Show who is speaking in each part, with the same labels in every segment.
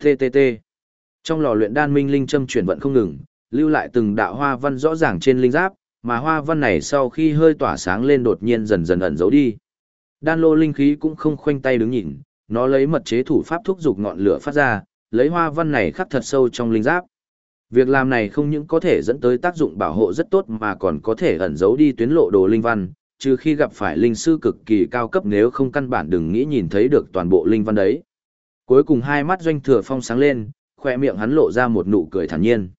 Speaker 1: TTT. Trong lò luyện đan minh linh châm chuyển vận không ngừng, lưu lại từng đạo hoa văn rõ ràng trên linh giáp, mà hoa văn này sau khi hơi tỏa sáng lên đột nhiên dần dần ẩn giấu đi. Đan lô linh khí cũng không khoanh tay đứng nhìn, nó lấy mật chế thủ pháp thúc dục ngọn lửa phát ra, lấy hoa văn này khắc thật sâu trong linh giáp. Việc làm này không những có thể dẫn tới tác dụng bảo hộ rất tốt mà còn có thể ẩn giấu đi tuyến lộ đồ linh văn, trừ khi gặp phải linh sư cực kỳ cao cấp nếu không căn bản đừng nghĩ nhìn thấy được toàn bộ linh văn đấy. Cuối cùng hai mắt doanh thừa phong sáng lên, khoe miệng hắn lộ ra một nụ cười thản nhiên.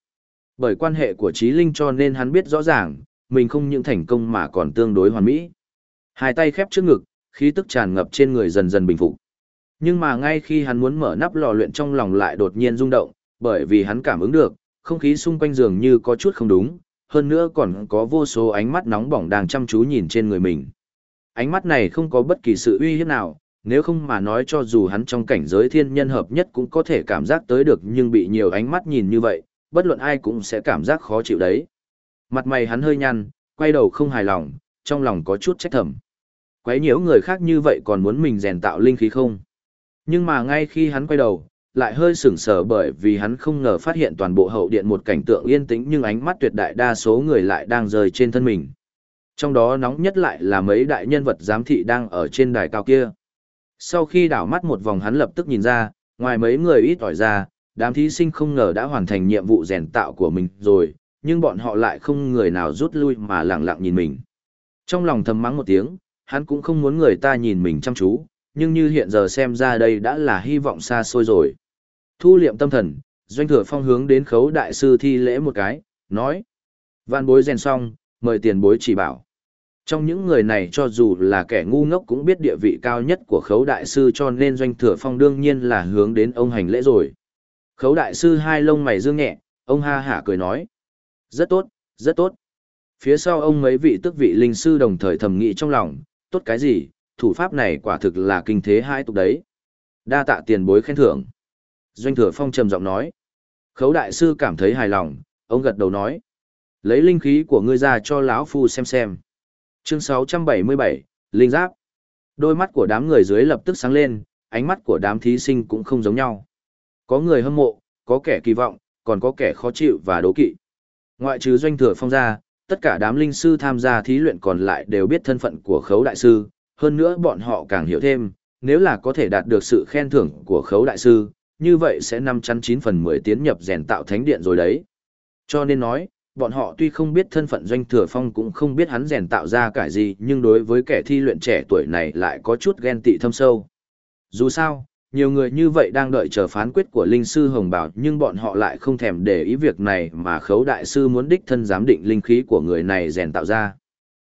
Speaker 1: Bởi quan hệ của trí linh cho nên hắn biết rõ ràng, mình không những thành công mà còn tương đối hoàn mỹ. Hai tay khép trước ngực, khí tức tràn ngập trên người dần dần bình phục. Nhưng mà ngay khi hắn muốn mở nắp lò luyện trong lòng lại đột nhiên rung động, bởi vì hắn cảm ứng được, không khí xung quanh giường như có chút không đúng, hơn nữa còn có vô số ánh mắt nóng bỏng đang chăm chú nhìn trên người mình. Ánh mắt này không có bất kỳ sự uy hiếp nào, nếu không mà nói cho dù hắn trong cảnh giới thiên nhân hợp nhất cũng có thể cảm giác tới được nhưng bị nhiều ánh mắt nhìn như vậy, bất luận ai cũng sẽ cảm giác khó chịu đấy. Mặt mày hắn hơi nhăn, quay đầu không hài lòng, trong lòng có chút trách thầm. Quấy nhiễu người khác như vậy còn muốn mình rèn tạo linh khí không? Nhưng mà ngay khi hắn quay đầu, lại hơi sửng sở bởi vì hắn không ngờ phát hiện toàn bộ hậu điện một cảnh tượng yên tĩnh nhưng ánh mắt tuyệt đại đa số người lại đang rơi trên thân mình. Trong đó nóng nhất lại là mấy đại nhân vật giám thị đang ở trên đài cao kia. Sau khi đảo mắt một vòng hắn lập tức nhìn ra, ngoài mấy người ít ỏi ra, đám thí sinh không ngờ đã hoàn thành nhiệm vụ rèn tạo của mình rồi, nhưng bọn họ lại không người nào rút lui mà lặng lặng nhìn mình. Trong lòng thầm mắng một tiếng, hắn cũng không muốn người ta nhìn mình chăm chú, nhưng như hiện giờ xem ra đây đã là hy vọng xa xôi rồi. Thu liệm tâm thần, doanh thừa phong hướng đến khấu đại sư thi lễ một cái, nói. Văn bối rèn xong, mời tiền bối chỉ bảo. Trong những người này cho dù là kẻ ngu ngốc cũng biết địa vị cao nhất của khấu đại sư cho nên doanh thừa phong đương nhiên là hướng đến ông hành lễ rồi. Khấu đại sư hai lông mày dương nhẹ, ông ha hả cười nói. Rất tốt, rất tốt. Phía sau ông mấy vị tức vị linh sư đồng thời thầm nghĩ trong lòng, tốt cái gì, thủ pháp này quả thực là kinh thế hai tục đấy. Đa tạ tiền bối khen thưởng. Doanh thừa phong trầm giọng nói. Khấu đại sư cảm thấy hài lòng, ông gật đầu nói. Lấy linh khí của ngươi ra cho lão phu xem xem. Chương 677, Linh Giáp. Đôi mắt của đám người dưới lập tức sáng lên, ánh mắt của đám thí sinh cũng không giống nhau. Có người hâm mộ, có kẻ kỳ vọng, còn có kẻ khó chịu và đố kỵ. Ngoại trừ doanh thừa phong ra, tất cả đám linh sư tham gia thí luyện còn lại đều biết thân phận của khấu đại sư, hơn nữa bọn họ càng hiểu thêm, nếu là có thể đạt được sự khen thưởng của khấu đại sư, như vậy sẽ năm chắn chín phần mười tiến nhập rèn tạo thánh điện rồi đấy. Cho nên nói, bọn họ tuy không biết thân phận doanh thừa phong cũng không biết hắn rèn tạo ra cái gì nhưng đối với kẻ thi luyện trẻ tuổi này lại có chút ghen tị thâm sâu. Dù sao, nhiều người như vậy đang đợi chờ phán quyết của linh sư Hồng Bảo nhưng bọn họ lại không thèm để ý việc này mà khấu đại sư muốn đích thân giám định linh khí của người này rèn tạo ra.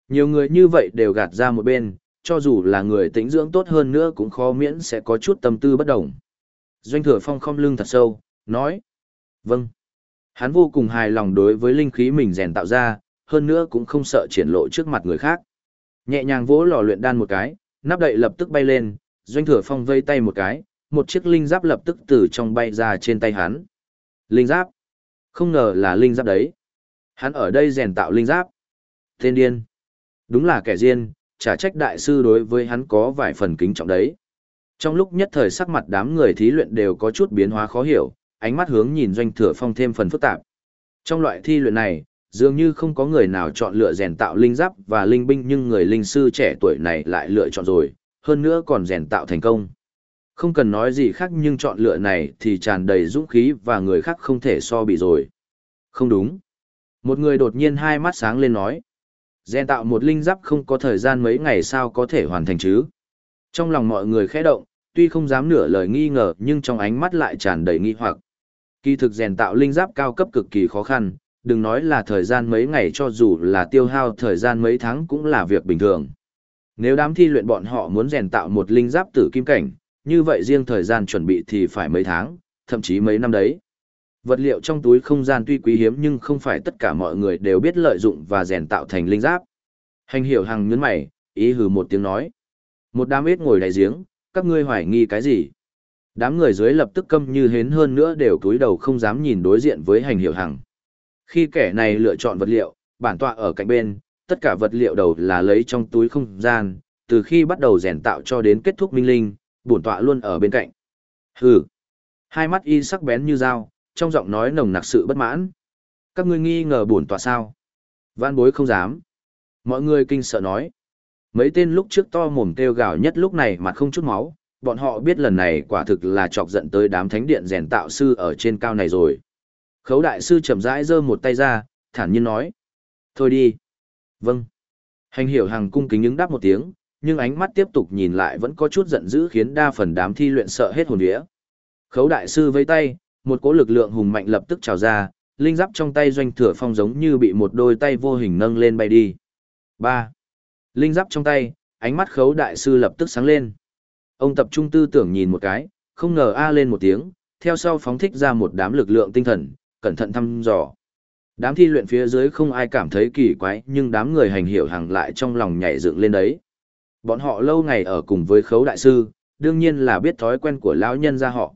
Speaker 1: Nhiều người như vậy đều gạt ra một bên, cho dù là người tĩnh dưỡng tốt hơn nữa cũng khó miễn sẽ có chút tâm tư bất đồng. Doanh thừa phong không lưng thật sâu, nói. Vâng. Hắn vô cùng hài lòng đối với linh khí mình rèn tạo ra, hơn nữa cũng không sợ triển lộ trước mặt người khác. Nhẹ nhàng vỗ lò luyện đan một cái, nắp đậy lập tức bay lên, doanh thừa phong vây tay một cái, một chiếc linh giáp lập tức từ trong bay ra trên tay hắn. Linh giáp? Không ngờ là linh giáp đấy. Hắn ở đây rèn tạo linh giáp. Tên điên. Đúng là kẻ riêng, trả trách đại sư đối với hắn có vài phần kính trọng đấy. Trong lúc nhất thời sắc mặt đám người thí luyện đều có chút biến hóa khó hiểu, ánh mắt hướng nhìn doanh thừa phong thêm phần phức tạp. Trong loại thi luyện này, dường như không có người nào chọn lựa rèn tạo linh giáp và linh binh nhưng người linh sư trẻ tuổi này lại lựa chọn rồi, hơn nữa còn rèn tạo thành công. Không cần nói gì khác nhưng chọn lựa này thì tràn đầy dũng khí và người khác không thể so bị rồi. Không đúng. Một người đột nhiên hai mắt sáng lên nói. Rèn tạo một linh giáp không có thời gian mấy ngày sao có thể hoàn thành chứ. Trong lòng mọi người khẽ động, tuy không dám nửa lời nghi ngờ nhưng trong ánh mắt lại tràn đầy nghi hoặc. Kỳ thực rèn tạo linh giáp cao cấp cực kỳ khó khăn, đừng nói là thời gian mấy ngày cho dù là tiêu hao thời gian mấy tháng cũng là việc bình thường. Nếu đám thi luyện bọn họ muốn rèn tạo một linh giáp tử kim cảnh, như vậy riêng thời gian chuẩn bị thì phải mấy tháng, thậm chí mấy năm đấy. Vật liệu trong túi không gian tuy quý hiếm nhưng không phải tất cả mọi người đều biết lợi dụng và rèn tạo thành linh giáp. Hành hiểu hằng nhấn mày, ý hừ một tiếng nói. Một đám ít ngồi đại giếng, các ngươi hoài nghi cái gì? Đám người dưới lập tức câm như hến hơn nữa đều cúi đầu không dám nhìn đối diện với hành hiểu hằng. Khi kẻ này lựa chọn vật liệu, bản tọa ở cạnh bên, tất cả vật liệu đầu là lấy trong túi không gian, từ khi bắt đầu rèn tạo cho đến kết thúc minh linh, bổn tọa luôn ở bên cạnh. Hừ, Hai mắt y sắc bén như dao, trong giọng nói nồng nặc sự bất mãn. Các ngươi nghi ngờ bổn tọa sao? van bối không dám. Mọi người kinh sợ nói. Mấy tên lúc trước to mồm kêu gào nhất lúc này mặt không chút máu, bọn họ biết lần này quả thực là chọc giận tới đám thánh điện rèn tạo sư ở trên cao này rồi. Khấu đại sư chậm rãi giơ một tay ra, thản nhiên nói. Thôi đi. Vâng. Hành hiểu hàng cung kính những đáp một tiếng, nhưng ánh mắt tiếp tục nhìn lại vẫn có chút giận dữ khiến đa phần đám thi luyện sợ hết hồn vía. Khấu đại sư vẫy tay, một cỗ lực lượng hùng mạnh lập tức trào ra, linh giáp trong tay doanh thừa phong giống như bị một đôi tay vô hình nâng lên bay đi. 3. Linh giáp trong tay, ánh mắt khấu đại sư lập tức sáng lên. Ông tập trung tư tưởng nhìn một cái, không ngờ a lên một tiếng, theo sau phóng thích ra một đám lực lượng tinh thần, cẩn thận thăm dò. Đám thi luyện phía dưới không ai cảm thấy kỳ quái, nhưng đám người hành hiểu hàng lại trong lòng nhảy dựng lên đấy. Bọn họ lâu ngày ở cùng với khấu đại sư, đương nhiên là biết thói quen của lão nhân gia họ.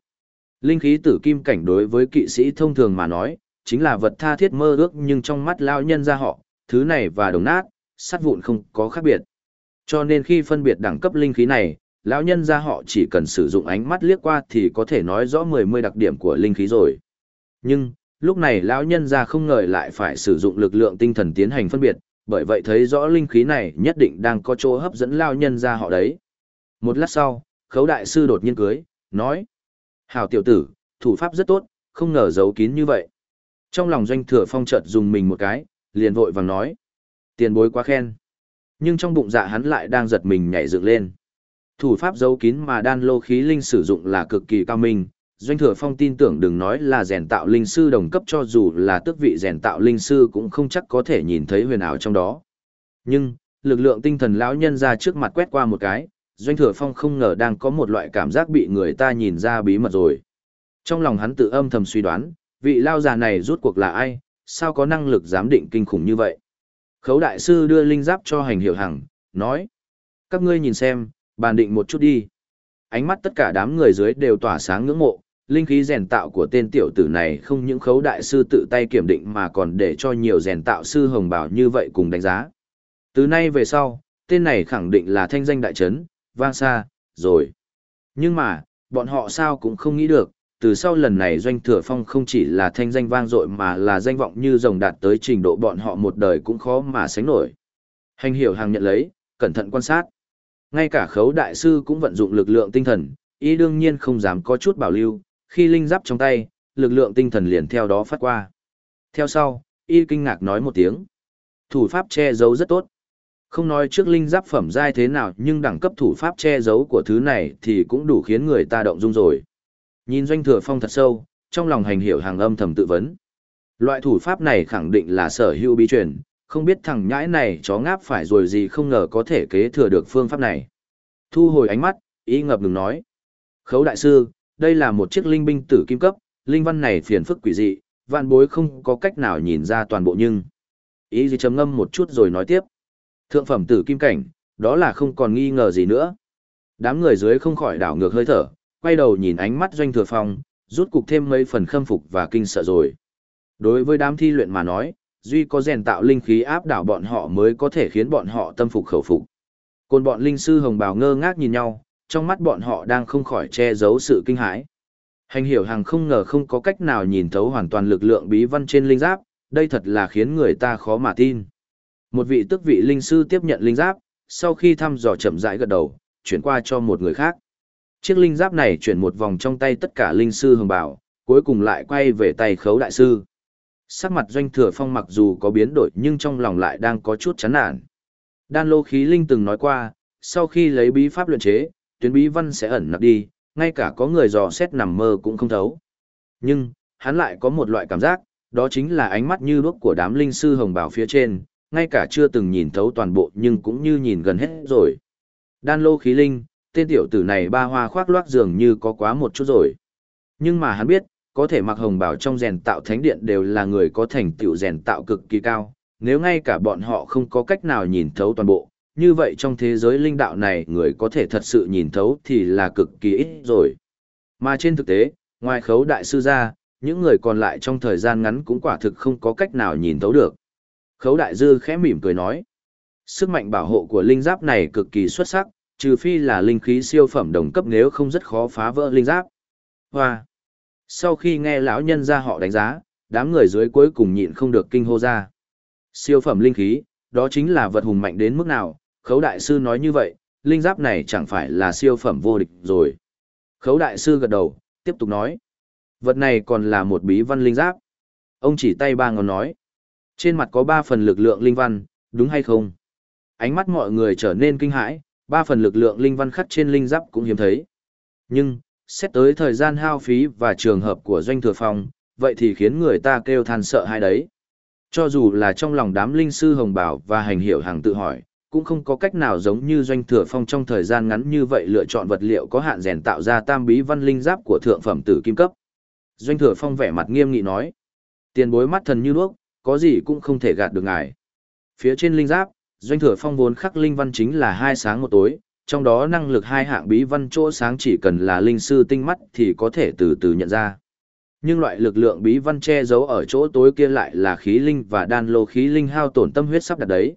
Speaker 1: Linh khí tử kim cảnh đối với kỵ sĩ thông thường mà nói, chính là vật tha thiết mơ ước nhưng trong mắt lão nhân gia họ, thứ này và đồng nát, sắt vụn không có khác biệt. Cho nên khi phân biệt đẳng cấp linh khí này, lão nhân gia họ chỉ cần sử dụng ánh mắt liếc qua thì có thể nói rõ mười mươi đặc điểm của linh khí rồi. Nhưng, lúc này lão nhân gia không ngờ lại phải sử dụng lực lượng tinh thần tiến hành phân biệt, bởi vậy thấy rõ linh khí này nhất định đang có chỗ hấp dẫn lão nhân gia họ đấy. Một lát sau, khấu đại sư đột nhiên cưới, nói. Hảo tiểu tử, thủ pháp rất tốt, không ngờ giấu kín như vậy. Trong lòng doanh thừa phong chợt dùng mình một cái, liền vội vàng nói. Tiền bối quá khen. Nhưng trong bụng dạ hắn lại đang giật mình nhảy dựng lên. Thủ pháp giấu kín mà đan lô khí linh sử dụng là cực kỳ cao minh, doanh thừa phong tin tưởng đừng nói là rèn tạo linh sư đồng cấp cho dù là tước vị rèn tạo linh sư cũng không chắc có thể nhìn thấy huyền ảo trong đó. Nhưng, lực lượng tinh thần lão nhân ra trước mặt quét qua một cái, doanh thừa phong không ngờ đang có một loại cảm giác bị người ta nhìn ra bí mật rồi. Trong lòng hắn tự âm thầm suy đoán, vị lao già này rút cuộc là ai, sao có năng lực giám định kinh khủng như vậy. Khấu đại sư đưa linh giáp cho hành hiệu hằng, nói. Các ngươi nhìn xem, bàn định một chút đi. Ánh mắt tất cả đám người dưới đều tỏa sáng ngưỡng mộ, linh khí rèn tạo của tên tiểu tử này không những khấu đại sư tự tay kiểm định mà còn để cho nhiều rèn tạo sư hồng bảo như vậy cùng đánh giá. Từ nay về sau, tên này khẳng định là thanh danh đại trấn, vang xa, rồi. Nhưng mà, bọn họ sao cũng không nghĩ được, từ sau lần này doanh thừa phong không chỉ là thanh danh vang dội mà là danh vọng như rồng đạt tới trình độ bọn họ một đời cũng khó mà sánh nổi. Hành hiểu hàng nhận lấy, cẩn thận quan sát. Ngay cả khấu đại sư cũng vận dụng lực lượng tinh thần, ý đương nhiên không dám có chút bảo lưu, khi linh giáp trong tay, lực lượng tinh thần liền theo đó phát qua. Theo sau, y kinh ngạc nói một tiếng. Thủ pháp che giấu rất tốt. Không nói trước linh giáp phẩm giai thế nào nhưng đẳng cấp thủ pháp che giấu của thứ này thì cũng đủ khiến người ta động dung rồi. Nhìn doanh thừa phong thật sâu, trong lòng hành hiểu hàng âm thầm tự vấn. Loại thủ pháp này khẳng định là sở hữu bí truyền, không biết thằng nhãi này chó ngáp phải rồi gì không ngờ có thể kế thừa được phương pháp này. Thu hồi ánh mắt, ý ngập ngừng nói. Khấu đại sư, đây là một chiếc linh binh tử kim cấp, linh văn này phiền phức quỷ dị, vạn bối không có cách nào nhìn ra toàn bộ nhưng. Ý gì chấm ngâm một chút rồi nói tiếp. Thượng phẩm tử kim cảnh, đó là không còn nghi ngờ gì nữa. Đám người dưới không khỏi đảo ngược hơi thở, quay đầu nhìn ánh mắt doanh thừa phong, rút cục thêm mấy phần khâm phục và kinh sợ rồi. Đối với đám thi luyện mà nói, duy có rèn tạo linh khí áp đảo bọn họ mới có thể khiến bọn họ tâm phục khẩu phục. Côn bọn linh sư hồng bào ngơ ngác nhìn nhau, trong mắt bọn họ đang không khỏi che giấu sự kinh hãi. Hành hiểu hàng không ngờ không có cách nào nhìn thấu hoàn toàn lực lượng bí văn trên linh giáp, đây thật là khiến người ta khó mà tin. Một vị tức vị linh sư tiếp nhận linh giáp, sau khi thăm dò chậm rãi gật đầu, chuyển qua cho một người khác. Chiếc linh giáp này chuyển một vòng trong tay tất cả linh sư hồng bảo, cuối cùng lại quay về tay khấu đại sư. Sắc mặt doanh thừa phong mặc dù có biến đổi nhưng trong lòng lại đang có chút chán nản. Đan lô khí linh từng nói qua, sau khi lấy bí pháp luyện chế, tuyến bí văn sẽ ẩn nặc đi, ngay cả có người dò xét nằm mơ cũng không thấu. Nhưng, hắn lại có một loại cảm giác, đó chính là ánh mắt như đuốc của đám linh sư hồng bảo phía trên, ngay cả chưa từng nhìn thấu toàn bộ nhưng cũng như nhìn gần hết rồi. Đan lô khí linh, tên tiểu tử này ba hoa khoác loác dường như có quá một chút rồi. Nhưng mà hắn biết, có thể mặc hồng bảo trong rèn tạo thánh điện đều là người có thành tựu rèn tạo cực kỳ cao, nếu ngay cả bọn họ không có cách nào nhìn thấu toàn bộ, như vậy trong thế giới linh đạo này người có thể thật sự nhìn thấu thì là cực kỳ ít rồi. Mà trên thực tế, ngoài khấu đại sư ra, những người còn lại trong thời gian ngắn cũng quả thực không có cách nào nhìn thấu được. Khấu đại dư khẽ mỉm cười nói, sức mạnh bảo hộ của linh giáp này cực kỳ xuất sắc, trừ phi là linh khí siêu phẩm đồng cấp nếu không rất khó phá vỡ linh giáp. Hoa! Sau khi nghe lão nhân ra họ đánh giá, đám người dưới cuối cùng nhịn không được kinh hô ra. Siêu phẩm linh khí, đó chính là vật hùng mạnh đến mức nào, khấu đại sư nói như vậy, linh giáp này chẳng phải là siêu phẩm vô địch rồi. Khấu đại sư gật đầu, tiếp tục nói. Vật này còn là một bí văn linh giáp. Ông chỉ tay ba ngón nói. Trên mặt có ba phần lực lượng linh văn, đúng hay không? Ánh mắt mọi người trở nên kinh hãi, ba phần lực lượng linh văn khắc trên linh giáp cũng hiếm thấy. Nhưng, xét tới thời gian hao phí và trường hợp của doanh thừa phong, vậy thì khiến người ta kêu than sợ hai đấy. Cho dù là trong lòng đám linh sư hồng bảo và hành hiểu hàng tự hỏi, cũng không có cách nào giống như doanh thừa phong trong thời gian ngắn như vậy lựa chọn vật liệu có hạn rèn tạo ra tam bí văn linh giáp của thượng phẩm tử kim cấp. Doanh thừa phong vẻ mặt nghiêm nghị nói, tiền bối mắt thần như đuốc, có gì cũng không thể gạt được ngài. Phía trên linh giáp, doanh thừa phong vốn khắc linh văn chính là hai sáng một tối, trong đó năng lực hai hạng bí văn chỗ sáng chỉ cần là linh sư tinh mắt thì có thể từ từ nhận ra. Nhưng loại lực lượng bí văn che giấu ở chỗ tối kia lại là khí linh và đan lô khí linh hao tổn tâm huyết sắp đặt đấy.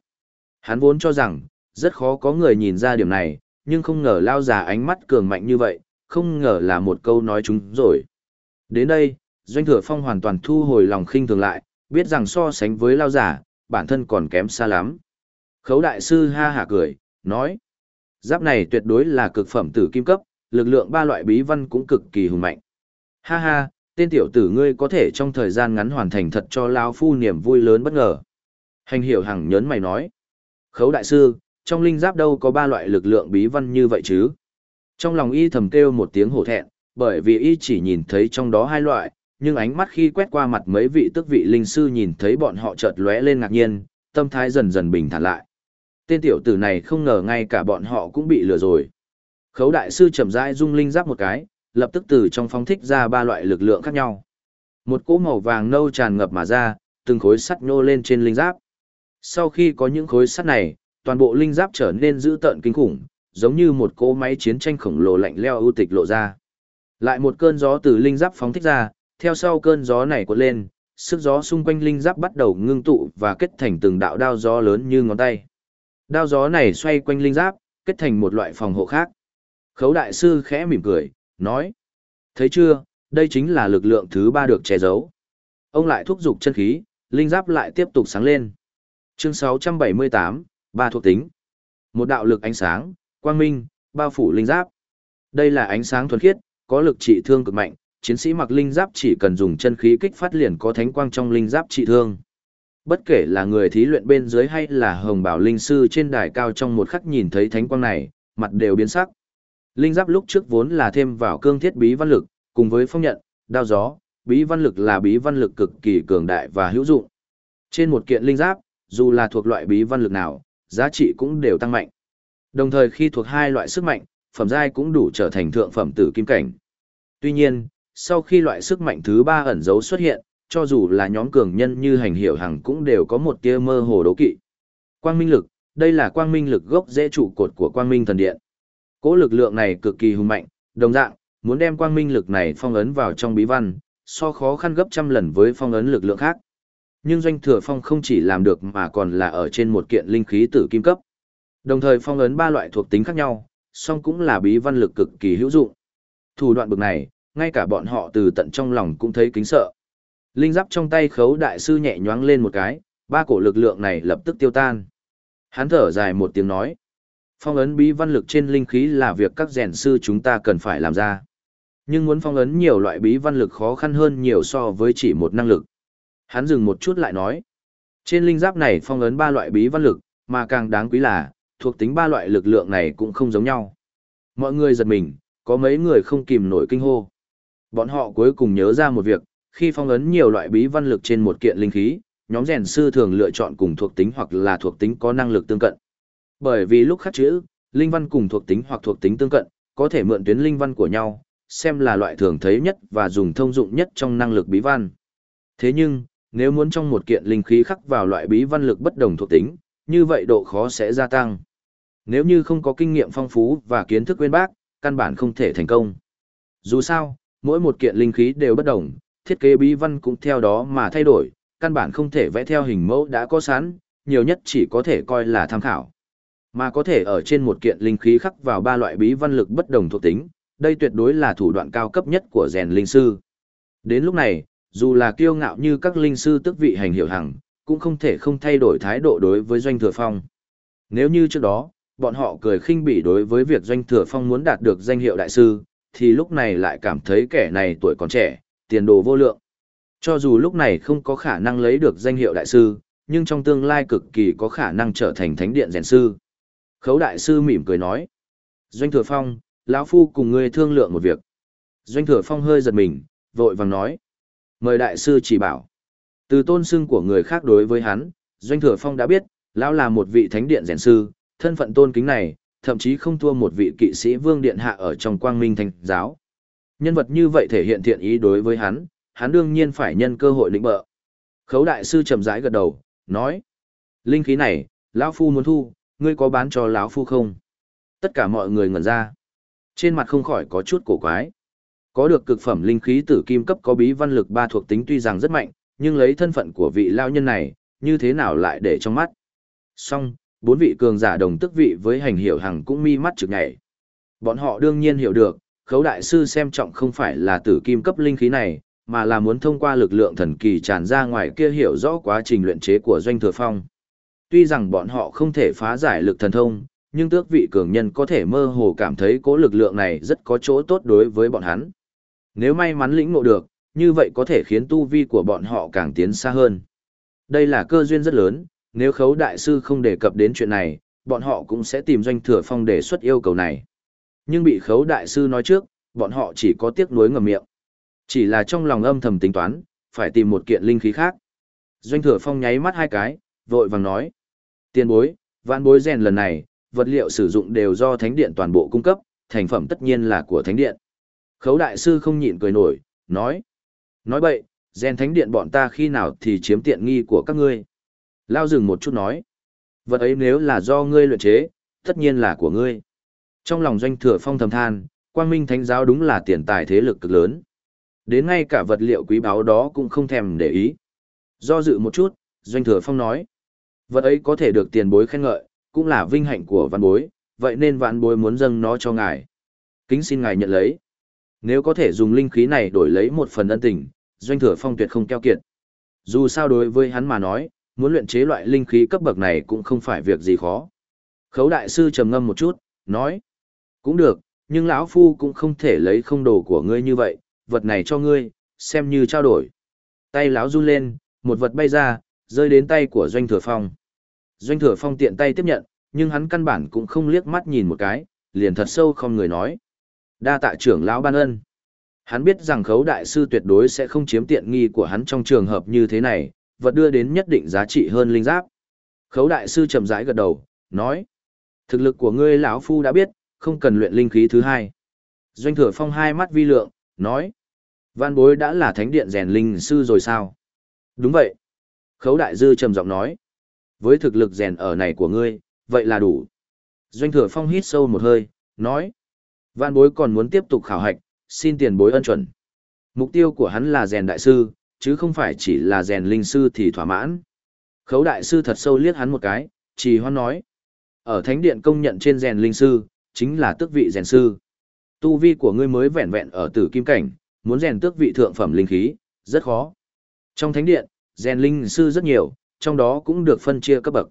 Speaker 1: Hắn vốn cho rằng, rất khó có người nhìn ra điểm này, nhưng không ngờ lao già ánh mắt cường mạnh như vậy, không ngờ là một câu nói chúng rồi. Đến đây, Doanh Thừa Phong hoàn toàn thu hồi lòng khinh thường lại, biết rằng so sánh với lao giả, bản thân còn kém xa lắm. Khấu đại sư ha hả cười, nói, giáp này tuyệt đối là cực phẩm tử kim cấp, lực lượng ba loại bí văn cũng cực kỳ hùng mạnh. Ha ha, tên tiểu tử ngươi có thể trong thời gian ngắn hoàn thành thật cho lão phu niềm vui lớn bất ngờ. Hành hiểu hằng nhớn mày nói, khấu đại sư, trong linh giáp đâu có ba loại lực lượng bí văn như vậy chứ? Trong lòng y thầm kêu một tiếng hổ thẹn, bởi vì y chỉ nhìn thấy trong đó hai loại, nhưng ánh mắt khi quét qua mặt mấy vị tức vị linh sư nhìn thấy bọn họ chợt lóe lên ngạc nhiên, tâm thái dần dần bình thản lại. Tên tiểu tử này không ngờ ngay cả bọn họ cũng bị lừa rồi. Khấu đại sư chậm rãi rung linh giáp một cái, lập tức từ trong phóng thích ra ba loại lực lượng khác nhau. Một cỗ màu vàng nâu tràn ngập mà ra, từng khối sắt nhô lên trên linh giáp. Sau khi có những khối sắt này, toàn bộ linh giáp trở nên dữ tợn kinh khủng, giống như một cỗ máy chiến tranh khổng lồ lạnh leo ưu tịch lộ ra. Lại một cơn gió từ linh giáp phóng thích ra, theo sau cơn gió này cuộn lên, sức gió xung quanh linh giáp bắt đầu ngưng tụ và kết thành từng đạo đao gió lớn như ngón tay. Đao gió này xoay quanh linh giáp, kết thành một loại phòng hộ khác. Khấu đại sư khẽ mỉm cười, nói. Thấy chưa, đây chính là lực lượng thứ ba được che giấu. Ông lại thúc giục chân khí, linh giáp lại tiếp tục sáng lên. Chương 678, ba thuộc tính. Một đạo lực ánh sáng, quang minh, bao phủ linh giáp. Đây là ánh sáng thuần khiết, có lực trị thương cực mạnh, chiến sĩ mặc linh giáp chỉ cần dùng chân khí kích phát liền có thánh quang trong linh giáp trị thương. Bất kể là người thí luyện bên dưới hay là hồng bảo linh sư trên đài cao trong một khắc nhìn thấy thánh quang này, mặt đều biến sắc. Linh giáp lúc trước vốn là thêm vào cương thiết bí văn lực, cùng với phong nhận, đao gió, bí văn lực là bí văn lực cực kỳ cường đại và hữu dụng. Trên một kiện linh giáp, dù là thuộc loại bí văn lực nào, giá trị cũng đều tăng mạnh. Đồng thời khi thuộc hai loại sức mạnh, phẩm giai cũng đủ trở thành thượng phẩm tử kim cảnh. Tuy nhiên, sau khi loại sức mạnh thứ ba ẩn dấu xuất hiện, cho dù là nhóm cường nhân như hành hiểu hằng cũng đều có một tia mơ hồ đấu kỵ. Quang minh lực, đây là quang minh lực gốc dễ trụ cột của quang minh thần điện. Cỗ lực lượng này cực kỳ hùng mạnh, đồng dạng, muốn đem quang minh lực này phong ấn vào trong bí văn, so khó khăn gấp trăm lần với phong ấn lực lượng khác. Nhưng doanh thừa phong không chỉ làm được mà còn là ở trên một kiện linh khí tử kim cấp. Đồng thời phong ấn ba loại thuộc tính khác nhau, song cũng là bí văn lực cực kỳ hữu dụng. Thủ đoạn bực này, ngay cả bọn họ từ tận trong lòng cũng thấy kính sợ. Linh giáp trong tay khấu đại sư nhẹ nhoáng lên một cái, ba cổ lực lượng này lập tức tiêu tan. Hắn thở dài một tiếng nói. Phong ấn bí văn lực trên linh khí là việc các rèn sư chúng ta cần phải làm ra. Nhưng muốn phong ấn nhiều loại bí văn lực khó khăn hơn nhiều so với chỉ một năng lực. Hắn dừng một chút lại nói. Trên linh giáp này phong ấn ba loại bí văn lực, mà càng đáng quý là, thuộc tính ba loại lực lượng này cũng không giống nhau. Mọi người giật mình, có mấy người không kìm nổi kinh hô. Bọn họ cuối cùng nhớ ra một việc, khi phong ấn nhiều loại bí văn lực trên một kiện linh khí, nhóm rèn sư thường lựa chọn cùng thuộc tính hoặc là thuộc tính có năng lực tương cận. Bởi vì lúc khắc chữ, linh văn cùng thuộc tính hoặc thuộc tính tương cận, có thể mượn tuyến linh văn của nhau, xem là loại thường thấy nhất và dùng thông dụng nhất trong năng lực bí văn. Thế nhưng, nếu muốn trong một kiện linh khí khắc vào loại bí văn lực bất đồng thuộc tính, như vậy độ khó sẽ gia tăng. Nếu như không có kinh nghiệm phong phú và kiến thức uyên bác, căn bản không thể thành công. Dù sao, mỗi một kiện linh khí đều bất đồng, thiết kế bí văn cũng theo đó mà thay đổi, căn bản không thể vẽ theo hình mẫu đã có sẵn, nhiều nhất chỉ có thể coi là tham khảo. Mà có thể ở trên một kiện linh khí khắc vào ba loại bí văn lực bất đồng thuộc tính, đây tuyệt đối là thủ đoạn cao cấp nhất của rèn linh sư. Đến lúc này, dù là kiêu ngạo như các linh sư tức vị hành hiệu hằng, cũng không thể không thay đổi thái độ đối với Doanh Thừa Phong. Nếu như trước đó, bọn họ cười khinh bỉ đối với việc Doanh Thừa Phong muốn đạt được danh hiệu đại sư, thì lúc này lại cảm thấy kẻ này tuổi còn trẻ, tiền đồ vô lượng. Cho dù lúc này không có khả năng lấy được danh hiệu đại sư, nhưng trong tương lai cực kỳ có khả năng trở thành thánh điện rèn sư. Khấu đại sư mỉm cười nói. Doanh thừa phong, lão phu cùng ngươi thương lượng một việc. Doanh thừa phong hơi giật mình, vội vàng nói. Mời đại sư chỉ bảo. Từ tôn xưng của người khác đối với hắn, Doanh thừa phong đã biết, lão là một vị thánh điện rèn sư, thân phận tôn kính này, thậm chí không thua một vị kỵ sĩ vương điện hạ ở trong quang minh thành giáo. Nhân vật như vậy thể hiện thiện ý đối với hắn, hắn đương nhiên phải nhân cơ hội lĩnh bợ. Khấu đại sư chậm rãi gật đầu, nói: "Linh khí này, lão phu muốn thu, ngươi có bán cho lão phu không?" Tất cả mọi người ngẩn ra. Trên mặt không khỏi có chút cổ quái. Có được cực phẩm linh khí tử kim cấp có bí văn lực ba thuộc tính tuy rằng rất mạnh, nhưng lấy thân phận của vị lão nhân này, như thế nào lại để trong mắt. Song, bốn vị cường giả đồng tức vị với hành hiểu hằng cũng mi mắt trực nhảy. Bọn họ đương nhiên hiểu được, khấu đại sư xem trọng không phải là tử kim cấp linh khí này, mà là muốn thông qua lực lượng thần kỳ tràn ra ngoài kia hiểu rõ quá trình luyện chế của doanh thừa phong. Tuy rằng bọn họ không thể phá giải lực thần thông, nhưng tước vị cường nhân có thể mơ hồ cảm thấy cố lực lượng này rất có chỗ tốt đối với bọn hắn. Nếu may mắn lĩnh ngộ được, như vậy có thể khiến tu vi của bọn họ càng tiến xa hơn. Đây là cơ duyên rất lớn, nếu khấu đại sư không đề cập đến chuyện này, bọn họ cũng sẽ tìm doanh thừa phong đề xuất yêu cầu này. Nhưng bị khấu đại sư nói trước, bọn họ chỉ có tiếc nuối ngầm miệng. Chỉ là trong lòng âm thầm tính toán, phải tìm một kiện linh khí khác. Doanh thừa phong nháy mắt hai cái, vội vàng nói. Tiền bối, vạn bối rèn lần này, vật liệu sử dụng đều do thánh điện toàn bộ cung cấp, thành phẩm tất nhiên là của thánh điện. Khấu đại sư không nhịn cười nổi, nói. Nói bậy, rèn thánh điện bọn ta khi nào thì chiếm tiện nghi của các ngươi. Lao dừng một chút nói. Vật ấy nếu là do ngươi luyện chế, tất nhiên là của ngươi. Trong lòng doanh thừa phong thầm than, quang minh thánh giáo đúng là tiền tài thế lực cực lớn. Đến ngay cả vật liệu quý báu đó cũng không thèm để ý. Do dự một chút, doanh thừa phong nói. Vật ấy có thể được tiền bối khen ngợi, cũng là vinh hạnh của văn bối, vậy nên vạn bối muốn dâng nó cho ngài. Kính xin ngài nhận lấy. Nếu có thể dùng linh khí này đổi lấy một phần ân tình, doanh thừa phong tuyệt không keo kiệt. Dù sao đối với hắn mà nói, muốn luyện chế loại linh khí cấp bậc này cũng không phải việc gì khó. Khấu đại sư trầm ngâm một chút, nói, cũng được, nhưng lão phu cũng không thể lấy không đồ của ngươi như vậy, vật này cho ngươi, xem như trao đổi. Tay lão run lên, một vật bay ra, rơi đến tay của Doanh Thừa Phong. Doanh Thừa Phong tiện tay tiếp nhận, nhưng hắn căn bản cũng không liếc mắt nhìn một cái, liền thật sâu không người nói. Đa tạ trưởng lão ban ân. Hắn biết rằng khấu đại sư tuyệt đối sẽ không chiếm tiện nghi của hắn trong trường hợp như thế này, vật đưa đến nhất định giá trị hơn linh giáp. Khấu đại sư chậm rãi gật đầu, nói: "Thực lực của ngươi lão phu đã biết, không cần luyện linh khí thứ hai." Doanh Thừa Phong hai mắt vi lượng, nói: "Văn Bối đã là thánh điện rèn linh sư rồi sao?" "Đúng vậy." Khấu đại dư trầm giọng nói: "Với thực lực rèn ở này của ngươi, vậy là đủ." Doanh Thừa Phong hít sâu một hơi, nói: "Văn Bối còn muốn tiếp tục khảo hạch, xin tiền bối ân chuẩn." Mục tiêu của hắn là rèn đại sư, chứ không phải chỉ là rèn linh sư thì thỏa mãn. Khấu đại sư thật sâu liếc hắn một cái, trì hoan nói. Ở thánh điện công nhận trên rèn linh sư, chính là tước vị rèn sư. Tu vi của ngươi mới vẹn vẹn ở tử kim cảnh, muốn rèn tước vị thượng phẩm linh khí, rất khó. Trong thánh điện, rèn linh sư rất nhiều, trong đó cũng được phân chia cấp bậc.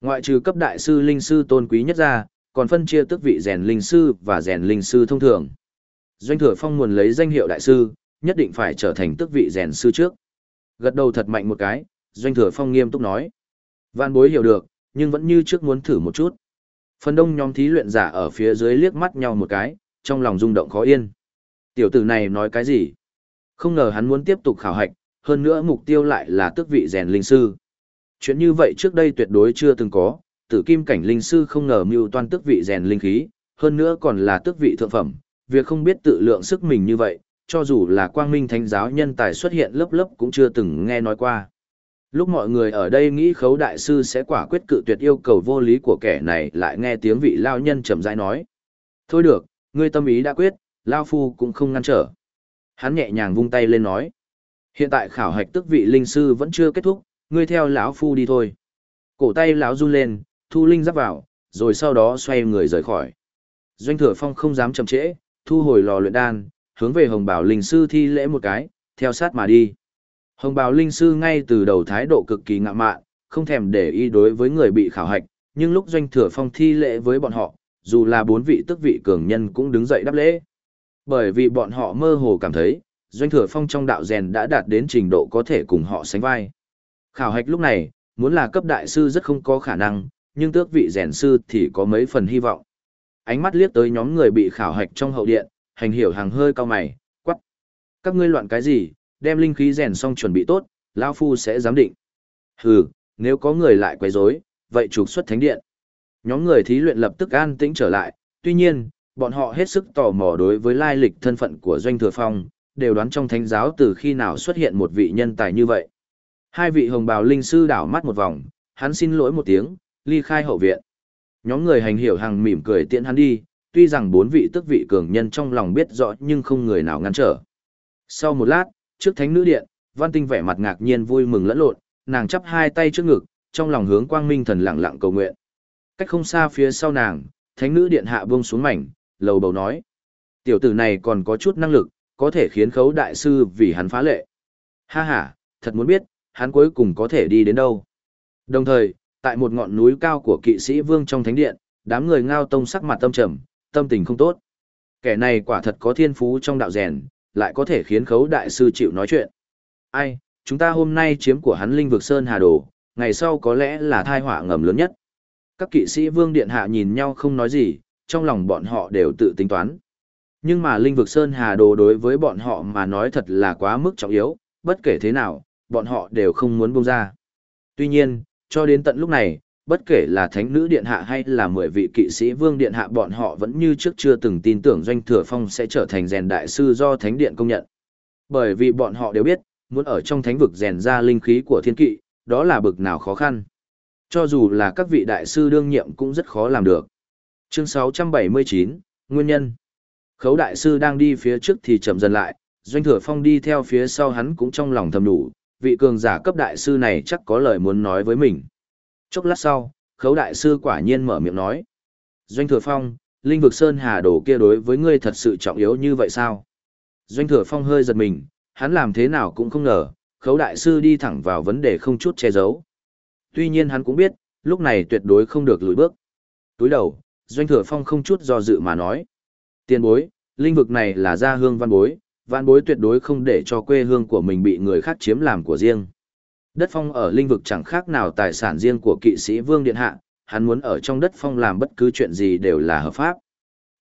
Speaker 1: Ngoại trừ cấp đại sư linh sư tôn quý nhất ra, còn phân chia tước vị rèn linh sư và rèn linh sư thông thường. Doanh thừa phong muốn lấy danh hiệu đại sư, nhất định phải trở thành tước vị rèn sư trước. Gật đầu thật mạnh một cái, doanh thừa phong nghiêm túc nói. Vạn bối hiểu được, nhưng vẫn như trước muốn thử một chút. Phần đông nhóm thí luyện giả ở phía dưới liếc mắt nhau một cái, trong lòng rung động khó yên. Tiểu tử này nói cái gì? Không ngờ hắn muốn tiếp tục khảo hạch, hơn nữa mục tiêu lại là tước vị rèn linh sư. Chuyện như vậy trước đây tuyệt đối chưa từng có, tử kim cảnh linh sư không ngờ mưu toan tước vị rèn linh khí, hơn nữa còn là tước vị thượng phẩm, việc không biết tự lượng sức mình như vậy, cho dù là quang minh thánh giáo nhân tài xuất hiện lớp lớp cũng chưa từng nghe nói qua. Lúc mọi người ở đây nghĩ khấu đại sư sẽ quả quyết cự tuyệt yêu cầu vô lý của kẻ này lại nghe tiếng vị lao nhân trầm rãi nói. Thôi được, ngươi tâm ý đã quyết, lao phu cũng không ngăn trở. Hắn nhẹ nhàng vung tay lên nói. Hiện tại khảo hạch tức vị linh sư vẫn chưa kết thúc, ngươi theo lão phu đi thôi. Cổ tay lão run lên, thu linh giáp vào, rồi sau đó xoay người rời khỏi. Doanh thừa phong không dám chậm trễ, thu hồi lò luyện đan, hướng về hồng bảo linh sư thi lễ một cái, theo sát mà đi. Hồng bào linh sư ngay từ đầu thái độ cực kỳ ngạ mạn, không thèm để ý đối với người bị khảo hạch, nhưng lúc doanh thừa phong thi lễ với bọn họ, dù là bốn vị tức vị cường nhân cũng đứng dậy đáp lễ. Bởi vì bọn họ mơ hồ cảm thấy, doanh thừa phong trong đạo rèn đã đạt đến trình độ có thể cùng họ sánh vai. Khảo hạch lúc này, muốn là cấp đại sư rất không có khả năng, nhưng tước vị rèn sư thì có mấy phần hy vọng. Ánh mắt liếc tới nhóm người bị khảo hạch trong hậu điện, hành hiểu hàng hơi cao mày, quắc. Các ngươi loạn cái gì, đem linh khí rèn xong chuẩn bị tốt, lão phu sẽ giám định. Hừ, nếu có người lại quấy rối, vậy trục xuất thánh điện. Nhóm người thí luyện lập tức an tĩnh trở lại, tuy nhiên, bọn họ hết sức tò mò đối với lai lịch thân phận của Doanh Thừa Phong, đều đoán trong thánh giáo từ khi nào xuất hiện một vị nhân tài như vậy. Hai vị hồng bào linh sư đảo mắt một vòng, hắn xin lỗi một tiếng, ly khai hậu viện. Nhóm người hành hiểu hàng mỉm cười tiện hắn đi, tuy rằng bốn vị tức vị cường nhân trong lòng biết rõ nhưng không người nào ngăn trở. Sau một lát, trước thánh nữ điện, văn tinh vẻ mặt ngạc nhiên vui mừng lẫn lộn, nàng chắp hai tay trước ngực, trong lòng hướng quang minh thần lặng lặng cầu nguyện. Cách không xa phía sau nàng, thánh nữ điện hạ buông xuống mảnh, lầu bầu nói. Tiểu tử này còn có chút năng lực, có thể khiến khấu đại sư vì hắn phá lệ. Ha ha, thật muốn biết, hắn cuối cùng có thể đi đến đâu. Đồng thời, tại một ngọn núi cao của kỵ sĩ vương trong thánh điện, đám người ngao tông sắc mặt tâm trầm, tâm tình không tốt. Kẻ này quả thật có thiên phú trong đạo rèn, lại có thể khiến khấu đại sư chịu nói chuyện. Ai, chúng ta hôm nay chiếm của hắn linh vực Sơn Hà Đồ, ngày sau có lẽ là thai họa ngầm lớn nhất. Các kỵ sĩ vương điện hạ nhìn nhau không nói gì, trong lòng bọn họ đều tự tính toán. Nhưng mà linh vực Sơn Hà Đồ đối với bọn họ mà nói thật là quá mức trọng yếu, bất kể thế nào, bọn họ đều không muốn buông ra. Tuy nhiên, cho đến tận lúc này, bất kể là thánh nữ điện hạ hay là mười vị kỵ sĩ vương điện hạ bọn họ vẫn như trước chưa từng tin tưởng doanh thừa phong sẽ trở thành rèn đại sư do thánh điện công nhận. Bởi vì bọn họ đều biết, muốn ở trong thánh vực rèn ra linh khí của thiên kỵ, đó là bực nào khó khăn. Cho dù là các vị đại sư đương nhiệm cũng rất khó làm được. Chương 679, Nguyên nhân Khấu đại sư đang đi phía trước thì chậm dần lại, doanh thừa phong đi theo phía sau hắn cũng trong lòng thầm đủ, vị cường giả cấp đại sư này chắc có lời muốn nói với mình. Chốc lát sau, khấu đại sư quả nhiên mở miệng nói. Doanh thừa phong, linh vực sơn hà đồ kia đối với ngươi thật sự trọng yếu như vậy sao? Doanh thừa phong hơi giật mình, hắn làm thế nào cũng không ngờ, khấu đại sư đi thẳng vào vấn đề không chút che giấu. Tuy nhiên hắn cũng biết, lúc này tuyệt đối không được lùi bước. Túi đầu, doanh thừa phong không chút do dự mà nói. Tiền bối, linh vực này là gia hương văn bối, văn bối tuyệt đối không để cho quê hương của mình bị người khác chiếm làm của riêng. Đất phong ở linh vực chẳng khác nào tài sản riêng của kỵ sĩ Vương Điện Hạ, hắn muốn ở trong đất phong làm bất cứ chuyện gì đều là hợp pháp.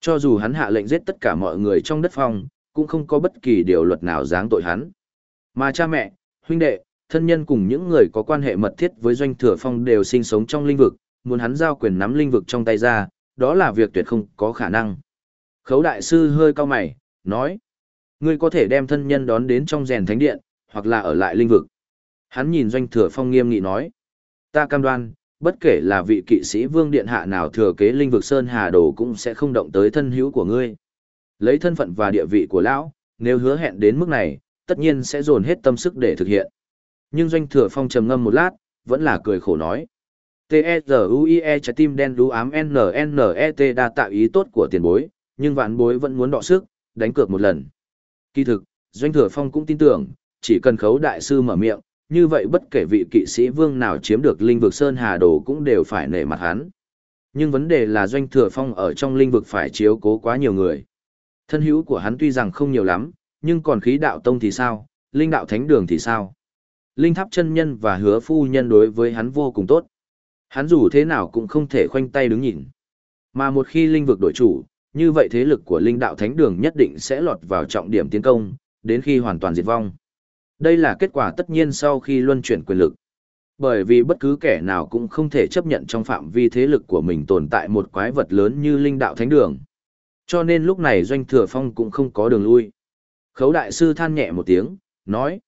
Speaker 1: Cho dù hắn hạ lệnh giết tất cả mọi người trong đất phong, cũng không có bất kỳ điều luật nào giáng tội hắn. Mà cha mẹ, huynh đệ, thân nhân cùng những người có quan hệ mật thiết với doanh thừa phong đều sinh sống trong linh vực, muốn hắn giao quyền nắm linh vực trong tay ra, đó là việc tuyệt không có khả năng. Khấu đại sư hơi cao mày, nói, ngươi có thể đem thân nhân đón đến trong rèn thánh điện, hoặc là ở lại linh vực. Hắn nhìn doanh thừa phong nghiêm nghị nói, ta cam đoan, bất kể là vị kỵ sĩ vương điện hạ nào thừa kế linh vực Sơn Hà Đồ cũng sẽ không động tới thân hữu của ngươi. Lấy thân phận và địa vị của lão, nếu hứa hẹn đến mức này, tất nhiên sẽ dồn hết tâm sức để thực hiện. Nhưng doanh thừa phong trầm ngâm một lát, vẫn là cười khổ nói. T-E-Z-U-I-E trái tim đen đú ám N-N-E-T đa tạo ý tốt của tiền bối, nhưng vạn bối vẫn muốn đọ sức, đánh cược một lần. Kỳ thực, doanh thừa phong cũng tin tưởng, chỉ cần khấu đại sư mở miệng, như vậy bất kể vị kỵ sĩ vương nào chiếm được linh vực Sơn Hà Đồ cũng đều phải nể mặt hắn. Nhưng vấn đề là doanh thừa phong ở trong linh vực phải chiếu cố quá nhiều người. Thân hữu của hắn tuy rằng không nhiều lắm, nhưng còn khí đạo tông thì sao, linh đạo thánh đường thì sao? Linh tháp chân nhân và hứa phu nhân đối với hắn vô cùng tốt. Hắn dù thế nào cũng không thể khoanh tay đứng nhìn. Mà một khi linh vực đổi chủ, như vậy thế lực của linh đạo thánh đường nhất định sẽ lọt vào trọng điểm tiến công, đến khi hoàn toàn diệt vong. Đây là kết quả tất nhiên sau khi luân chuyển quyền lực. Bởi vì bất cứ kẻ nào cũng không thể chấp nhận trong phạm vi thế lực của mình tồn tại một quái vật lớn như linh đạo thánh đường. Cho nên lúc này doanh thừa phong cũng không có đường lui. Khấu đại sư than nhẹ một tiếng, nói.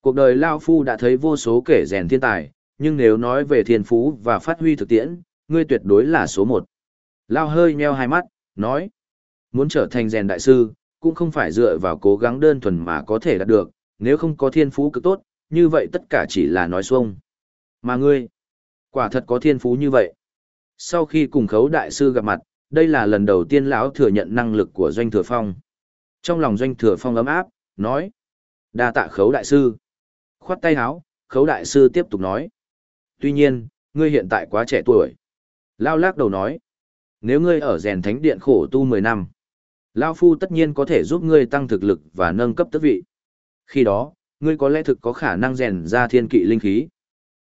Speaker 1: Cuộc đời Lao Phu đã thấy vô số kẻ rèn thiên tài, nhưng nếu nói về thiên phú và phát huy thực tiễn, ngươi tuyệt đối là số một. Lao hơi nheo hai mắt, nói. Muốn trở thành rèn đại sư, cũng không phải dựa vào cố gắng đơn thuần mà có thể đạt được, nếu không có thiên phú cực tốt, như vậy tất cả chỉ là nói xuông. Mà ngươi, quả thật có thiên phú như vậy. Sau khi cùng khấu đại sư gặp mặt, đây là lần đầu tiên lão thừa nhận năng lực của doanh thừa phong. Trong lòng doanh thừa phong ấm áp, nói, Đa tạ khấu đại sư. Khoát tay háo, khấu đại sư tiếp tục nói. Tuy nhiên, ngươi hiện tại quá trẻ tuổi. Lao lắc đầu nói. Nếu ngươi ở rèn thánh điện khổ tu 10 năm, Lao Phu tất nhiên có thể giúp ngươi tăng thực lực và nâng cấp tước vị. Khi đó, ngươi có lẽ thực có khả năng rèn ra thiên kỵ linh khí.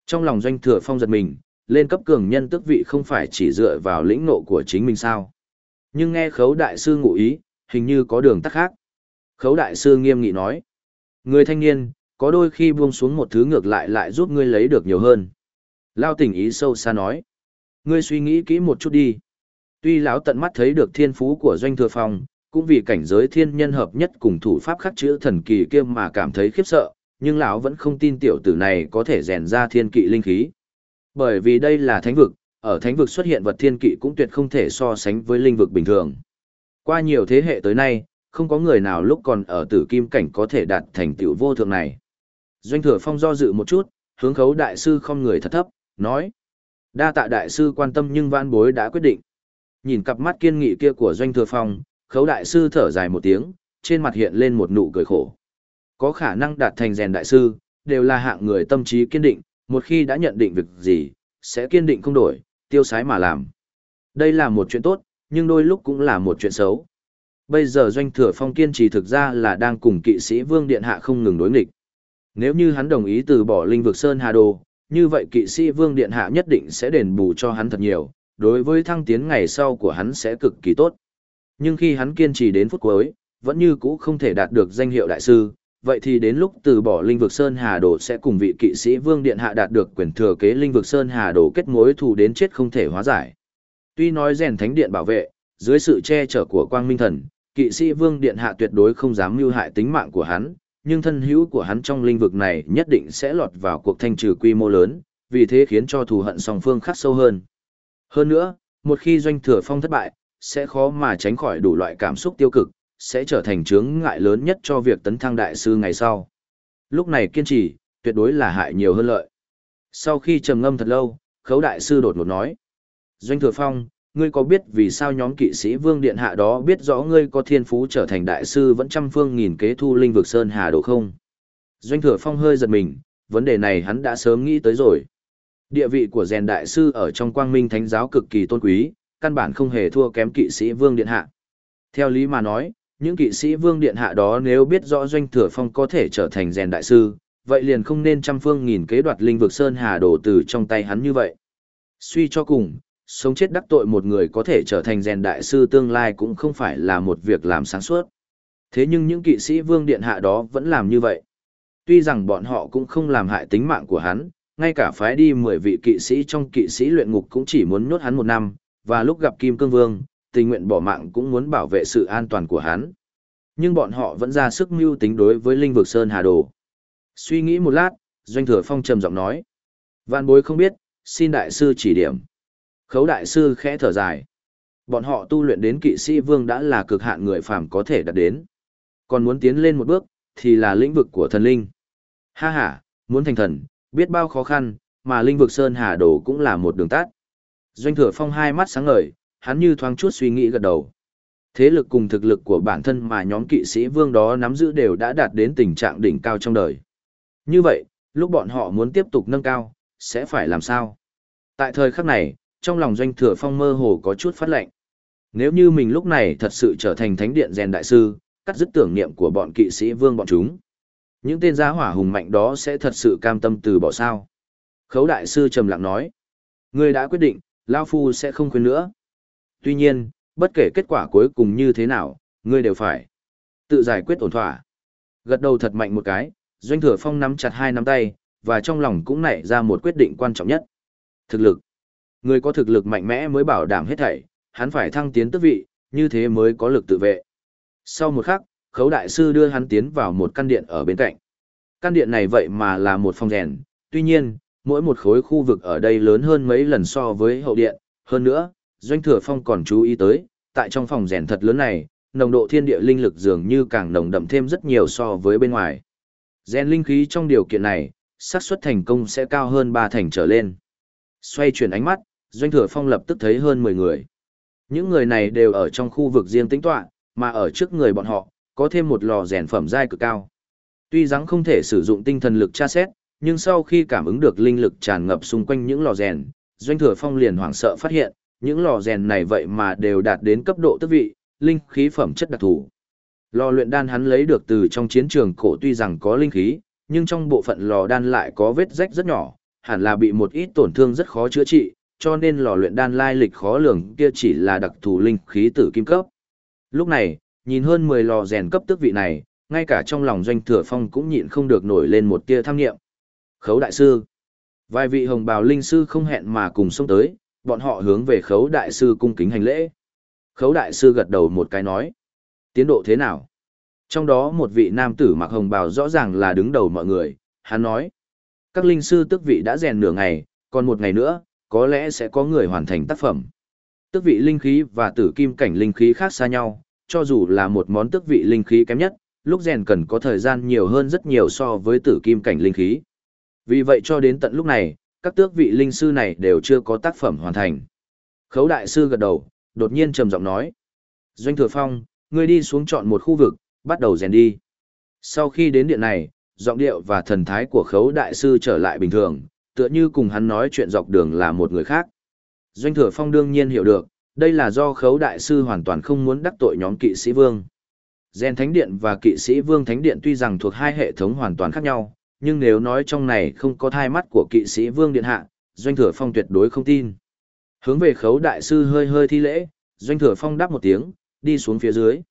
Speaker 1: Trong lòng doanh thừa phong giật mình, lên cấp cường nhân tước vị không phải chỉ dựa vào lĩnh nộ của chính mình sao. Nhưng nghe khấu đại sư ngụ ý, hình như có đường tắt khác. Khấu đại sư nghiêm nghị nói. Người thanh niên, có đôi khi buông xuống một thứ ngược lại lại giúp ngươi lấy được nhiều hơn. Lao tình ý sâu xa nói. Ngươi suy nghĩ kỹ một chút đi. Tuy lão tận mắt thấy được thiên phú của doanh thừa phong, cũng vì cảnh giới thiên nhân hợp nhất cùng thủ pháp khắc chữ thần kỳ kia mà cảm thấy khiếp sợ, nhưng lão vẫn không tin tiểu tử này có thể rèn ra thiên kỵ linh khí. Bởi vì đây là thánh vực, ở thánh vực xuất hiện vật thiên kỵ cũng tuyệt không thể so sánh với linh vực bình thường. Qua nhiều thế hệ tới nay, không có người nào lúc còn ở tử kim cảnh có thể đạt thành tiểu vô thượng này. Doanh thừa phong do dự một chút, hướng khấu đại sư không người thật thấp, nói. Đa tạ đại sư quan tâm nhưng vãn bối đã quyết định. Nhìn cặp mắt kiên nghị kia của doanh thừa phong, khấu đại sư thở dài một tiếng, trên mặt hiện lên một nụ cười khổ. Có khả năng đạt thành rèn đại sư, đều là hạng người tâm trí kiên định, một khi đã nhận định việc gì, sẽ kiên định không đổi, tiêu sái mà làm. Đây là một chuyện tốt, nhưng đôi lúc cũng là một chuyện xấu. Bây giờ doanh thừa phong kiên trì thực ra là đang cùng kỵ sĩ vương điện hạ không ngừng đối nghịch. Nếu như hắn đồng ý từ bỏ linh vực Sơn Hà Đồ, như vậy kỵ sĩ vương điện hạ nhất định sẽ đền bù cho hắn thật nhiều, đối với thăng tiến ngày sau của hắn sẽ cực kỳ tốt. Nhưng khi hắn kiên trì đến phút cuối, vẫn như cũ không thể đạt được danh hiệu đại sư, vậy thì đến lúc từ bỏ linh vực Sơn Hà Đồ sẽ cùng vị kỵ sĩ Vương Điện Hạ đạt được quyền thừa kế linh vực Sơn Hà Đồ kết mối thù đến chết không thể hóa giải. Tuy nói rèn thánh điện bảo vệ, dưới sự che chở của Quang Minh Thần, kỵ sĩ Vương Điện Hạ tuyệt đối không dám mưu hại tính mạng của hắn, nhưng thân hữu của hắn trong linh vực này nhất định sẽ lọt vào cuộc thanh trừ quy mô lớn, vì thế khiến cho thù hận song phương khắc sâu hơn. Hơn nữa, một khi doanh thừa phong thất bại, sẽ khó mà tránh khỏi đủ loại cảm xúc tiêu cực, sẽ trở thành chướng ngại lớn nhất cho việc tấn thăng đại sư ngày sau. Lúc này kiên trì, tuyệt đối là hại nhiều hơn lợi. Sau khi trầm ngâm thật lâu, khấu đại sư đột ngột nói. Doanh thừa phong, ngươi có biết vì sao nhóm kỵ sĩ vương điện hạ đó biết rõ ngươi có thiên phú trở thành đại sư vẫn trăm phương nghìn kế thu linh vực sơn hà đồ không? Doanh thừa phong hơi giật mình, vấn đề này hắn đã sớm nghĩ tới rồi. Địa vị của rèn đại sư ở trong quang minh thánh giáo cực kỳ tôn quý, căn bản không hề thua kém kỵ sĩ vương điện hạ. Theo lý mà nói, những kỵ sĩ vương điện hạ đó nếu biết rõ doanh thừa phong có thể trở thành rèn đại sư, vậy liền không nên trăm phương nghìn kế đoạt linh vực sơn hà đồ từ trong tay hắn như vậy. Suy cho cùng, sống chết đắc tội một người có thể trở thành rèn đại sư tương lai cũng không phải là một việc làm sáng suốt. Thế nhưng những kỵ sĩ vương điện hạ đó vẫn làm như vậy. Tuy rằng bọn họ cũng không làm hại tính mạng của hắn, ngay cả phái đi 10 vị kỵ sĩ trong kỵ sĩ luyện ngục cũng chỉ muốn nhốt hắn một năm, và lúc gặp Kim Cương Vương, tình nguyện bỏ mạng cũng muốn bảo vệ sự an toàn của hắn. Nhưng bọn họ vẫn ra sức mưu tính đối với linh vực Sơn Hà Đồ. Suy nghĩ một lát, Doanh Thừa Phong trầm giọng nói. Vạn bối không biết, xin đại sư chỉ điểm. Khấu đại sư khẽ thở dài. Bọn họ tu luyện đến kỵ sĩ vương đã là cực hạn người phàm có thể đạt đến. Còn muốn tiến lên một bước, thì là lĩnh vực của thần linh. Ha ha, muốn thành thần, biết bao khó khăn, mà linh vực Sơn Hà Đồ cũng là một đường tắt. Doanh thừa phong hai mắt sáng ngời, hắn như thoáng chút suy nghĩ gật đầu. Thế lực cùng thực lực của bản thân mà nhóm kỵ sĩ vương đó nắm giữ đều đã đạt đến tình trạng đỉnh cao trong đời. Như vậy, lúc bọn họ muốn tiếp tục nâng cao, sẽ phải làm sao? Tại thời khắc này, trong lòng doanh thừa phong mơ hồ có chút phát lệnh. Nếu như mình lúc này thật sự trở thành thánh điện rèn đại sư, cắt dứt tưởng niệm của bọn kỵ sĩ vương bọn chúng. Những tên giá hỏa hùng mạnh đó sẽ thật sự cam tâm từ bỏ sao. Khấu đại sư trầm lặng nói. Ngươi đã quyết định, Lao Phu sẽ không khuyên nữa. Tuy nhiên, bất kể kết quả cuối cùng như thế nào, ngươi đều phải tự giải quyết ổn thỏa. Gật đầu thật mạnh một cái, Doanh Thừa Phong nắm chặt hai nắm tay, và trong lòng cũng nảy ra một quyết định quan trọng nhất. Thực lực. Người có thực lực mạnh mẽ mới bảo đảm hết thảy, hắn phải thăng tiến tước vị, như thế mới có lực tự vệ. Sau một khắc, khấu đại sư đưa hắn tiến vào một căn điện ở bên cạnh. Căn điện này vậy mà là một phòng rèn, tuy nhiên, mỗi một khối khu vực ở đây lớn hơn mấy lần so với hậu điện, hơn nữa, Doanh Thừa Phong còn chú ý tới, tại trong phòng rèn thật lớn này, nồng độ thiên địa linh lực dường như càng nồng đậm thêm rất nhiều so với bên ngoài. Rèn linh khí trong điều kiện này, xác suất thành công sẽ cao hơn 3 thành trở lên. Xoay chuyển ánh mắt, Doanh Thừa Phong lập tức thấy hơn 10 người. Những người này đều ở trong khu vực riêng tính tọa, mà ở trước người bọn họ, có thêm một lò rèn phẩm giai cực cao. Tuy rằng không thể sử dụng tinh thần lực tra xét, nhưng sau khi cảm ứng được linh lực tràn ngập xung quanh những lò rèn, Doanh Thừa Phong liền hoảng sợ phát hiện, những lò rèn này vậy mà đều đạt đến cấp độ tước vị, linh khí phẩm chất đặc thù. Lò luyện đan hắn lấy được từ trong chiến trường cổ tuy rằng có linh khí, nhưng trong bộ phận lò đan lại có vết rách rất nhỏ, hẳn là bị một ít tổn thương rất khó chữa trị, cho nên lò luyện đan lai lịch khó lường kia chỉ là đặc thù linh khí tử kim cấp. Lúc này, nhìn hơn 10 lò rèn cấp tước vị này, ngay cả trong lòng doanh thừa phong cũng nhịn không được nổi lên một tia tham nghiệm. Khấu đại sư. Vài vị hồng bào linh sư không hẹn mà cùng xông tới, bọn họ hướng về khấu đại sư cung kính hành lễ. Khấu đại sư gật đầu một cái nói. Tiến độ thế nào? Trong đó một vị nam tử mặc hồng bào rõ ràng là đứng đầu mọi người, hắn nói. Các linh sư tức vị đã rèn nửa ngày, còn một ngày nữa, có lẽ sẽ có người hoàn thành tác phẩm. Tức vị linh khí và tử kim cảnh linh khí khác xa nhau, cho dù là một món tức vị linh khí kém nhất, lúc rèn cần có thời gian nhiều hơn rất nhiều so với tử kim cảnh linh khí. Vì vậy cho đến tận lúc này, các tước vị linh sư này đều chưa có tác phẩm hoàn thành. Khấu đại sư gật đầu, đột nhiên trầm giọng nói. Doanh thừa phong, ngươi đi xuống chọn một khu vực, bắt đầu rèn đi. Sau khi đến điện này, giọng điệu và thần thái của khấu đại sư trở lại bình thường, tựa như cùng hắn nói chuyện dọc đường là một người khác. Doanh thừa phong đương nhiên hiểu được, đây là do khấu đại sư hoàn toàn không muốn đắc tội nhóm kỵ sĩ vương. Gen Thánh Điện và Kỵ sĩ Vương Thánh Điện tuy rằng thuộc hai hệ thống hoàn toàn khác nhau, nhưng nếu nói trong này không có thai mắt của Kỵ sĩ Vương Điện Hạ, Doanh Thừa Phong tuyệt đối không tin. Hướng về khấu đại sư hơi hơi thi lễ, Doanh Thừa Phong đáp một tiếng, đi xuống phía dưới.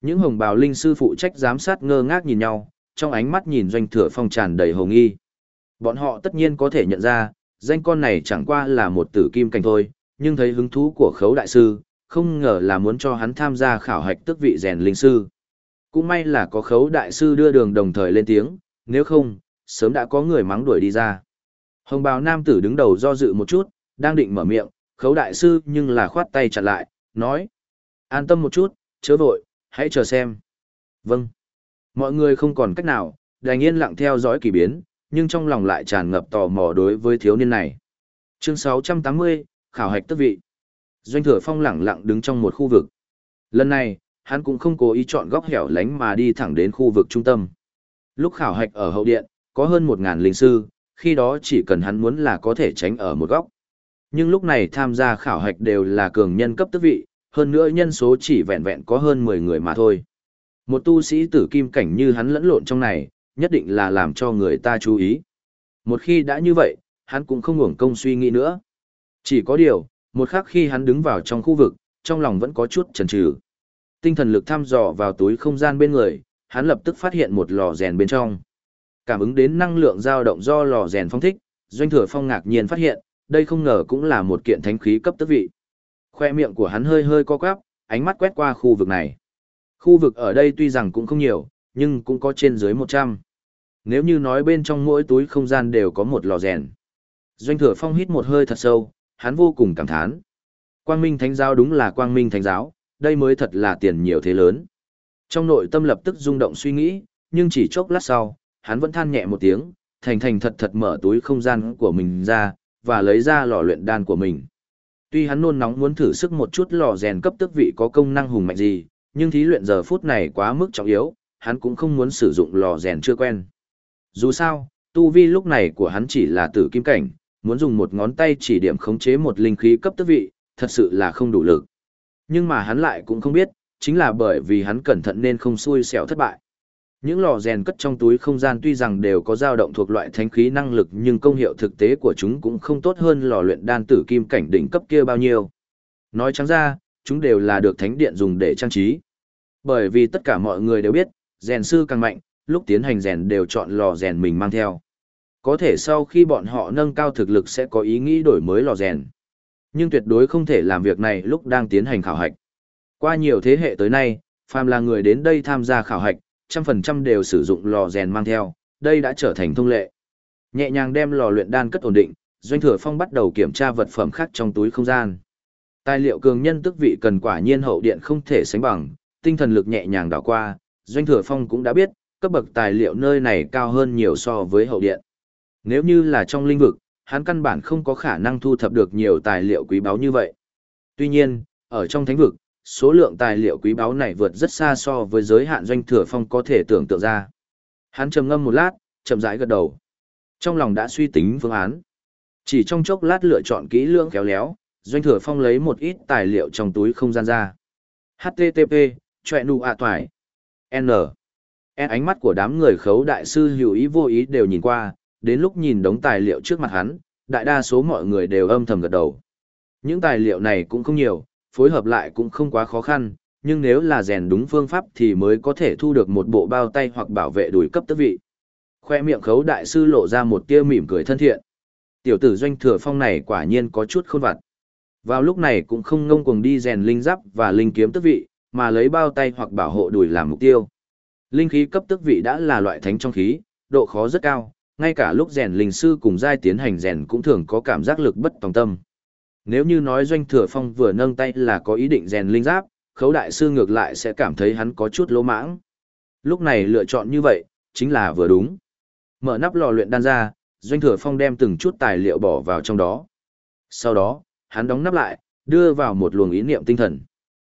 Speaker 1: Những hồng bào linh sư phụ trách giám sát ngơ ngác nhìn nhau, trong ánh mắt nhìn Doanh Thừa Phong tràn đầy hồng nghi. Bọn họ tất nhiên có thể nhận ra, danh con này chẳng qua là một tử kim cảnh thôi, nhưng thấy hứng thú của khấu đại sư, không ngờ là muốn cho hắn tham gia khảo hạch tức vị rèn linh sư. Cũng may là có khấu đại sư đưa đường đồng thời lên tiếng, nếu không, sớm đã có người mắng đuổi đi ra. Hồng bào nam tử đứng đầu do dự một chút, đang định mở miệng, khấu đại sư nhưng là khoát tay chặn lại, nói. An tâm một chút, chớ vội, hãy chờ xem. Vâng. Mọi người không còn cách nào, đành yên lặng theo dõi kỳ biến, nhưng trong lòng lại tràn ngập tò mò đối với thiếu niên này. Chương 680, Khảo hạch tức vị. Doanh thừa phong lẳng lặng đứng trong một khu vực. Lần này, hắn cũng không cố ý chọn góc hẻo lánh mà đi thẳng đến khu vực trung tâm. Lúc khảo hạch ở hậu điện, có hơn một ngàn linh sư, khi đó chỉ cần hắn muốn là có thể tránh ở một góc. Nhưng lúc này tham gia khảo hạch đều là cường nhân cấp tước vị, hơn nữa nhân số chỉ vẹn vẹn có hơn 10 người mà thôi. Một tu sĩ tử kim cảnh như hắn lẫn lộn trong này, nhất định là làm cho người ta chú ý. Một khi đã như vậy, hắn cũng không ngủng công suy nghĩ nữa. Chỉ có điều, một khắc khi hắn đứng vào trong khu vực, trong lòng vẫn có chút chần chừ. Tinh thần lực thăm dò vào túi không gian bên người, hắn lập tức phát hiện một lò rèn bên trong. Cảm ứng đến năng lượng dao động do lò rèn phong thích, Doanh Thừa Phong ngạc nhiên phát hiện, đây không ngờ cũng là một kiện thánh khí cấp tước vị. Khoe miệng của hắn hơi hơi co quắp, ánh mắt quét qua khu vực này. Khu vực ở đây tuy rằng cũng không nhiều, nhưng cũng có trên dưới 100. Nếu như nói bên trong mỗi túi không gian đều có một lò rèn. Doanh Thừa Phong hít một hơi thật sâu, hắn vô cùng cảm thán. Quang Minh Thánh giáo đúng là Quang Minh Thánh giáo, đây mới thật là tiền nhiều thế lớn. Trong nội tâm lập tức rung động suy nghĩ, nhưng chỉ chốc lát sau, hắn vẫn than nhẹ một tiếng, thành thành thật thật mở túi không gian của mình ra, và lấy ra lò luyện đan của mình. Tuy hắn nôn nóng muốn thử sức một chút lò rèn cấp tức vị có công năng hùng mạnh gì, nhưng thí luyện giờ phút này quá mức trọng yếu, hắn cũng không muốn sử dụng lò rèn chưa quen. Dù sao, tu vi lúc này của hắn chỉ là tử kim cảnh, muốn dùng một ngón tay chỉ điểm khống chế một linh khí cấp tức vị, thật sự là không đủ lực. Nhưng mà hắn lại cũng không biết, chính là bởi vì hắn cẩn thận nên không xui xẻo thất bại. Những lò rèn cất trong túi không gian tuy rằng đều có dao động thuộc loại thánh khí năng lực nhưng công hiệu thực tế của chúng cũng không tốt hơn lò luyện đan tử kim cảnh đỉnh cấp kia bao nhiêu. Nói trắng ra, chúng đều là được thánh điện dùng để trang trí. Bởi vì tất cả mọi người đều biết, rèn sư càng mạnh, lúc tiến hành rèn đều chọn lò rèn mình mang theo. Có thể sau khi bọn họ nâng cao thực lực sẽ có ý nghĩ đổi mới lò rèn. Nhưng tuyệt đối không thể làm việc này lúc đang tiến hành khảo hạch. Qua nhiều thế hệ tới nay, phàm là người đến đây tham gia khảo hạch, trăm phần trăm đều sử dụng lò rèn mang theo, đây đã trở thành thông lệ. Nhẹ nhàng đem lò luyện đan cất ổn định, Doanh Thừa Phong bắt đầu kiểm tra vật phẩm khác trong túi không gian. Tài liệu cường nhân tức vị cần quả nhiên hậu điện không thể sánh bằng, tinh thần lực nhẹ nhàng đảo qua, Doanh Thừa Phong cũng đã biết, cấp bậc tài liệu nơi này cao hơn nhiều so với hậu điện. Nếu như là trong linh vực, hắn căn bản không có khả năng thu thập được nhiều tài liệu quý báu như vậy. Tuy nhiên, ở trong thánh vực, số lượng tài liệu quý báu này vượt rất xa so với giới hạn doanh thừa phong có thể tưởng tượng ra. Hắn trầm ngâm một lát, chậm rãi gật đầu. Trong lòng đã suy tính phương án. Chỉ trong chốc lát lựa chọn kỹ lưỡng khéo léo, Doanh Thừa Phong lấy một ít tài liệu trong túi không gian ra. HTTP, chọe nụ ạ toài. N. n ánh mắt của đám người khấu đại sư hữu ý vô ý đều nhìn qua, đến lúc nhìn đống tài liệu trước mặt hắn, đại đa số mọi người đều âm thầm gật đầu. Những tài liệu này cũng không nhiều, phối hợp lại cũng không quá khó khăn, nhưng nếu là rèn đúng phương pháp thì mới có thể thu được một bộ bao tay hoặc bảo vệ đùi cấp tước vị. Khoe miệng khấu đại sư lộ ra một tia mỉm cười thân thiện. Tiểu tử doanh thừa phong này quả nhiên có chút khôn vặt. Vào lúc này cũng không ngông cuồng đi rèn linh giáp và linh kiếm tước vị, mà lấy bao tay hoặc bảo hộ đùi làm mục tiêu. Linh khí cấp tước vị đã là loại thánh trong khí, độ khó rất cao, ngay cả lúc rèn linh sư cùng giai tiến hành rèn cũng thường có cảm giác lực bất tòng tâm. Nếu như nói doanh thừa phong vừa nâng tay là có ý định rèn linh giáp, khấu đại sư ngược lại sẽ cảm thấy hắn có chút lỗ mãng. Lúc này lựa chọn như vậy, chính là vừa đúng. Mở nắp lò luyện đan ra, doanh thừa phong đem từng chút tài liệu bỏ vào trong đó. Sau đó, hắn đóng nắp lại, đưa vào một luồng ý niệm tinh thần.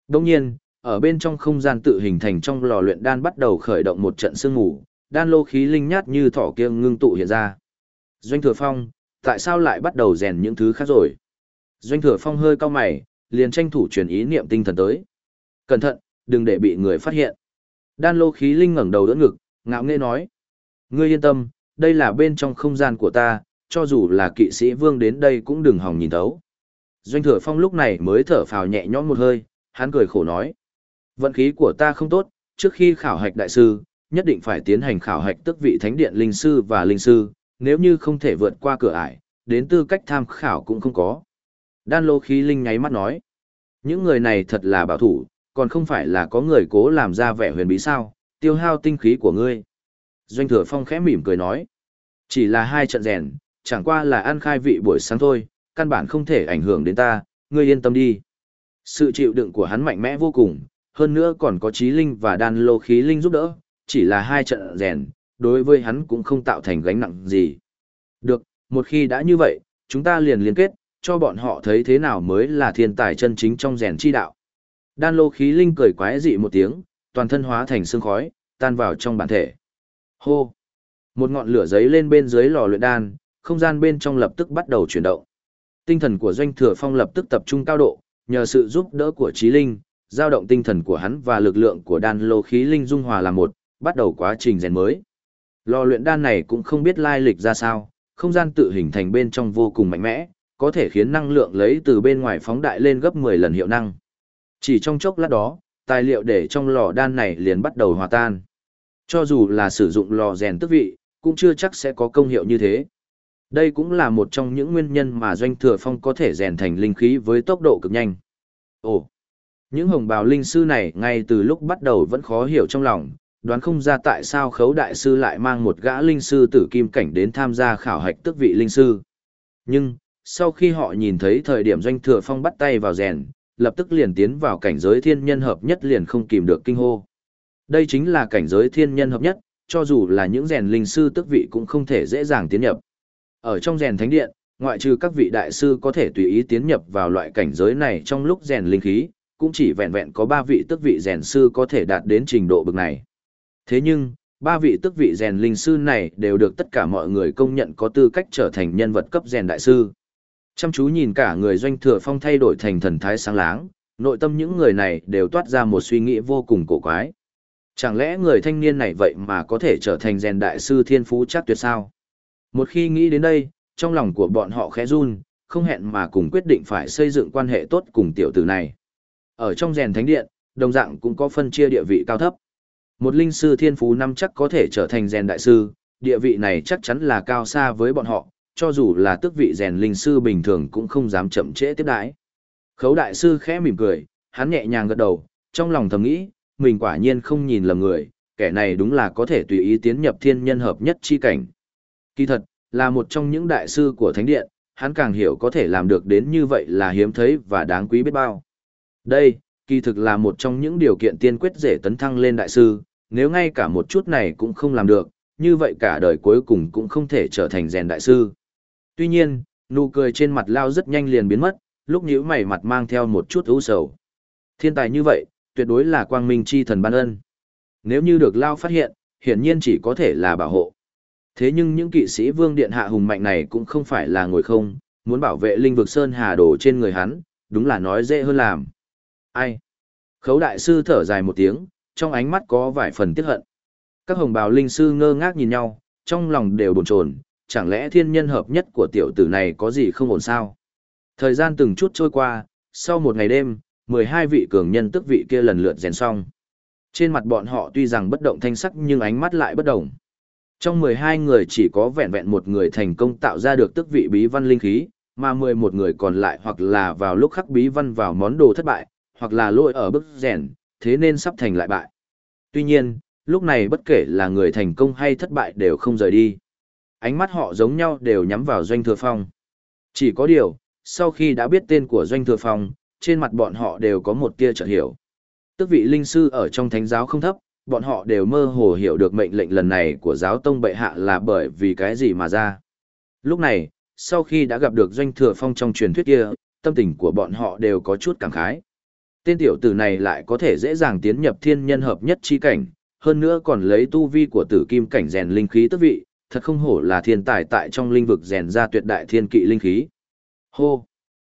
Speaker 1: Đồng nhiên, ở bên trong không gian tự hình thành trong lò luyện đan bắt đầu khởi động một trận sương ngủ, đan lô khí linh nhát như thỏ kia ngưng tụ hiện ra. Doanh thừa phong, tại sao lại bắt đầu rèn những thứ khác rồi? Doanh thừa phong hơi cao mày, liền tranh thủ truyền ý niệm tinh thần tới. Cẩn thận, đừng để bị người phát hiện. Đan lô khí linh ngẩng đầu đỡ ngực, ngạo nghễ nói. Ngươi yên tâm, đây là bên trong không gian của ta, cho dù là kỵ sĩ vương đến đây cũng đừng hòng nhìn thấu. Doanh thừa phong lúc này mới thở phào nhẹ nhõm một hơi, hắn cười khổ nói. Vận khí của ta không tốt, trước khi khảo hạch đại sư, nhất định phải tiến hành khảo hạch tức vị thánh điện linh sư và linh sư, nếu như không thể vượt qua cửa ải, đến tư cách tham khảo cũng không có. Đan lô khí linh nháy mắt nói. Những người này thật là bảo thủ, còn không phải là có người cố làm ra vẻ huyền bí sao, tiêu hao tinh khí của ngươi. Doanh thừa phong khẽ mỉm cười nói. Chỉ là hai trận rèn, chẳng qua là ăn khai vị buổi sáng thôi, căn bản không thể ảnh hưởng đến ta, ngươi yên tâm đi. Sự chịu đựng của hắn mạnh mẽ vô cùng, hơn nữa còn có trí linh và đan lô khí linh giúp đỡ, chỉ là hai trận rèn, đối với hắn cũng không tạo thành gánh nặng gì. Được, một khi đã như vậy, chúng ta liền liên kết, cho bọn họ thấy thế nào mới là thiên tài chân chính trong rèn chi đạo. Đan lô khí linh cười quái dị một tiếng, toàn thân hóa thành sương khói, tan vào trong bản thể. Hô! Một ngọn lửa giấy lên bên dưới lò luyện đan, không gian bên trong lập tức bắt đầu chuyển động. Tinh thần của doanh thừa phong lập tức tập trung cao độ, nhờ sự giúp đỡ của trí linh, dao động tinh thần của hắn và lực lượng của đan lô khí linh dung hòa làm một, bắt đầu quá trình rèn mới. Lò luyện đan này cũng không biết lai lịch ra sao, không gian tự hình thành bên trong vô cùng mạnh mẽ, có thể khiến năng lượng lấy từ bên ngoài phóng đại lên gấp 10 lần hiệu năng. Chỉ trong chốc lát đó, tài liệu để trong lò đan này liền bắt đầu hòa tan. Cho dù là sử dụng lò rèn tức vị, cũng chưa chắc sẽ có công hiệu như thế. Đây cũng là một trong những nguyên nhân mà doanh thừa phong có thể rèn thành linh khí với tốc độ cực nhanh. Ồ, những hồng bào linh sư này ngay từ lúc bắt đầu vẫn khó hiểu trong lòng, đoán không ra tại sao khấu đại sư lại mang một gã linh sư tử kim cảnh đến tham gia khảo hạch tức vị linh sư. Nhưng, sau khi họ nhìn thấy thời điểm doanh thừa phong bắt tay vào rèn, lập tức liền tiến vào cảnh giới thiên nhân hợp nhất liền không kìm được kinh hô. Đây chính là cảnh giới thiên nhân hợp nhất, cho dù là những rèn linh sư tức vị cũng không thể dễ dàng tiến nhập. Ở trong rèn thánh điện, ngoại trừ các vị đại sư có thể tùy ý tiến nhập vào loại cảnh giới này trong lúc rèn linh khí, cũng chỉ vẹn vẹn có ba vị tức vị rèn sư có thể đạt đến trình độ bực này. Thế nhưng, ba vị tức vị rèn linh sư này đều được tất cả mọi người công nhận có tư cách trở thành nhân vật cấp rèn đại sư. Chăm chú nhìn cả người doanh thừa phong thay đổi thành thần thái sáng láng, nội tâm những người này đều toát ra một suy nghĩ vô cùng cổ quái. Chẳng lẽ người thanh niên này vậy mà có thể trở thành rèn đại sư thiên phú chắc tuyệt sao? Một khi nghĩ đến đây, trong lòng của bọn họ khẽ run, không hẹn mà cùng quyết định phải xây dựng quan hệ tốt cùng tiểu tử này. Ở trong rèn thánh điện, đồng dạng cũng có phân chia địa vị cao thấp. Một linh sư thiên phú năm chắc có thể trở thành rèn đại sư, địa vị này chắc chắn là cao xa với bọn họ, cho dù là tước vị rèn linh sư bình thường cũng không dám chậm trễ tiếp đãi. Khấu đại sư khẽ mỉm cười, hắn nhẹ nhàng gật đầu, trong lòng thầm nghĩ, mình quả nhiên không nhìn lầm người, kẻ này đúng là có thể tùy ý tiến nhập thiên nhân hợp nhất chi cảnh. Kỳ thật, là một trong những đại sư của thánh điện, hắn càng hiểu có thể làm được đến như vậy là hiếm thấy và đáng quý biết bao. Đây, kỳ thực là một trong những điều kiện tiên quyết dễ tấn thăng lên đại sư, nếu ngay cả một chút này cũng không làm được, như vậy cả đời cuối cùng cũng không thể trở thành rèn đại sư. Tuy nhiên, nụ cười trên mặt Lao rất nhanh liền biến mất, lúc nhíu mày mặt mang theo một chút ưu sầu. Thiên tài như vậy, tuyệt đối là quang minh chi thần ban ân. Nếu như được Lao phát hiện, hiển nhiên chỉ có thể là bảo hộ. Thế nhưng những kỵ sĩ vương điện hạ hùng mạnh này cũng không phải là ngồi không, muốn bảo vệ linh vực Sơn Hà đổ trên người hắn, đúng là nói dễ hơn làm. Ai? Khấu đại sư thở dài một tiếng, trong ánh mắt có vài phần tiếc hận. Các hồng bào linh sư ngơ ngác nhìn nhau, trong lòng đều bồn chồn, chẳng lẽ thiên nhân hợp nhất của tiểu tử này có gì không ổn sao? Thời gian từng chút trôi qua, sau một ngày đêm, 12 vị cường nhân tức vị kia lần lượt rèn xong. Trên mặt bọn họ tuy rằng bất động thanh sắc nhưng ánh mắt lại bất động. Trong 12 người chỉ có vẹn vẹn một người thành công tạo ra được tức vị bí văn linh khí, mà 11 người còn lại hoặc là vào lúc khắc bí văn vào món đồ thất bại, hoặc là lỗi ở bức rèn, thế nên sắp thành lại bại. Tuy nhiên, lúc này bất kể là người thành công hay thất bại đều không rời đi. Ánh mắt họ giống nhau đều nhắm vào Doanh Thừa Phong. Chỉ có điều, sau khi đã biết tên của Doanh Thừa Phong, trên mặt bọn họ đều có một tia chợt hiểu. Tức vị linh sư ở trong thánh giáo không thấp, bọn họ đều mơ hồ hiểu được mệnh lệnh lần này của giáo tông bệ hạ là bởi vì cái gì mà ra. Lúc này, sau khi đã gặp được Doanh Thừa Phong trong truyền thuyết kia, tâm tình của bọn họ đều có chút cảm khái. Tên tiểu tử này lại có thể dễ dàng tiến nhập thiên nhân hợp nhất chi cảnh, hơn nữa còn lấy tu vi của tử kim cảnh rèn linh khí tức vị, thật không hổ là thiên tài tại trong linh vực rèn ra tuyệt đại thiên kỵ linh khí. Hô!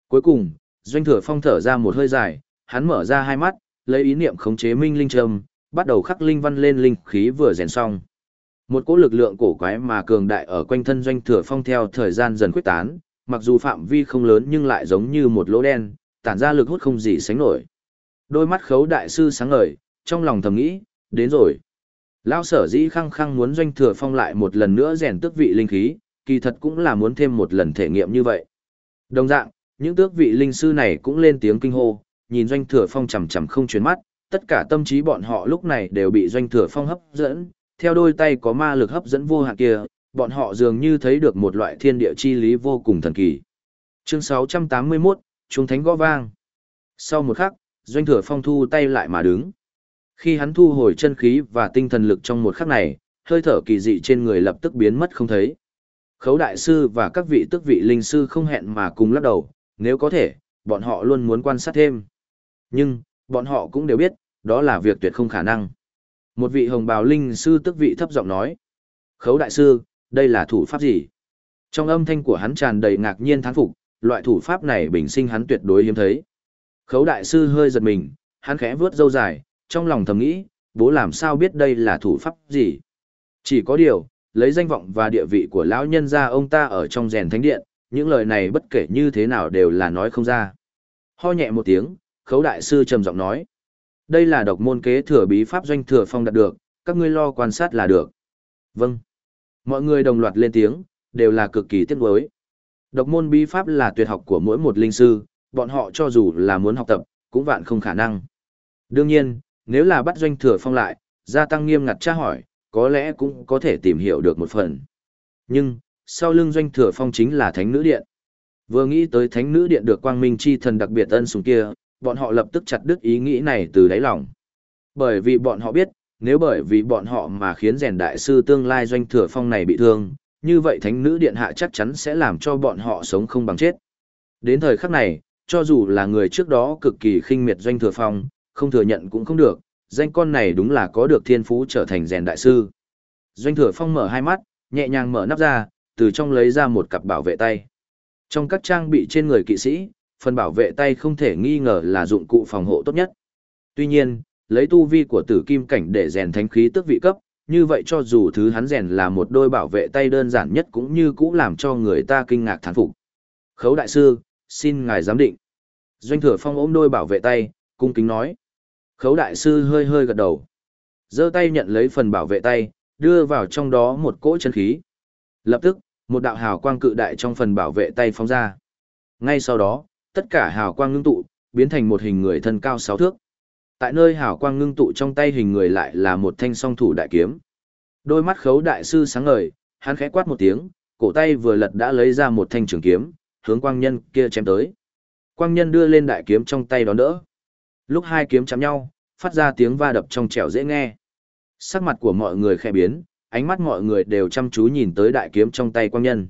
Speaker 1: Cuối cùng, Doanh Thừa Phong thở ra một hơi dài, hắn mở ra hai mắt, lấy ý niệm khống chế minh linh trầm, bắt đầu khắc linh văn lên linh khí vừa rèn xong. Một cỗ lực lượng cổ quái mà cường đại ở quanh thân Doanh Thừa Phong theo thời gian dần quyết tán, mặc dù phạm vi không lớn nhưng lại giống như một lỗ đen, tản ra lực hút không gì sánh nổi. Đôi mắt khấu đại sư sáng ngời, trong lòng thầm nghĩ, đến rồi. Lão sở dĩ khăng khăng muốn doanh thừa phong lại một lần nữa rèn tước vị linh khí, kỳ thật cũng là muốn thêm một lần thể nghiệm như vậy. Đồng dạng, những tước vị linh sư này cũng lên tiếng kinh hô, nhìn doanh thừa phong chằm chằm không chuyển mắt, tất cả tâm trí bọn họ lúc này đều bị doanh thừa phong hấp dẫn, theo đôi tay có ma lực hấp dẫn vô hạn kia, bọn họ dường như thấy được một loại thiên địa chi lý vô cùng thần kỳ. Chương 681, Trung Thánh Gõ Vang Sau một khắc, doanh thừa phong thu tay lại mà đứng. Khi hắn thu hồi chân khí và tinh thần lực trong một khắc này, hơi thở kỳ dị trên người lập tức biến mất không thấy. Khấu đại sư và các vị tức vị linh sư không hẹn mà cùng lắc đầu, nếu có thể, bọn họ luôn muốn quan sát thêm. Nhưng, bọn họ cũng đều biết, đó là việc tuyệt không khả năng. Một vị hồng bào linh sư tức vị thấp giọng nói. Khấu đại sư, đây là thủ pháp gì? Trong âm thanh của hắn tràn đầy ngạc nhiên thán phục, loại thủ pháp này bình sinh hắn tuyệt đối hiếm thấy. Khấu đại sư hơi giật mình, hắn khẽ vướt dâu dài, trong lòng thầm nghĩ, bố làm sao biết đây là thủ pháp gì. Chỉ có điều, lấy danh vọng và địa vị của lão nhân ra ông ta ở trong rèn thánh điện, những lời này bất kể như thế nào đều là nói không ra. Ho nhẹ một tiếng, khấu đại sư trầm giọng nói. Đây là độc môn kế thừa bí pháp doanh thừa phong đạt được, các ngươi lo quan sát là được. Vâng. Mọi người đồng loạt lên tiếng, đều là cực kỳ tiếc nuối. Độc môn bí pháp là tuyệt học của mỗi một linh sư, bọn họ cho dù là muốn học tập, cũng vạn không khả năng. Đương nhiên, nếu là bắt doanh thừa phong lại, gia tăng nghiêm ngặt tra hỏi, có lẽ cũng có thể tìm hiểu được một phần. Nhưng, sau lưng doanh thừa phong chính là thánh nữ điện. Vừa nghĩ tới thánh nữ điện được quang minh chi thần đặc biệt ân sủng kia, bọn họ lập tức chặt đứt ý nghĩ này từ đáy lòng. Bởi vì bọn họ biết, nếu bởi vì bọn họ mà khiến rèn đại sư tương lai doanh thừa phong này bị thương, như vậy thánh nữ điện hạ chắc chắn sẽ làm cho bọn họ sống không bằng chết. Đến thời khắc này, cho dù là người trước đó cực kỳ khinh miệt doanh thừa phong, không thừa nhận cũng không được, danh con này đúng là có được thiên phú trở thành rèn đại sư. Doanh thừa phong mở hai mắt, nhẹ nhàng mở nắp ra, từ trong lấy ra một cặp bảo vệ tay. Trong các trang bị trên người kỵ sĩ, phần bảo vệ tay không thể nghi ngờ là dụng cụ phòng hộ tốt nhất. Tuy nhiên, lấy tu vi của tử kim cảnh để rèn thánh khí tước vị cấp, như vậy cho dù thứ hắn rèn là một đôi bảo vệ tay đơn giản nhất cũng như cũ làm cho người ta kinh ngạc thán phục. Khấu đại sư, xin ngài giám định. Doanh thừa phong ôm đôi bảo vệ tay, cung kính nói. Khấu đại sư hơi hơi gật đầu. giơ tay nhận lấy phần bảo vệ tay, đưa vào trong đó một cỗ chân khí. Lập tức, một đạo hào quang cự đại trong phần bảo vệ tay phóng ra. Ngay sau đó, tất cả hào quang ngưng tụ, biến thành một hình người thân cao sáu thước. Tại nơi hào quang ngưng tụ trong tay hình người lại là một thanh song thủ đại kiếm. Đôi mắt khấu đại sư sáng ngời, hắn khẽ quát một tiếng, cổ tay vừa lật đã lấy ra một thanh trường kiếm, hướng quang nhân kia chém tới. Quang nhân đưa lên đại kiếm trong tay đón đỡ. Lúc hai kiếm chạm nhau, phát ra tiếng va đập trong trẻo dễ nghe. Sắc mặt của mọi người khẽ biến, ánh mắt mọi người đều chăm chú nhìn tới đại kiếm trong tay quang nhân.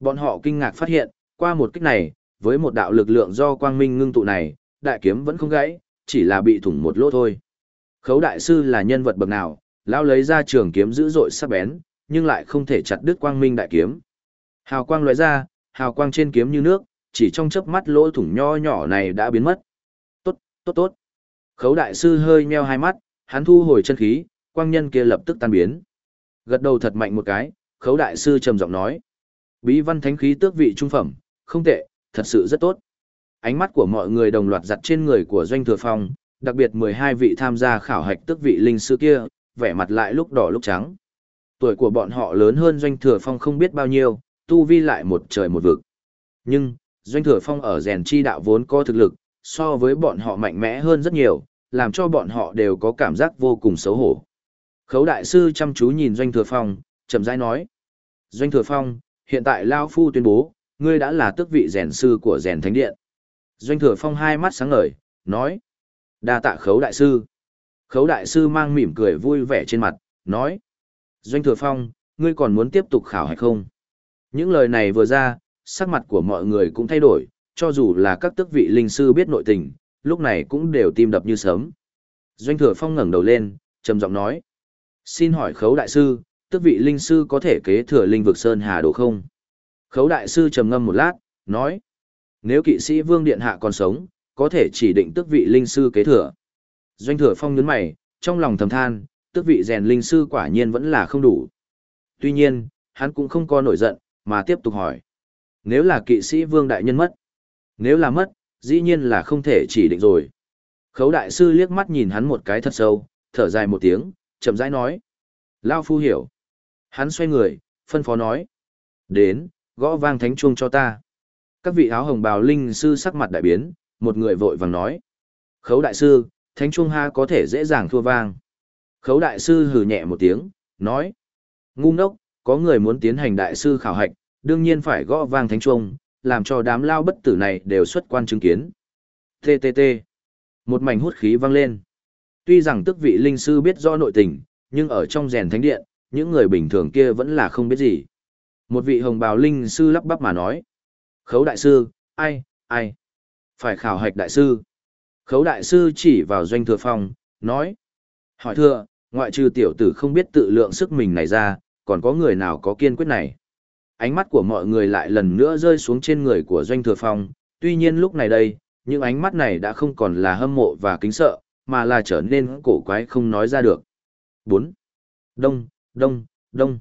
Speaker 1: Bọn họ kinh ngạc phát hiện, qua một kích này, với một đạo lực lượng do quang minh ngưng tụ này, đại kiếm vẫn không gãy, chỉ là bị thủng một lỗ thôi. Khấu đại sư là nhân vật bậc nào, lão lấy ra trường kiếm dữ dội sắc bén, nhưng lại không thể chặt đứt quang minh đại kiếm. Hào quang lóe ra, hào quang trên kiếm như nước, chỉ trong chớp mắt lỗ thủng nho nhỏ này đã biến mất. Tốt, tốt. Khấu đại sư hơi meo hai mắt, hắn thu hồi chân khí, quang nhân kia lập tức tan biến. Gật đầu thật mạnh một cái, khấu đại sư trầm giọng nói. Bí văn thánh khí tước vị trung phẩm, không tệ, thật sự rất tốt. Ánh mắt của mọi người đồng loạt giặt trên người của doanh thừa phong, đặc biệt 12 vị tham gia khảo hạch tước vị linh sư kia, vẻ mặt lại lúc đỏ lúc trắng. Tuổi của bọn họ lớn hơn doanh thừa phong không biết bao nhiêu, tu vi lại một trời một vực. Nhưng, doanh thừa phong ở rèn chi đạo vốn có thực lực, so với bọn họ mạnh mẽ hơn rất nhiều, làm cho bọn họ đều có cảm giác vô cùng xấu hổ. Khấu đại sư chăm chú nhìn doanh thừa phong, chậm rãi nói. Doanh thừa phong, hiện tại Lao Phu tuyên bố, ngươi đã là tước vị rèn sư của rèn thánh điện. Doanh thừa phong hai mắt sáng ngời, nói. đa tạ khấu đại sư. Khấu đại sư mang mỉm cười vui vẻ trên mặt, nói. Doanh thừa phong, ngươi còn muốn tiếp tục khảo hay không? Những lời này vừa ra, sắc mặt của mọi người cũng thay đổi, cho dù là các tước vị linh sư biết nội tình, lúc này cũng đều tim đập như sớm. Doanh thừa phong ngẩng đầu lên, trầm giọng nói. Xin hỏi khấu đại sư, tước vị linh sư có thể kế thừa linh vực Sơn Hà Đồ không? Khấu đại sư trầm ngâm một lát, nói. Nếu kỵ sĩ vương điện hạ còn sống, có thể chỉ định tước vị linh sư kế thừa. Doanh thừa phong nhấn mày, trong lòng thầm than, tước vị rèn linh sư quả nhiên vẫn là không đủ. Tuy nhiên, hắn cũng không có nổi giận, mà tiếp tục hỏi. Nếu là kỵ sĩ vương đại nhân mất, nếu là mất, dĩ nhiên là không thể chỉ định rồi. Khấu đại sư liếc mắt nhìn hắn một cái thật sâu, thở dài một tiếng, chậm rãi nói. Lao phu hiểu. Hắn xoay người, phân phó nói. Đến, gõ vang thánh chuông cho ta. Các vị áo hồng bào linh sư sắc mặt đại biến, một người vội vàng nói. Khấu đại sư, thánh chuông ha có thể dễ dàng thua vang. Khấu đại sư hừ nhẹ một tiếng, nói. Ngu ngốc, có người muốn tiến hành đại sư khảo hạch, đương nhiên phải gõ vang thánh chuông, làm cho đám lao bất tử này đều xuất quan chứng kiến. TTT. Một mảnh hút khí vang lên. Tuy rằng tức vị linh sư biết rõ nội tình, nhưng ở trong rèn thánh điện, những người bình thường kia vẫn là không biết gì. Một vị hồng bào linh sư lắp bắp mà nói. Khấu đại sư, ai, ai? Phải khảo hạch đại sư. Khấu đại sư chỉ vào doanh thừa phòng, nói. Hỏi thưa, ngoại trừ tiểu tử không biết tự lượng sức mình này ra, còn có người nào có kiên quyết này? Ánh mắt của mọi người lại lần nữa rơi xuống trên người của doanh thừa phong, tuy nhiên lúc này đây, những ánh mắt này đã không còn là hâm mộ và kính sợ, mà là trở nên cổ quái không nói ra được. Bốn, Đông, đông, đông.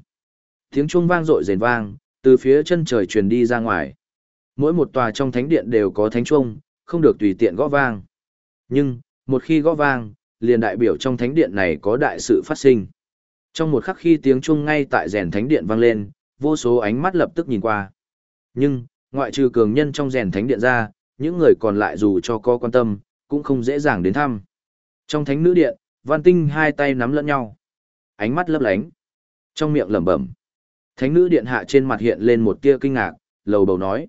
Speaker 1: Tiếng chuông vang dội rền vang, từ phía chân trời truyền đi ra ngoài. Mỗi một tòa trong thánh điện đều có thánh chuông, không được tùy tiện gõ vang. Nhưng, một khi gõ vang, liền đại biểu trong thánh điện này có đại sự phát sinh. Trong một khắc khi tiếng chuông ngay tại rèn thánh điện vang lên, vô số ánh mắt lập tức nhìn qua. Nhưng, ngoại trừ cường nhân trong rèn thánh điện ra, những người còn lại dù cho có quan tâm, cũng không dễ dàng đến thăm. Trong thánh nữ điện, Văn Tinh hai tay nắm lẫn nhau, ánh mắt lấp lánh, trong miệng lẩm bẩm. Thánh nữ điện hạ trên mặt hiện lên một tia kinh ngạc, lầu bầu nói: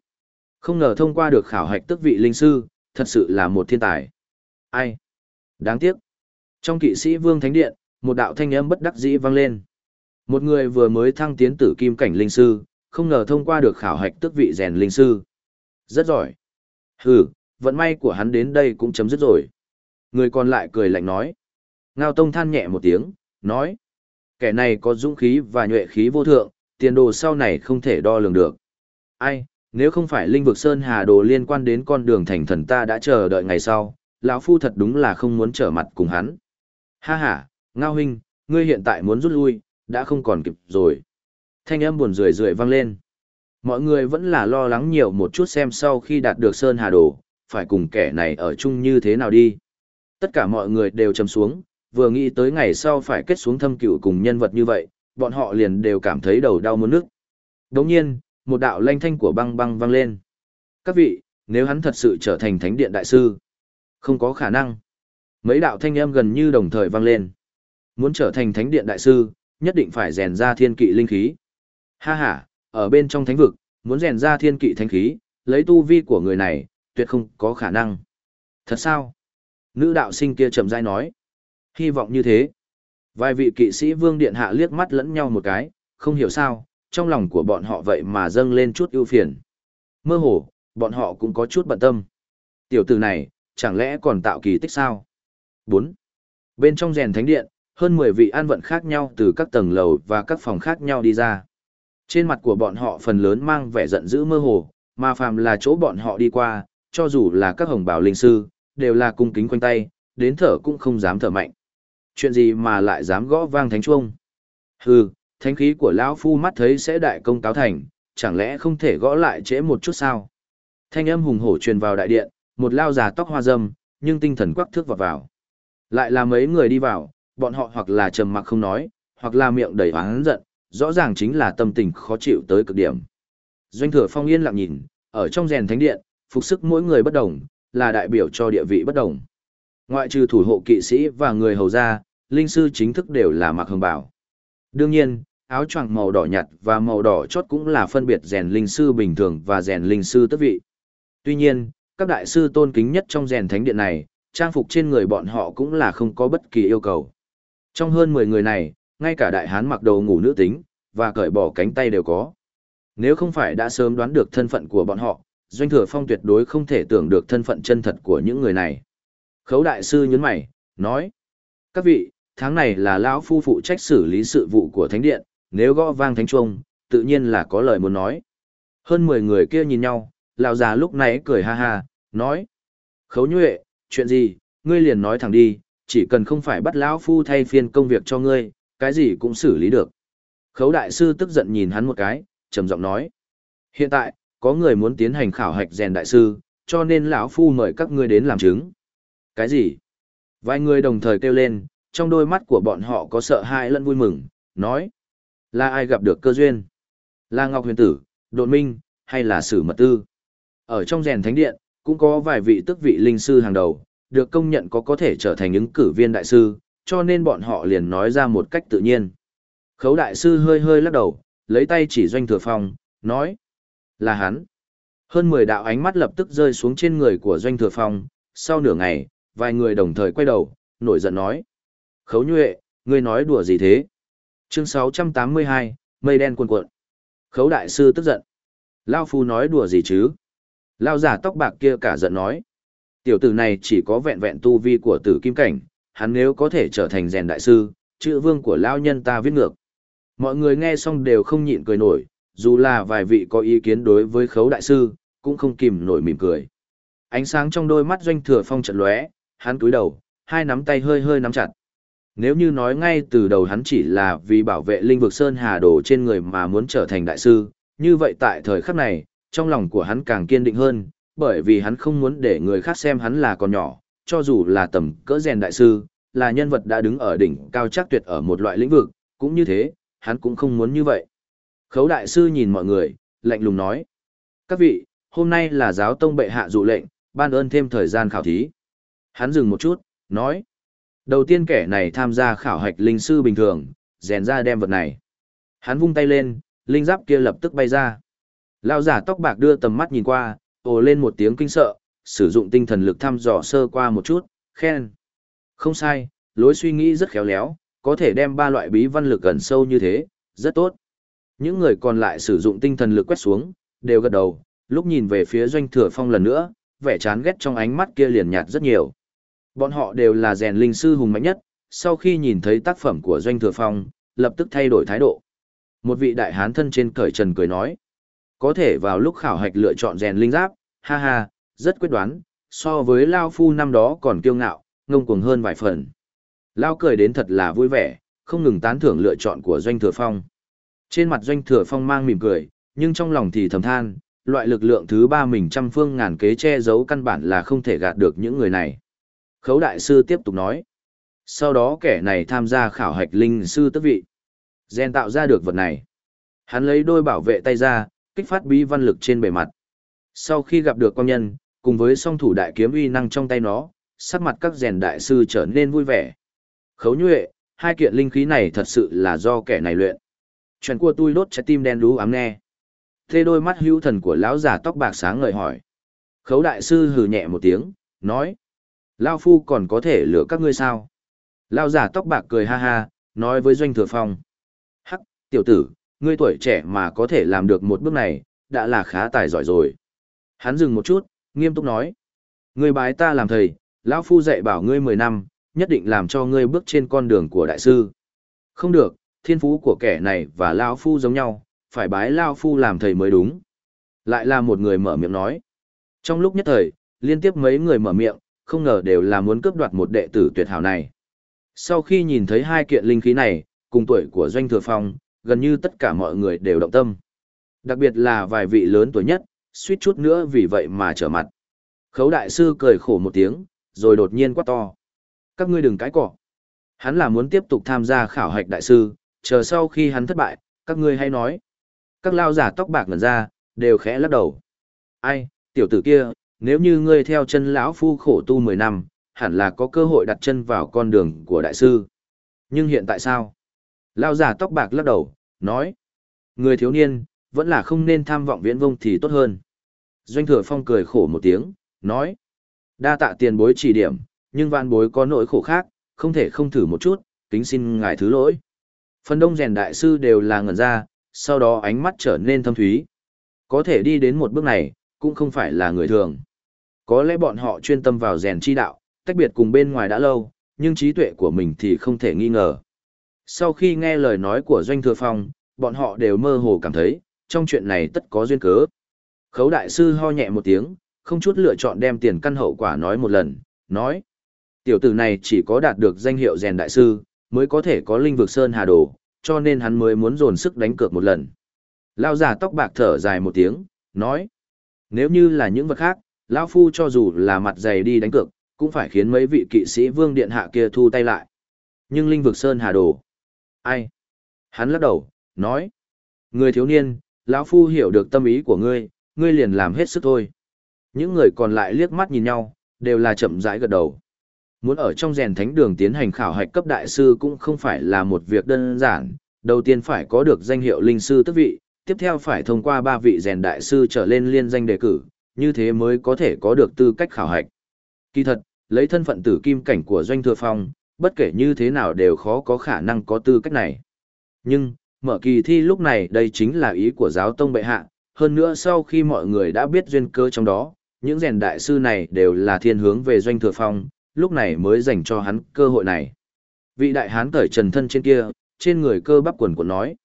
Speaker 1: "Không ngờ thông qua được khảo hạch tức vị linh sư, thật sự là một thiên tài." Ai? Đáng tiếc. Trong kỵ sĩ Vương Thánh Điện, một đạo thanh âm bất đắc dĩ vang lên. Một người vừa mới thăng tiến tử kim cảnh linh sư, không ngờ thông qua được khảo hạch tức vị rèn linh sư. Rất giỏi. Hừ, vận may của hắn đến đây cũng chấm dứt rồi. Người còn lại cười lạnh nói. Ngao Tông than nhẹ một tiếng, nói. Kẻ này có dũng khí và nhuệ khí vô thượng, tiền đồ sau này không thể đo lường được. Ai, nếu không phải linh vực Sơn Hà Đồ liên quan đến con đường thành thần ta đã chờ đợi ngày sau, lão Phu thật đúng là không muốn trở mặt cùng hắn. Ha ha, Ngao Huynh, ngươi hiện tại muốn rút lui, đã không còn kịp rồi. Thanh âm buồn rười rượi vang lên. Mọi người vẫn là lo lắng nhiều một chút xem sau khi đạt được Sơn Hà Đồ, phải cùng kẻ này ở chung như thế nào đi. Tất cả mọi người đều trầm xuống, vừa nghĩ tới ngày sau phải kết xuống thâm cựu cùng nhân vật như vậy, bọn họ liền đều cảm thấy đầu đau muốn nước. Đồng nhiên, một đạo lanh thanh của băng băng vang lên. Các vị, nếu hắn thật sự trở thành thánh điện đại sư, không có khả năng. Mấy đạo thanh âm gần như đồng thời vang lên. Muốn trở thành thánh điện đại sư, nhất định phải rèn ra thiên kỵ linh khí. Ha ha, ở bên trong thánh vực, muốn rèn ra thiên kỵ thánh khí, lấy tu vi của người này, tuyệt không có khả năng. Thật sao? Nữ đạo sinh kia chậm rãi nói. Hy vọng như thế. Vài vị kỵ sĩ vương điện hạ liếc mắt lẫn nhau một cái, không hiểu sao, trong lòng của bọn họ vậy mà dâng lên chút ưu phiền. Mơ hồ, bọn họ cũng có chút bận tâm. Tiểu tử này, chẳng lẽ còn tạo kỳ tích sao? 4. Bên trong rèn thánh điện, hơn 10 vị an vận khác nhau từ các tầng lầu và các phòng khác nhau đi ra. Trên mặt của bọn họ phần lớn mang vẻ giận dữ mơ hồ, mà phàm là chỗ bọn họ đi qua, cho dù là các hồng bảo linh sư, đều là cung kính quanh tay, đến thở cũng không dám thở mạnh. Chuyện gì mà lại dám gõ vang thánh chuông? Hừ, thánh khí của lão phu mắt thấy sẽ đại công cáo thành, chẳng lẽ không thể gõ lại trễ một chút sao? Thanh âm hùng hổ truyền vào đại điện, một lao già tóc hoa râm, nhưng tinh thần quắc thước vào vào. Lại là mấy người đi vào, bọn họ hoặc là trầm mặc không nói, hoặc là miệng đầy oán giận, rõ ràng chính là tâm tình khó chịu tới cực điểm. Doanh thừa phong yên lặng nhìn, ở trong rèn thánh điện, phục sức mỗi người bất đồng, là đại biểu cho địa vị bất đồng. Ngoại trừ thủ hộ kỵ sĩ và người hầu gia, linh sư chính thức đều là mặc hồng bào. Đương nhiên, áo choàng màu đỏ nhạt và màu đỏ chót cũng là phân biệt rèn linh sư bình thường và rèn linh sư tất vị. Tuy nhiên, các đại sư tôn kính nhất trong rèn thánh điện này, trang phục trên người bọn họ cũng là không có bất kỳ yêu cầu. Trong hơn 10 người này, ngay cả đại hán mặc đồ ngủ nữ tính, và cởi bỏ cánh tay đều có. Nếu không phải đã sớm đoán được thân phận của bọn họ, Doanh Thừa Phong tuyệt đối không thể tưởng được thân phận chân thật của những người này. Khấu đại sư nhấn mày, nói: "Các vị, tháng này là lão phu phụ trách xử lý sự vụ của thánh điện, nếu gõ vang thánh chuông, tự nhiên là có lời muốn nói." Hơn 10 người kia nhìn nhau, lão già lúc này cười ha ha, nói: "Khấu Nhuệ, chuyện gì, ngươi liền nói thẳng đi, chỉ cần không phải bắt lão phu thay phiên công việc cho ngươi, cái gì cũng xử lý được." Khấu đại sư tức giận nhìn hắn một cái, trầm giọng nói: "Hiện tại, có người muốn tiến hành khảo hạch rèn đại sư, cho nên lão phu mời các ngươi đến làm chứng." Cái gì? Vài người đồng thời kêu lên, trong đôi mắt của bọn họ có sợ hãi lẫn vui mừng, nói: "Là ai gặp được cơ duyên? Là Ngọc Huyền Tử, Độn Minh, hay là Sử Mật Tư?" Ở trong rèn thánh điện, cũng có vài vị tức vị linh sư hàng đầu, được công nhận có có thể trở thành ứng cử viên đại sư, cho nên bọn họ liền nói ra một cách tự nhiên. Khấu đại sư hơi hơi lắc đầu, lấy tay chỉ doanh thừa phong, nói. Là hắn. Hơn 10 đạo ánh mắt lập tức rơi xuống trên người của doanh thừa phong, sau nửa ngày, vài người đồng thời quay đầu, nổi giận nói. Khấu nhuệ, ngươi nói đùa gì thế? Chương 682, mây đen cuồn cuộn. Khấu đại sư tức giận. Lao phu nói đùa gì chứ? Lao giả tóc bạc kia cả giận nói. Tiểu tử này chỉ có vẹn vẹn tu vi của tử kim cảnh, hắn nếu có thể trở thành rèn đại sư, chữ vương của Lao nhân ta viết ngược. Mọi người nghe xong đều không nhịn cười nổi, dù là vài vị có ý kiến đối với khấu đại sư, cũng không kìm nổi mỉm cười. Ánh sáng trong đôi mắt doanh thừa phong trận lóe, hắn cúi đầu, hai nắm tay hơi hơi nắm chặt. Nếu như nói ngay từ đầu hắn chỉ là vì bảo vệ linh vực Sơn Hà Đồ trên người mà muốn trở thành đại sư, như vậy tại thời khắc này, trong lòng của hắn càng kiên định hơn, bởi vì hắn không muốn để người khác xem hắn là còn nhỏ, cho dù là tầm cỡ rèn đại sư, là nhân vật đã đứng ở đỉnh cao chắc tuyệt ở một loại lĩnh vực, cũng như thế, hắn cũng không muốn như vậy. Khấu đại sư nhìn mọi người, lạnh lùng nói. Các vị, hôm nay là giáo tông bệ hạ dụ lệnh, ban ơn thêm thời gian khảo thí. Hắn dừng một chút, nói. Đầu tiên kẻ này tham gia khảo hạch linh sư bình thường, rèn ra đem vật này. Hắn vung tay lên, linh giáp kia lập tức bay ra. Lao giả tóc bạc đưa tầm mắt nhìn qua, ồ lên một tiếng kinh sợ, sử dụng tinh thần lực thăm dò sơ qua một chút, khen. Không sai, lối suy nghĩ rất khéo léo, có thể đem ba loại bí văn lực gần sâu như thế, rất tốt. Những người còn lại sử dụng tinh thần lực quét xuống, đều gật đầu, lúc nhìn về phía doanh thừa phong lần nữa, vẻ chán ghét trong ánh mắt kia liền nhạt rất nhiều. Bọn họ đều là rèn linh sư hùng mạnh nhất, sau khi nhìn thấy tác phẩm của doanh thừa phong, lập tức thay đổi thái độ. Một vị đại hán thân trên cởi trần cười nói, có thể vào lúc khảo hạch lựa chọn rèn linh giáp, ha ha, rất quyết đoán, so với Lao Phu năm đó còn kiêu ngạo, ngông cuồng hơn vài phần. Lao cười đến thật là vui vẻ, không ngừng tán thưởng lựa chọn của Doanh Thừa Phong. Trên mặt Doanh Thừa Phong mang mỉm cười, nhưng trong lòng thì thầm than, loại lực lượng thứ ba mình trăm phương ngàn kế che giấu căn bản là không thể gạt được những người này. Khấu Đại Sư tiếp tục nói. Sau đó kẻ này tham gia khảo hạch linh sư tức vị. Gen tạo ra được vật này. Hắn lấy đôi bảo vệ tay ra, kích phát bí văn lực trên bề mặt. Sau khi gặp được quan nhân, cùng với song thủ đại kiếm uy năng trong tay nó, sắc mặt các rèn đại sư trở nên vui vẻ. Khấu nhuệ, hai kiện linh khí này thật sự là do kẻ này luyện. Chuyện của tôi đốt trái tim đen đú ám nghe. Thế đôi mắt hữu thần của lão già tóc bạc sáng ngời hỏi. Khấu đại sư hừ nhẹ một tiếng, nói. Lao phu còn có thể lựa các ngươi sao? Lao già tóc bạc cười ha ha, nói với doanh thừa phong. Hắc, tiểu tử, ngươi tuổi trẻ mà có thể làm được một bước này, đã là khá tài giỏi rồi. Hắn dừng một chút, nghiêm túc nói. Ngươi bái ta làm thầy, lão phu dạy bảo ngươi 10 năm, nhất định làm cho ngươi bước trên con đường của đại sư. Không được, thiên phú của kẻ này và lão Phu giống nhau, phải bái lão Phu làm thầy mới đúng. Lại là một người mở miệng nói. Trong lúc nhất thời, liên tiếp mấy người mở miệng, không ngờ đều là muốn cướp đoạt một đệ tử tuyệt hảo này. Sau khi nhìn thấy hai kiện linh khí này, cùng tuổi của Doanh Thừa Phong, gần như tất cả mọi người đều động tâm. Đặc biệt là vài vị lớn tuổi nhất, suýt chút nữa vì vậy mà trở mặt. Khấu đại sư cười khổ một tiếng, rồi đột nhiên quát to. Các ngươi đừng cãi cỏ. Hắn là muốn tiếp tục tham gia khảo hạch đại sư, chờ sau khi hắn thất bại, các ngươi hay nói. Các lao giả tóc bạc ngần ra, đều khẽ lắc đầu. Ai, tiểu tử kia, nếu như ngươi theo chân lão phu khổ tu 10 năm, hẳn là có cơ hội đặt chân vào con đường của đại sư. Nhưng hiện tại sao? Lao giả tóc bạc lắc đầu, nói. Người thiếu niên, vẫn là không nên tham vọng viễn vông thì tốt hơn. Doanh thừa phong cười khổ một tiếng, nói. Đa tạ tiền bối chỉ điểm, nhưng vạn bối có nỗi khổ khác, không thể không thử một chút, kính xin ngài thứ lỗi. Phần đông rèn đại sư đều là ngẩn ra, sau đó ánh mắt trở nên thâm thúy. Có thể đi đến một bước này, cũng không phải là người thường. Có lẽ bọn họ chuyên tâm vào rèn chi đạo, tách biệt cùng bên ngoài đã lâu, nhưng trí tuệ của mình thì không thể nghi ngờ. Sau khi nghe lời nói của Doanh Thừa Phong, bọn họ đều mơ hồ cảm thấy, trong chuyện này tất có duyên cớ. Khấu đại sư ho nhẹ một tiếng, không chút lựa chọn đem tiền căn hậu quả nói một lần, nói. Tiểu tử này chỉ có đạt được danh hiệu rèn đại sư, mới có thể có linh vực sơn hà đồ, cho nên hắn mới muốn dồn sức đánh cược một lần. Lao giả tóc bạc thở dài một tiếng, nói. Nếu như là những vật khác, lão Phu cho dù là mặt dày đi đánh cược, cũng phải khiến mấy vị kỵ sĩ vương điện hạ kia thu tay lại. Nhưng linh vực sơn hà đồ. Ai? Hắn lắc đầu, nói. Người thiếu niên, lão Phu hiểu được tâm ý của ngươi, ngươi liền làm hết sức thôi. Những người còn lại liếc mắt nhìn nhau, đều là chậm rãi gật đầu. Muốn ở trong rèn thánh đường tiến hành khảo hạch cấp đại sư cũng không phải là một việc đơn giản, đầu tiên phải có được danh hiệu linh sư tức vị, tiếp theo phải thông qua ba vị rèn đại sư trở lên liên danh đề cử, như thế mới có thể có được tư cách khảo hạch. Kỳ thật, lấy thân phận tử kim cảnh của doanh thừa phong, bất kể như thế nào đều khó có khả năng có tư cách này. Nhưng, mở kỳ thi lúc này đây chính là ý của giáo tông bệ hạ, hơn nữa sau khi mọi người đã biết duyên cơ trong đó, những rèn đại sư này đều là thiên hướng về doanh thừa phong, lúc này mới dành cho hắn cơ hội này. Vị đại hán cởi trần thân trên kia, trên người cơ bắp quần của nói.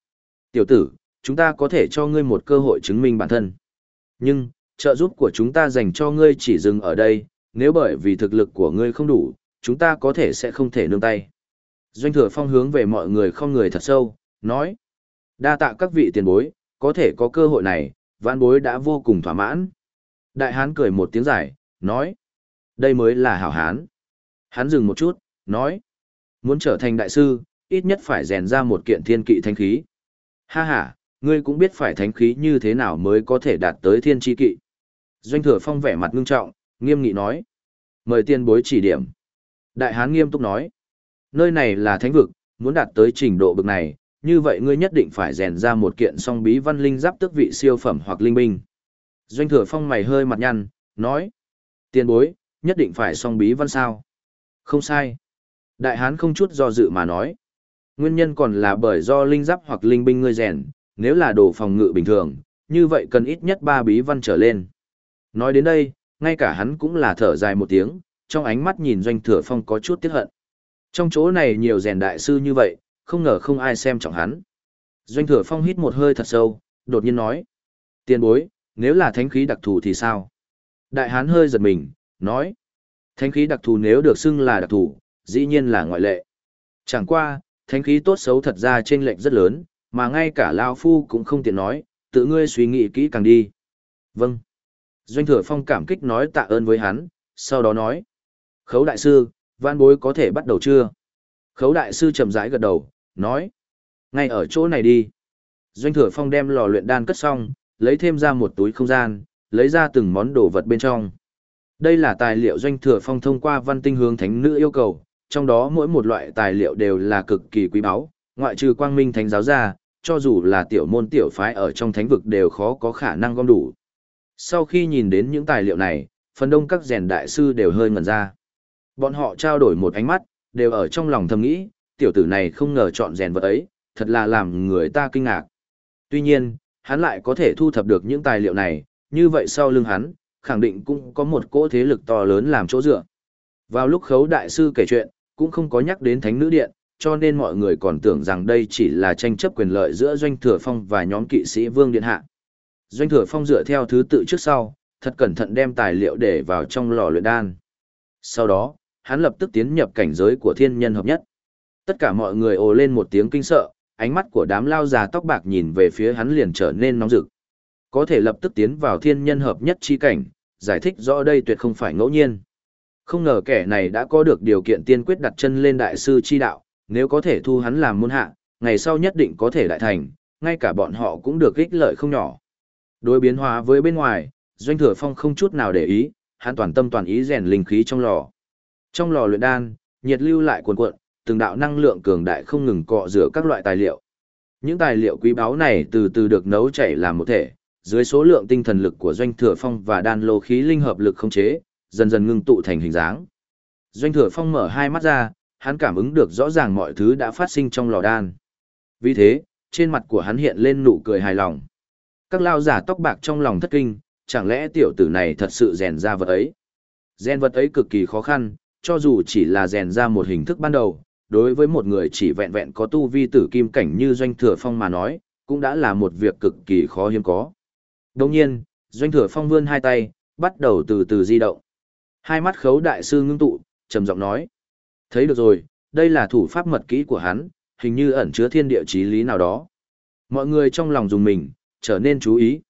Speaker 1: Tiểu tử, chúng ta có thể cho ngươi một cơ hội chứng minh bản thân. Nhưng, trợ giúp của chúng ta dành cho ngươi chỉ dừng ở đây, nếu bởi vì thực lực của ngươi không đủ, chúng ta có thể sẽ không thể nương tay. Doanh thừa phong hướng về mọi người không người thật sâu, nói. Đa tạ các vị tiền bối, có thể có cơ hội này, vãn bối đã vô cùng thỏa mãn. Đại hán cười một tiếng dài, nói. Đây mới là hảo hán. Hán dừng một chút, nói. Muốn trở thành đại sư, ít nhất phải rèn ra một kiện thiên kỵ thánh khí. Ha ha, ngươi cũng biết phải thánh khí như thế nào mới có thể đạt tới thiên chi kỵ. Doanh thừa phong vẻ mặt ngưng trọng, nghiêm nghị nói. Mời tiên bối chỉ điểm. Đại hán nghiêm túc nói. Nơi này là thánh vực, muốn đạt tới trình độ bực này, như vậy ngươi nhất định phải rèn ra một kiện song bí văn linh giáp tước vị siêu phẩm hoặc linh binh. Doanh thừa phong mày hơi mặt nhăn, nói. tiền bối, nhất định phải song bí văn sao. Không sai. Đại hán không chút do dự mà nói. Nguyên nhân còn là bởi do linh giáp hoặc linh binh ngươi rèn, nếu là đồ phòng ngự bình thường, như vậy cần ít nhất ba bí văn trở lên. Nói đến đây, ngay cả hắn cũng là thở dài một tiếng, trong ánh mắt nhìn doanh thừa phong có chút tiếc hận. Trong chỗ này nhiều rèn đại sư như vậy, không ngờ không ai xem trọng hắn. Doanh thừa phong hít một hơi thật sâu, đột nhiên nói. Tiền bối, nếu là thánh khí đặc thù thì sao? Đại hán hơi giật mình, nói. Thánh khí đặc thù nếu được xưng là đặc thù, dĩ nhiên là ngoại lệ. Chẳng qua, thánh khí tốt xấu thật ra trên lệnh rất lớn, mà ngay cả Lao Phu cũng không tiện nói, tự ngươi suy nghĩ kỹ càng đi. Vâng. Doanh thừa phong cảm kích nói tạ ơn với hắn, sau đó nói. Khấu đại sư, văn bối có thể bắt đầu chưa? Khấu đại sư chậm rãi gật đầu, nói. Ngay ở chỗ này đi. Doanh thừa phong đem lò luyện đan cất xong, lấy thêm ra một túi không gian, lấy ra từng món đồ vật bên trong. Đây là tài liệu doanh thừa phong thông qua văn tinh hướng thánh nữ yêu cầu, trong đó mỗi một loại tài liệu đều là cực kỳ quý báu, ngoại trừ quang minh thánh giáo ra, cho dù là tiểu môn tiểu phái ở trong thánh vực đều khó có khả năng gom đủ. Sau khi nhìn đến những tài liệu này, phần đông các rèn đại sư đều hơi ngẩn ra. Bọn họ trao đổi một ánh mắt, đều ở trong lòng thầm nghĩ, tiểu tử này không ngờ chọn rèn vật ấy, thật là làm người ta kinh ngạc. Tuy nhiên, hắn lại có thể thu thập được những tài liệu này, như vậy sau lưng hắn, khẳng định cũng có một cỗ thế lực to lớn làm chỗ dựa. Vào lúc khấu đại sư kể chuyện, cũng không có nhắc đến thánh nữ điện, cho nên mọi người còn tưởng rằng đây chỉ là tranh chấp quyền lợi giữa Doanh Thừa Phong và nhóm kỵ sĩ Vương Điện Hạ. Doanh Thừa Phong dựa theo thứ tự trước sau, thật cẩn thận đem tài liệu để vào trong lò luyện đan. Sau đó, hắn lập tức tiến nhập cảnh giới của thiên nhân hợp nhất. Tất cả mọi người ồ lên một tiếng kinh sợ, ánh mắt của đám lao già tóc bạc nhìn về phía hắn liền trở nên nóng rực. Có thể lập tức tiến vào thiên nhân hợp nhất chi cảnh, giải thích rõ đây tuyệt không phải ngẫu nhiên. Không ngờ kẻ này đã có được điều kiện tiên quyết đặt chân lên đại sư chi đạo, nếu có thể thu hắn làm môn hạ, ngày sau nhất định có thể đại thành, ngay cả bọn họ cũng được ích lợi không nhỏ. Đối biến hóa với bên ngoài, Doanh Thừa Phong không chút nào để ý, hắn toàn tâm toàn ý rèn linh khí trong lò. Trong lò luyện đan, nhiệt lưu lại cuồn cuộn, từng đạo năng lượng cường đại không ngừng cọ rửa các loại tài liệu. Những tài liệu quý báu này từ từ được nấu chảy làm một thể, dưới số lượng tinh thần lực của Doanh Thừa Phong và đan lô khí linh hợp lực khống chế, dần dần ngưng tụ thành hình dáng. Doanh Thừa Phong mở hai mắt ra, hắn cảm ứng được rõ ràng mọi thứ đã phát sinh trong lò đan. Vì thế, trên mặt của hắn hiện lên nụ cười hài lòng. Các lao giả tóc bạc trong lòng thất kinh, chẳng lẽ tiểu tử này thật sự rèn ra vật ấy? Rèn vật ấy cực kỳ khó khăn, cho dù chỉ là rèn ra một hình thức ban đầu, đối với một người chỉ vẹn vẹn có tu vi tử kim cảnh như Doanh Thừa Phong mà nói, cũng đã là một việc cực kỳ khó hiếm có. Đồng nhiên, Doanh Thừa Phong vươn hai tay, bắt đầu từ từ di động. Hai mắt khấu đại sư ngưng tụ, trầm giọng nói. Thấy được rồi, đây là thủ pháp mật kỹ của hắn, hình như ẩn chứa thiên địa chí lý nào đó. Mọi người trong lòng dùng mình, trở nên chú ý.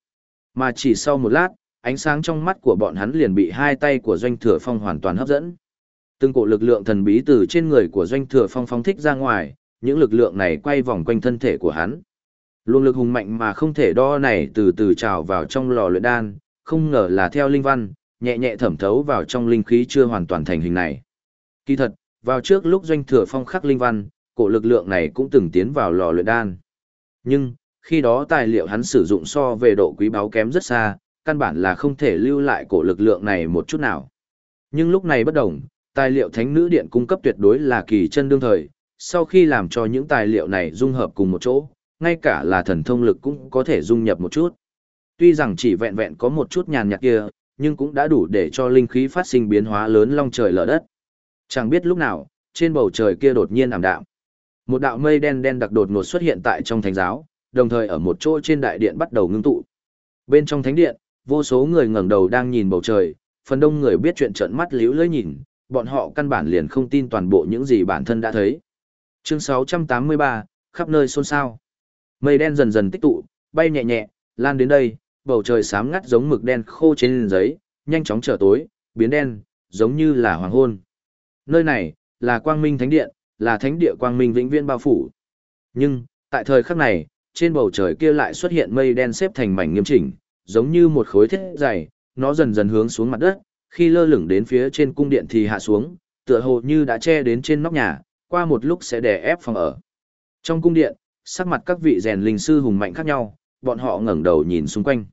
Speaker 1: Mà chỉ sau một lát, ánh sáng trong mắt của bọn hắn liền bị hai tay của Doanh Thừa Phong hoàn toàn hấp dẫn. Từng cổ lực lượng thần bí từ trên người của Doanh Thừa Phong phóng thích ra ngoài, những lực lượng này quay vòng quanh thân thể của hắn. Luồng lực hùng mạnh mà không thể đo này từ từ trào vào trong lò luyện đan, không ngờ là theo linh văn, nhẹ nhẹ thẩm thấu vào trong linh khí chưa hoàn toàn thành hình này. Kỳ thật, vào trước lúc doanh thừa phong khắc linh văn, cổ lực lượng này cũng từng tiến vào lò luyện đan. Nhưng, khi đó tài liệu hắn sử dụng so về độ quý báu kém rất xa, căn bản là không thể lưu lại cổ lực lượng này một chút nào. Nhưng lúc này bất đồng, tài liệu thánh nữ điện cung cấp tuyệt đối là kỳ chân đương thời, sau khi làm cho những tài liệu này dung hợp cùng một chỗ, ngay cả là thần thông lực cũng có thể dung nhập một chút. Tuy rằng chỉ vẹn vẹn có một chút nhàn nhạt kia, nhưng cũng đã đủ để cho linh khí phát sinh biến hóa lớn long trời lở đất. Chẳng biết lúc nào, trên bầu trời kia đột nhiên ảm đạm. Một đạo mây đen đen đặc đột ngột xuất hiện tại trong thánh giáo, đồng thời ở một chỗ trên đại điện bắt đầu ngưng tụ. Bên trong thánh điện, vô số người ngẩng đầu đang nhìn bầu trời, phần đông người biết chuyện trợn mắt liễu lưỡi nhìn, bọn họ căn bản liền không tin toàn bộ những gì bản thân đã thấy. Chương 683, khắp nơi xôn xao. Mây đen dần dần tích tụ, bay nhẹ nhẹ, lan đến đây, bầu trời xám ngắt giống mực đen khô trên giấy, nhanh chóng trở tối, biến đen, giống như là hoàng hôn. Nơi này, là quang minh thánh điện, là thánh địa quang minh vĩnh viễn bao phủ. Nhưng, tại thời khắc này, trên bầu trời kia lại xuất hiện mây đen xếp thành mảnh nghiêm chỉnh, giống như một khối thiết dày, nó dần dần hướng xuống mặt đất, khi lơ lửng đến phía trên cung điện thì hạ xuống, tựa hồ như đã che đến trên nóc nhà, qua một lúc sẽ đè ép phòng ở. Trong cung điện, sắc mặt các vị rèn linh sư hùng mạnh khác nhau, bọn họ ngẩng đầu nhìn xung quanh.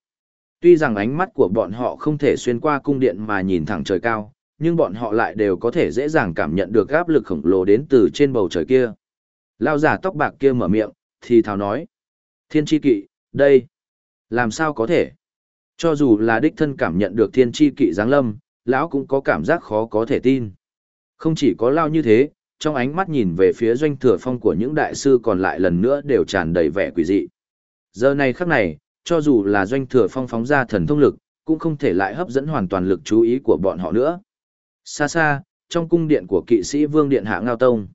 Speaker 1: Tuy rằng ánh mắt của bọn họ không thể xuyên qua cung điện mà nhìn thẳng trời cao, nhưng bọn họ lại đều có thể dễ dàng cảm nhận được áp lực khổng lồ đến từ trên bầu trời kia. Lao giả tóc bạc kia mở miệng, thì thào nói. Thiên tri kỵ, đây. Làm sao có thể? Cho dù là đích thân cảm nhận được thiên tri kỵ giáng lâm, lão cũng có cảm giác khó có thể tin. Không chỉ có lao như thế, trong ánh mắt nhìn về phía doanh thừa phong của những đại sư còn lại lần nữa đều tràn đầy vẻ quỷ dị. Giờ này khắc này, cho dù là doanh thừa phong phóng ra thần thông lực, cũng không thể lại hấp dẫn hoàn toàn lực chú ý của bọn họ nữa. Xa xa, trong cung điện của kỵ sĩ vương điện hạ ngao tông.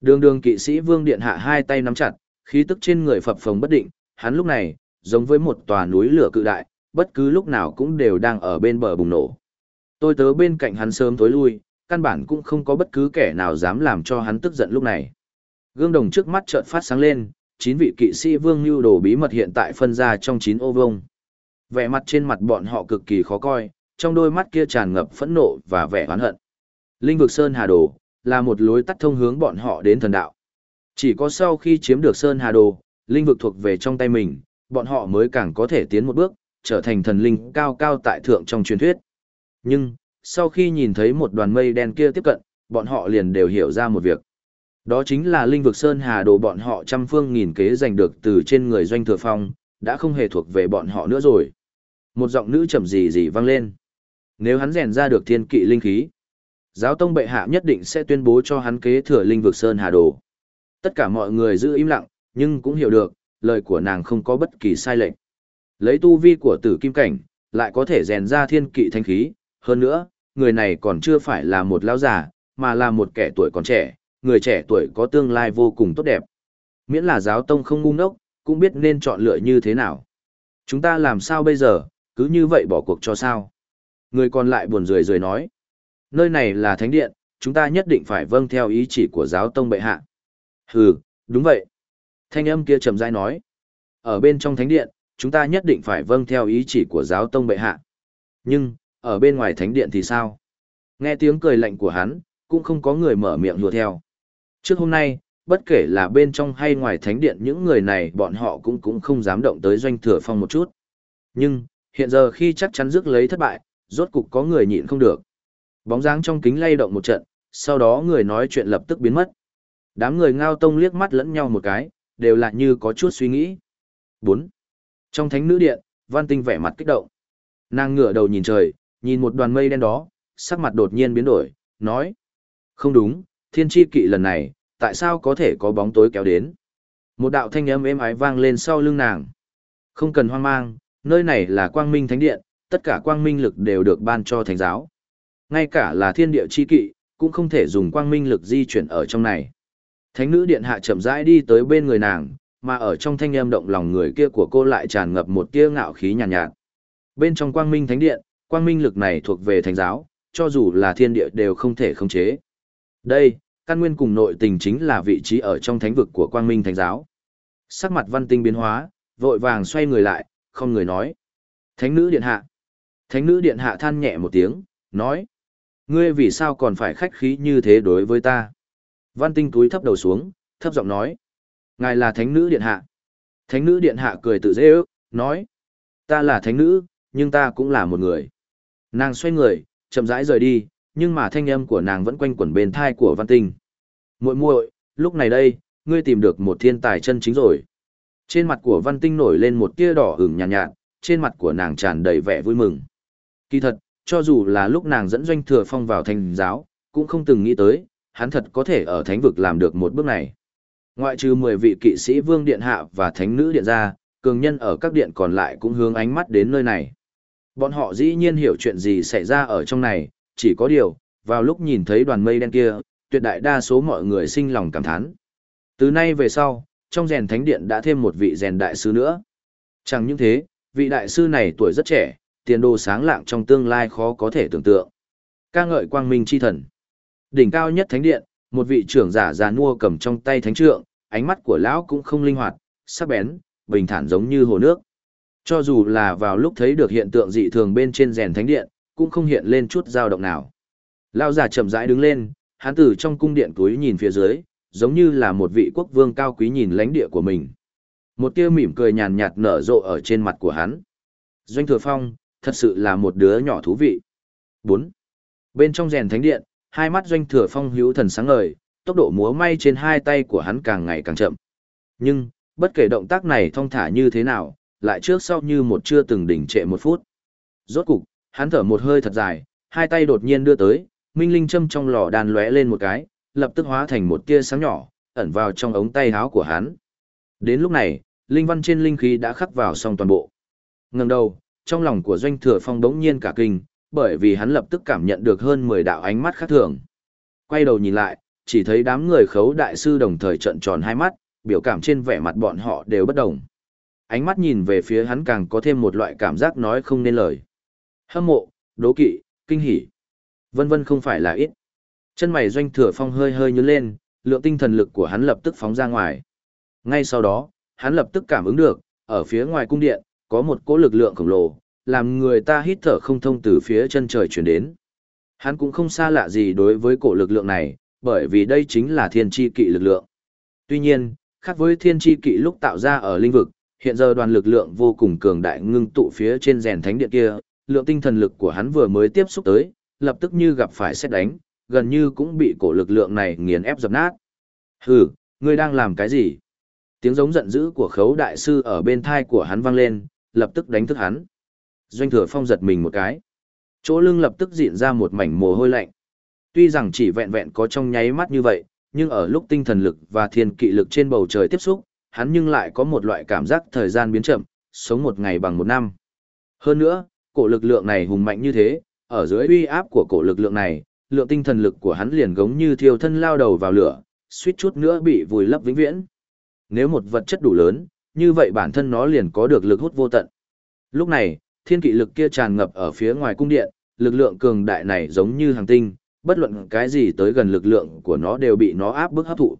Speaker 1: Đường đường kỵ sĩ vương điện hạ hai tay nắm chặt, khí tức trên người phập phồng bất định, hắn lúc này, giống với một tòa núi lửa cự đại, bất cứ lúc nào cũng đều đang ở bên bờ bùng nổ. Tôi tớ bên cạnh hắn sớm tối lui, căn bản cũng không có bất cứ kẻ nào dám làm cho hắn tức giận lúc này. Gương đồng trước mắt chợt phát sáng lên, chín vị kỵ sĩ vương lưu đồ bí mật hiện tại phân ra trong chín ô vông. Vẻ mặt trên mặt bọn họ cực kỳ khó coi, trong đôi mắt kia tràn ngập phẫn nộ và vẻ oán hận. Linh vực Sơn Hà Đồ là một lối tắt thông hướng bọn họ đến thần đạo. Chỉ có sau khi chiếm được Sơn Hà Đồ, linh vực thuộc về trong tay mình, bọn họ mới càng có thể tiến một bước, trở thành thần linh cao cao tại thượng trong truyền thuyết. Nhưng, sau khi nhìn thấy một đoàn mây đen kia tiếp cận, bọn họ liền đều hiểu ra một việc. Đó chính là linh vực Sơn Hà Đồ bọn họ trăm phương nghìn kế giành được từ trên người doanh thừa phong, đã không hề thuộc về bọn họ nữa rồi. Một giọng nữ trầm gì gì vang lên. Nếu hắn rèn ra được thiên kỵ linh khí, Giáo tông bệ hạ nhất định sẽ tuyên bố cho hắn kế thừa linh vực Sơn Hà Đồ. Tất cả mọi người giữ im lặng, nhưng cũng hiểu được, lời của nàng không có bất kỳ sai lệch. Lấy tu vi của tử kim cảnh, lại có thể rèn ra thiên kỵ thanh khí, hơn nữa, người này còn chưa phải là một lão già, mà là một kẻ tuổi còn trẻ, người trẻ tuổi có tương lai vô cùng tốt đẹp. Miễn là giáo tông không ngu ngốc, cũng biết nên chọn lựa như thế nào. Chúng ta làm sao bây giờ, cứ như vậy bỏ cuộc cho sao? Người còn lại buồn rười rười nói. Nơi này là thánh điện, chúng ta nhất định phải vâng theo ý chỉ của giáo tông bệ hạ. Hừ, đúng vậy. Thanh âm kia trầm rãi nói. Ở bên trong thánh điện, chúng ta nhất định phải vâng theo ý chỉ của giáo tông bệ hạ. Nhưng, ở bên ngoài thánh điện thì sao? Nghe tiếng cười lạnh của hắn, cũng không có người mở miệng hùa theo. Trước hôm nay, bất kể là bên trong hay ngoài thánh điện những người này bọn họ cũng cũng không dám động tới doanh thừa phong một chút. Nhưng, hiện giờ khi chắc chắn rước lấy thất bại, rốt cục có người nhịn không được. Bóng dáng trong kính lay động một trận, sau đó người nói chuyện lập tức biến mất. Đám người ngao tông liếc mắt lẫn nhau một cái, đều là như có chút suy nghĩ. 4. Trong thánh nữ điện, Văn Tinh vẻ mặt kích động. Nàng ngửa đầu nhìn trời, nhìn một đoàn mây đen đó, sắc mặt đột nhiên biến đổi, nói. Không đúng, thiên tri kỵ lần này, tại sao có thể có bóng tối kéo đến? Một đạo thanh âm êm ái vang lên sau lưng nàng. Không cần hoang mang, nơi này là quang minh thánh điện, tất cả quang minh lực đều được ban cho thánh giáo. Ngay cả là thiên địa chi kỵ, cũng không thể dùng quang minh lực di chuyển ở trong này. Thánh nữ điện hạ chậm rãi đi tới bên người nàng, mà ở trong thanh âm động lòng người kia của cô lại tràn ngập một tia ngạo khí nhàn nhạt, nhạt. Bên trong quang minh thánh điện, quang minh lực này thuộc về thánh giáo, cho dù là thiên địa đều không thể khống chế. Đây, căn nguyên cùng nội tình chính là vị trí ở trong thánh vực của quang minh thánh giáo. Sắc mặt văn tinh biến hóa, vội vàng xoay người lại, không người nói. Thánh nữ điện hạ. Thánh nữ điện hạ than nhẹ một tiếng, nói. Ngươi vì sao còn phải khách khí như thế đối với ta? Văn tinh túi thấp đầu xuống, thấp giọng nói. Ngài là thánh nữ điện hạ. Thánh nữ điện hạ cười tự dễ ước, nói. Ta là thánh nữ, nhưng ta cũng là một người. Nàng xoay người, chậm rãi rời đi, nhưng mà thanh âm của nàng vẫn quanh quẩn bên thai của văn tinh. muội muội lúc này đây, ngươi tìm được một thiên tài chân chính rồi. Trên mặt của văn tinh nổi lên một tia đỏ ửng nhàn nhạt, nhạt, trên mặt của nàng tràn đầy vẻ vui mừng. Kỳ thật, cho dù là lúc nàng dẫn doanh thừa phong vào thành giáo, cũng không từng nghĩ tới, hắn thật có thể ở thánh vực làm được một bước này. Ngoại trừ 10 vị kỵ sĩ vương điện hạ và thánh nữ điện ra, cường nhân ở các điện còn lại cũng hướng ánh mắt đến nơi này. Bọn họ dĩ nhiên hiểu chuyện gì xảy ra ở trong này, chỉ có điều, vào lúc nhìn thấy đoàn mây đen kia, tuyệt đại đa số mọi người sinh lòng cảm thán. Từ nay về sau, trong rèn thánh điện đã thêm một vị rèn đại sư nữa. Chẳng những thế, vị đại sư này tuổi rất trẻ, tiền đồ sáng lạng trong tương lai khó có thể tưởng tượng. ca ngợi quang minh chi thần. Đỉnh cao nhất thánh điện, một vị trưởng giả già nua cầm trong tay thánh trượng, ánh mắt của lão cũng không linh hoạt, sắc bén, bình thản giống như hồ nước. Cho dù là vào lúc thấy được hiện tượng dị thường bên trên rèn thánh điện, cũng không hiện lên chút dao động nào. Lao giả chậm rãi đứng lên, hắn từ trong cung điện túi nhìn phía dưới, giống như là một vị quốc vương cao quý nhìn lãnh địa của mình. Một tia mỉm cười nhàn nhạt nở rộ ở trên mặt của hắn. Doanh Thừa Phong, thật sự là một đứa nhỏ thú vị. 4. Bên trong rèn thánh điện, hai mắt Doanh Thừa Phong hữu thần sáng ngời, tốc độ múa may trên hai tay của hắn càng ngày càng chậm. Nhưng, bất kể động tác này thong thả như thế nào, lại trước sau như một chưa từng đỉnh trệ một phút. Rốt cục, hắn thở một hơi thật dài, hai tay đột nhiên đưa tới, minh linh châm trong lò đàn lóe lên một cái, lập tức hóa thành một tia sáng nhỏ, ẩn vào trong ống tay áo của hắn. Đến lúc này, linh văn trên linh khí đã khắc vào xong toàn bộ. Ngẩng đầu, trong lòng của doanh thừa phong đống nhiên cả kinh, bởi vì hắn lập tức cảm nhận được hơn 10 đạo ánh mắt khác thường. Quay đầu nhìn lại, chỉ thấy đám người khấu đại sư đồng thời trận tròn hai mắt, biểu cảm trên vẻ mặt bọn họ đều bất đồng. Ánh mắt nhìn về phía hắn càng có thêm một loại cảm giác nói không nên lời. Hâm mộ, đố kỵ, kinh hỉ. Vân vân không phải là ít. Chân mày doanh thừa phong hơi hơi nhướng lên, lượng tinh thần lực của hắn lập tức phóng ra ngoài. Ngay sau đó, hắn lập tức cảm ứng được, ở phía ngoài cung điện, có một cỗ lực lượng khổng lồ, làm người ta hít thở không thông từ phía chân trời chuyển đến. Hắn cũng không xa lạ gì đối với cổ lực lượng này, bởi vì đây chính là thiên tri kỵ lực lượng. Tuy nhiên, khác với thiên tri kỵ lúc tạo ra ở linh vực, hiện giờ đoàn lực lượng vô cùng cường đại ngưng tụ phía trên rèn thánh điện kia, lượng tinh thần lực của hắn vừa mới tiếp xúc tới, lập tức như gặp phải xét đánh, gần như cũng bị cổ lực lượng này nghiền ép dập nát. Hừ, ngươi đang làm cái gì? Tiếng giống giận dữ của khấu đại sư ở bên thai của hắn vang lên, lập tức đánh thức hắn. Doanh thừa phong giật mình một cái. Chỗ lưng lập tức diện ra một mảnh mồ hôi lạnh. Tuy rằng chỉ vẹn vẹn có trong nháy mắt như vậy, nhưng ở lúc tinh thần lực và thiên kỵ lực trên bầu trời tiếp xúc, hắn nhưng lại có một loại cảm giác thời gian biến chậm, sống một ngày bằng một năm. Hơn nữa, cổ lực lượng này hùng mạnh như thế, ở dưới uy áp của cổ lực lượng này, lượng tinh thần lực của hắn liền giống như thiêu thân lao đầu vào lửa, suýt chút nữa bị vùi lấp vĩnh viễn. Nếu một vật chất đủ lớn, như vậy bản thân nó liền có được lực hút vô tận. Lúc này, thiên kỵ lực kia tràn ngập ở phía ngoài cung điện, lực lượng cường đại này giống như hàng tinh, bất luận cái gì tới gần lực lượng của nó đều bị nó áp bức hấp thụ.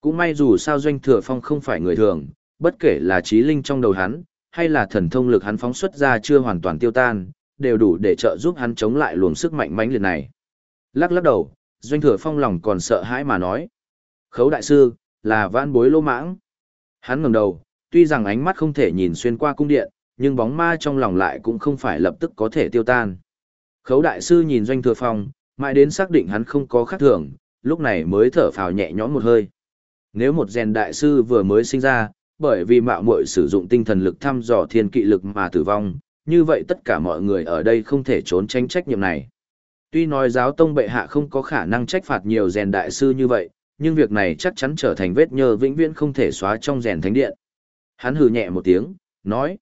Speaker 1: Cũng may dù sao doanh thừa phong không phải người thường, bất kể là trí linh trong đầu hắn, hay là thần thông lực hắn phóng xuất ra chưa hoàn toàn tiêu tan, đều đủ để trợ giúp hắn chống lại luồng sức mạnh mãnh liệt này. Lắc lắc đầu, doanh thừa phong lòng còn sợ hãi mà nói. Khấu đại sư, là vãn bối lô mãng. Hắn ngẩng đầu, tuy rằng ánh mắt không thể nhìn xuyên qua cung điện, nhưng bóng ma trong lòng lại cũng không phải lập tức có thể tiêu tan. Khấu đại sư nhìn doanh thừa phong, mãi đến xác định hắn không có khác thường, lúc này mới thở phào nhẹ nhõm một hơi. Nếu một rèn đại sư vừa mới sinh ra, bởi vì mạo muội sử dụng tinh thần lực thăm dò thiên kỵ lực mà tử vong, như vậy tất cả mọi người ở đây không thể trốn tránh trách nhiệm này. Tuy nói giáo tông bệ hạ không có khả năng trách phạt nhiều rèn đại sư như vậy, nhưng việc này chắc chắn trở thành vết nhơ vĩnh viễn không thể xóa trong rèn thánh điện. Hắn hừ nhẹ một tiếng, nói.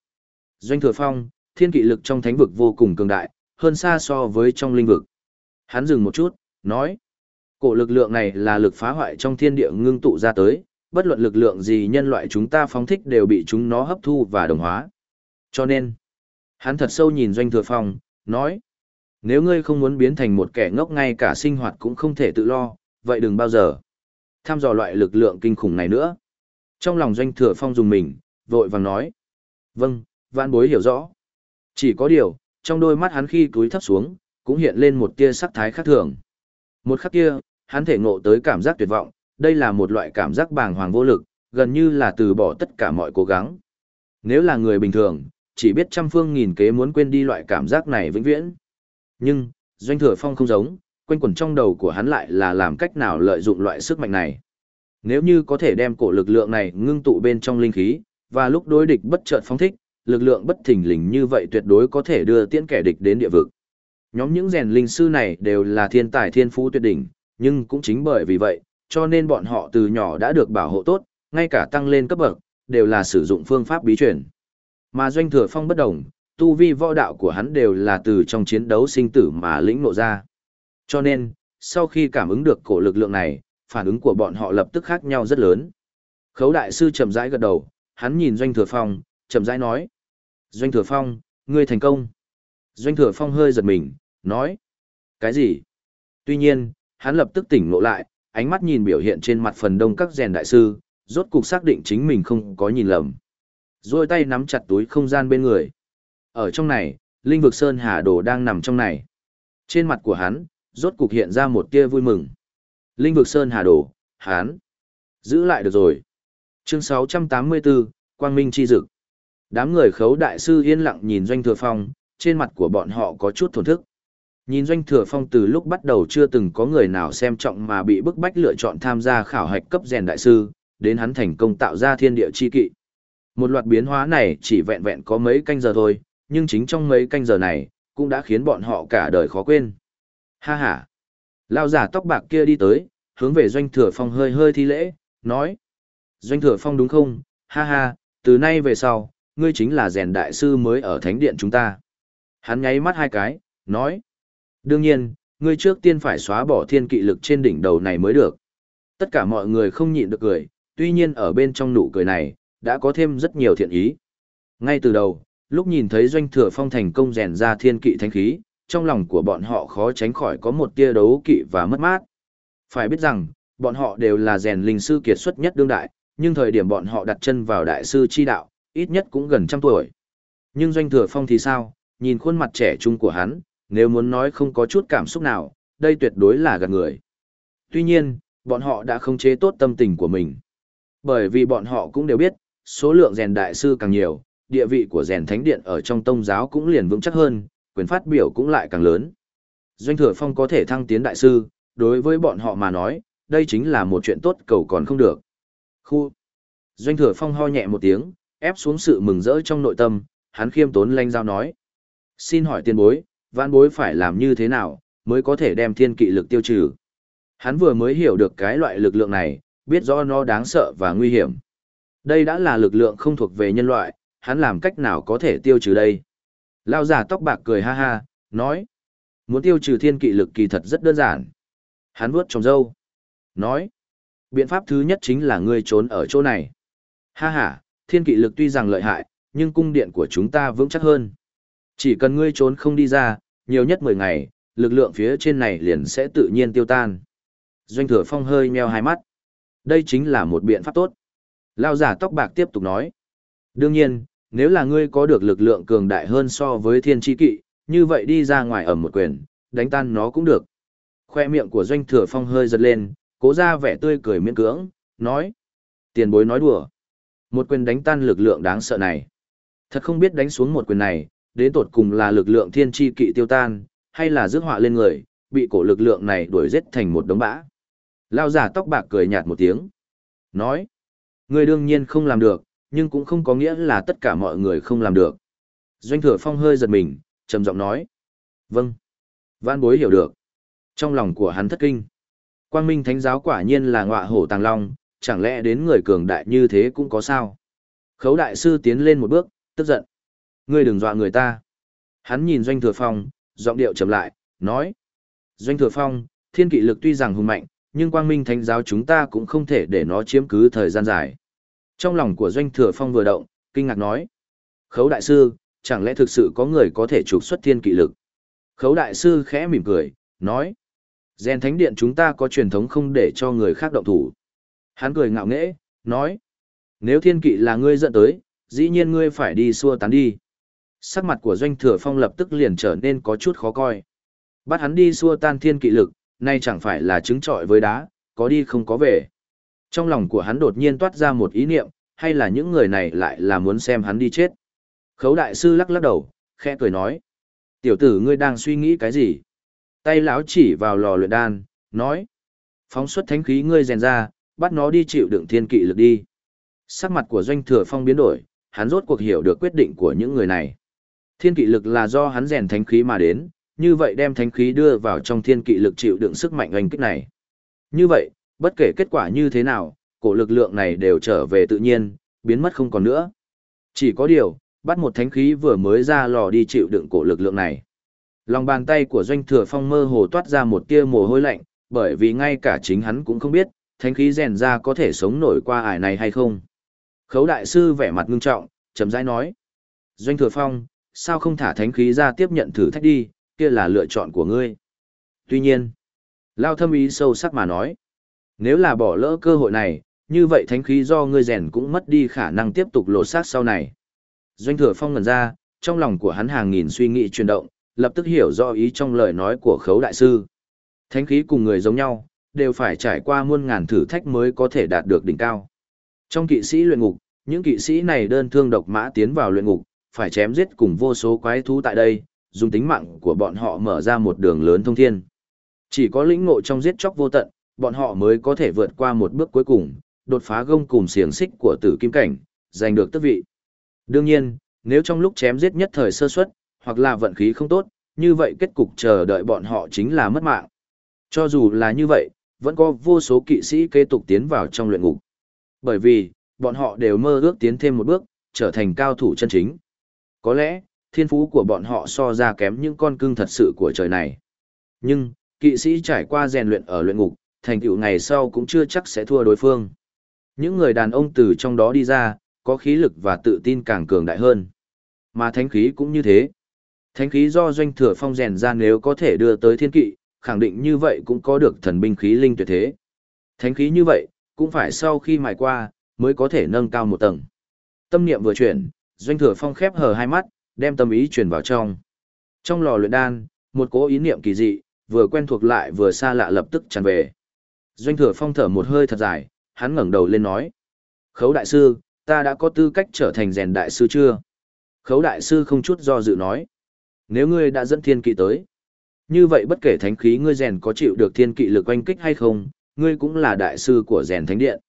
Speaker 1: Doanh thừa phong, thiên kỵ lực trong thánh vực vô cùng cường đại, hơn xa so với trong linh vực. Hắn dừng một chút, nói. Cổ lực lượng này là lực phá hoại trong thiên địa ngưng tụ ra tới, bất luận lực lượng gì nhân loại chúng ta phóng thích đều bị chúng nó hấp thu và đồng hóa. Cho nên, hắn thật sâu nhìn Doanh Thừa Phong, nói, nếu ngươi không muốn biến thành một kẻ ngốc ngay cả sinh hoạt cũng không thể tự lo, vậy đừng bao giờ tham dò loại lực lượng kinh khủng này nữa. Trong lòng Doanh Thừa Phong dùng mình, vội vàng nói, vâng, vạn bối hiểu rõ. Chỉ có điều, trong đôi mắt hắn khi túi thấp xuống, cũng hiện lên một tia sắc thái khác thường. Một khắc kia, hắn thể ngộ tới cảm giác tuyệt vọng, đây là một loại cảm giác bàng hoàng vô lực, gần như là từ bỏ tất cả mọi cố gắng. Nếu là người bình thường, chỉ biết trăm phương nghìn kế muốn quên đi loại cảm giác này vĩnh viễn. Nhưng, Doanh Thừa Phong không giống, quanh quẩn trong đầu của hắn lại là làm cách nào lợi dụng loại sức mạnh này. Nếu như có thể đem cổ lực lượng này ngưng tụ bên trong linh khí, và lúc đối địch bất chợt phóng thích, lực lượng bất thình lình như vậy tuyệt đối có thể đưa tiễn kẻ địch đến địa vực. Nhóm những rèn linh sư này đều là thiên tài thiên phú tuyệt đỉnh, nhưng cũng chính bởi vì vậy, cho nên bọn họ từ nhỏ đã được bảo hộ tốt, ngay cả tăng lên cấp bậc, đều là sử dụng phương pháp bí truyền. Mà doanh thừa phong bất đồng, tu vi võ đạo của hắn đều là từ trong chiến đấu sinh tử mà lĩnh ngộ ra. Cho nên, sau khi cảm ứng được cổ lực lượng này, phản ứng của bọn họ lập tức khác nhau rất lớn. Khấu đại sư chậm rãi gật đầu, hắn nhìn doanh thừa phong, chậm rãi nói. Doanh thừa phong, ngươi thành công. Doanh thừa phong hơi giật mình, nói. Cái gì? Tuy nhiên, hắn lập tức tỉnh ngộ lại, ánh mắt nhìn biểu hiện trên mặt phần đông các rèn đại sư, rốt cục xác định chính mình không có nhìn lầm. Rồi tay nắm chặt túi không gian bên người. Ở trong này, linh vực Sơn Hà Đồ đang nằm trong này. Trên mặt của hắn, rốt cục hiện ra một tia vui mừng. Linh vực Sơn Hà Đồ, hắn giữ lại được rồi. Chương 684, Quang Minh chi dực. Đám người khấu đại sư yên lặng nhìn Doanh Thừa Phong, trên mặt của bọn họ có chút thổn thức. Nhìn Doanh Thừa Phong từ lúc bắt đầu chưa từng có người nào xem trọng mà bị bức bách lựa chọn tham gia khảo hạch cấp rèn đại sư, đến hắn thành công tạo ra thiên địa chi kỵ. Một loạt biến hóa này chỉ vẹn vẹn có mấy canh giờ thôi, nhưng chính trong mấy canh giờ này, cũng đã khiến bọn họ cả đời khó quên. Ha ha! Lao giả tóc bạc kia đi tới, hướng về Doanh Thừa Phong hơi hơi thi lễ, nói. Doanh Thừa Phong đúng không? Ha ha, từ nay về sau, ngươi chính là rèn đại sư mới ở thánh điện chúng ta. Hắn nháy mắt hai cái, nói. Đương nhiên, ngươi trước tiên phải xóa bỏ thiên kỵ lực trên đỉnh đầu này mới được. Tất cả mọi người không nhịn được cười, tuy nhiên ở bên trong nụ cười này, đã có thêm rất nhiều thiện ý. Ngay từ đầu, lúc nhìn thấy doanh thừa phong thành công rèn ra thiên kỵ thánh khí, trong lòng của bọn họ khó tránh khỏi có một tia đấu kỵ và mất mát. Phải biết rằng, bọn họ đều là rèn linh sư kiệt xuất nhất đương đại, nhưng thời điểm bọn họ đặt chân vào đại sư chi đạo, ít nhất cũng gần trăm tuổi. Nhưng doanh thừa phong thì sao, nhìn khuôn mặt trẻ trung của hắn, nếu muốn nói không có chút cảm xúc nào, đây tuyệt đối là gạt người. Tuy nhiên, bọn họ đã không chế tốt tâm tình của mình. Bởi vì bọn họ cũng đều biết, số lượng rèn đại sư càng nhiều, địa vị của rèn thánh điện ở trong tông giáo cũng liền vững chắc hơn, quyền phát biểu cũng lại càng lớn. Doanh thừa phong có thể thăng tiến đại sư, đối với bọn họ mà nói, đây chính là một chuyện tốt cầu còn không được. Khu. Doanh thừa phong ho nhẹ một tiếng, ép xuống sự mừng rỡ trong nội tâm, hắn khiêm tốn lanh giao nói. Xin hỏi tiền bối, vãn bối phải làm như thế nào, mới có thể đem thiên kỵ lực tiêu trừ. Hắn vừa mới hiểu được cái loại lực lượng này, biết rõ nó đáng sợ và nguy hiểm. Đây đã là lực lượng không thuộc về nhân loại, hắn làm cách nào có thể tiêu trừ đây? Lao giả tóc bạc cười ha ha, nói. Muốn tiêu trừ thiên kỵ lực kỳ thật rất đơn giản. Hắn vuốt trong râu. Nói. Biện pháp thứ nhất chính là ngươi trốn ở chỗ này. Ha ha, thiên kỵ lực tuy rằng lợi hại, nhưng cung điện của chúng ta vững chắc hơn. Chỉ cần ngươi trốn không đi ra, nhiều nhất 10 ngày, lực lượng phía trên này liền sẽ tự nhiên tiêu tan. Doanh thừa phong hơi meo hai mắt. Đây chính là một biện pháp tốt. Lao giả tóc bạc tiếp tục nói. Đương nhiên, nếu là ngươi có được lực lượng cường đại hơn so với thiên tri kỵ, như vậy đi ra ngoài ở một quyền, đánh tan nó cũng được. Khoe miệng của doanh thừa phong hơi giật lên, cố ra vẻ tươi cười miễn cưỡng, nói. Tiền bối nói đùa. Một quyền đánh tan lực lượng đáng sợ này. Thật không biết đánh xuống một quyền này, đến tột cùng là lực lượng thiên tri kỵ tiêu tan, hay là rước họa lên người, bị cổ lực lượng này đuổi giết thành một đống bã. Lao giả tóc bạc cười nhạt một tiếng. Nói, người đương nhiên không làm được, nhưng cũng không có nghĩa là tất cả mọi người không làm được. Doanh thừa phong hơi giật mình, trầm giọng nói. Vâng. Văn bối hiểu được. Trong lòng của hắn thất kinh. Quang Minh Thánh giáo quả nhiên là ngọa hổ tàng long, chẳng lẽ đến người cường đại như thế cũng có sao? Khấu đại sư tiến lên một bước, tức giận. Ngươi đừng dọa người ta. Hắn nhìn Doanh Thừa Phong, giọng điệu trầm lại, nói. Doanh Thừa Phong, thiên kỵ lực tuy rằng hùng mạnh, nhưng quang minh thánh giáo chúng ta cũng không thể để nó chiếm cứ thời gian dài. Trong lòng của Doanh Thừa Phong vừa động, kinh ngạc nói. Khấu đại sư, chẳng lẽ thực sự có người có thể trục xuất thiên kỵ lực? Khấu đại sư khẽ mỉm cười, nói. Gen thánh điện chúng ta có truyền thống không để cho người khác động thủ. Hắn cười ngạo nghễ, nói. Nếu thiên kỵ là ngươi dẫn tới, dĩ nhiên ngươi phải đi xua tán đi. Sắc mặt của doanh thừa phong lập tức liền trở nên có chút khó coi. Bắt hắn đi xua tan thiên kỵ lực, nay chẳng phải là trứng trọi với đá, có đi không có về. Trong lòng của hắn đột nhiên toát ra một ý niệm, hay là những người này lại là muốn xem hắn đi chết. Khấu đại sư lắc lắc đầu, khẽ cười nói. Tiểu tử ngươi đang suy nghĩ cái gì? Tay lão chỉ vào lò luyện đan, nói. Phóng xuất thánh khí ngươi rèn ra, bắt nó đi chịu đựng thiên kỵ lực đi. Sắc mặt của doanh thừa phong biến đổi, hắn rốt cuộc hiểu được quyết định của những người này. Thiên kỵ lực là do hắn rèn thánh khí mà đến, như vậy đem thánh khí đưa vào trong thiên kỵ lực chịu đựng sức mạnh oanh kích này. Như vậy, bất kể kết quả như thế nào, cổ lực lượng này đều trở về tự nhiên, biến mất không còn nữa. Chỉ có điều, bắt một thánh khí vừa mới ra lò đi chịu đựng cổ lực lượng này. Lòng bàn tay của doanh thừa phong mơ hồ toát ra một tia mồ hôi lạnh, bởi vì ngay cả chính hắn cũng không biết, thánh khí rèn ra có thể sống nổi qua ải này hay không. Khấu đại sư vẻ mặt ngưng trọng, chấm rãi nói. Doanh thừa phong, sao không thả thánh khí ra tiếp nhận thử thách đi, kia là lựa chọn của ngươi. Tuy nhiên, Lao thâm ý sâu sắc mà nói, nếu là bỏ lỡ cơ hội này, như vậy thánh khí do ngươi rèn cũng mất đi khả năng tiếp tục lột xác sau này. Doanh thừa phong ngần ra, trong lòng của hắn hàng nghìn suy nghĩ chuyển động, lập tức hiểu rõ ý trong lời nói của khấu đại sư. Thánh khí cùng người giống nhau, đều phải trải qua muôn ngàn thử thách mới có thể đạt được đỉnh cao. Trong kỵ sĩ luyện ngục, những kỵ sĩ này đơn thương độc mã tiến vào luyện ngục, phải chém giết cùng vô số quái thú tại đây, dùng tính mạng của bọn họ mở ra một đường lớn thông thiên. Chỉ có lĩnh ngộ trong giết chóc vô tận, bọn họ mới có thể vượt qua một bước cuối cùng, đột phá gông cùng xiềng xích của tử kim cảnh, giành được tước vị. Đương nhiên, nếu trong lúc chém giết nhất thời sơ suất, hoặc là vận khí không tốt, như vậy kết cục chờ đợi bọn họ chính là mất mạng. Cho dù là như vậy, vẫn có vô số kỵ sĩ kế tục tiến vào trong luyện ngục. Bởi vì, bọn họ đều mơ ước tiến thêm một bước, trở thành cao thủ chân chính. Có lẽ, thiên phú của bọn họ so ra kém những con cưng thật sự của trời này. Nhưng, kỵ sĩ trải qua rèn luyện ở luyện ngục, thành tựu ngày sau cũng chưa chắc sẽ thua đối phương. Những người đàn ông từ trong đó đi ra, có khí lực và tự tin càng cường đại hơn. Mà thánh khí cũng như thế. Thánh khí do doanh thừa phong rèn ra nếu có thể đưa tới thiên kỵ, khẳng định như vậy cũng có được thần binh khí linh tuyệt thế. Thánh khí như vậy, cũng phải sau khi mài qua, mới có thể nâng cao một tầng. Tâm niệm vừa chuyển, doanh thừa phong khép hờ hai mắt, đem tâm ý truyền vào trong. Trong lò luyện đan, một cố ý niệm kỳ dị, vừa quen thuộc lại vừa xa lạ lập tức tràn về. Doanh thừa phong thở một hơi thật dài, hắn ngẩng đầu lên nói. Khấu đại sư, ta đã có tư cách trở thành rèn đại sư chưa? Khấu đại sư không chút do dự nói. Nếu ngươi đã dẫn thiên kỵ tới, như vậy bất kể thánh khí ngươi rèn có chịu được thiên kỵ lực oanh kích hay không, ngươi cũng là đại sư của rèn thánh điện.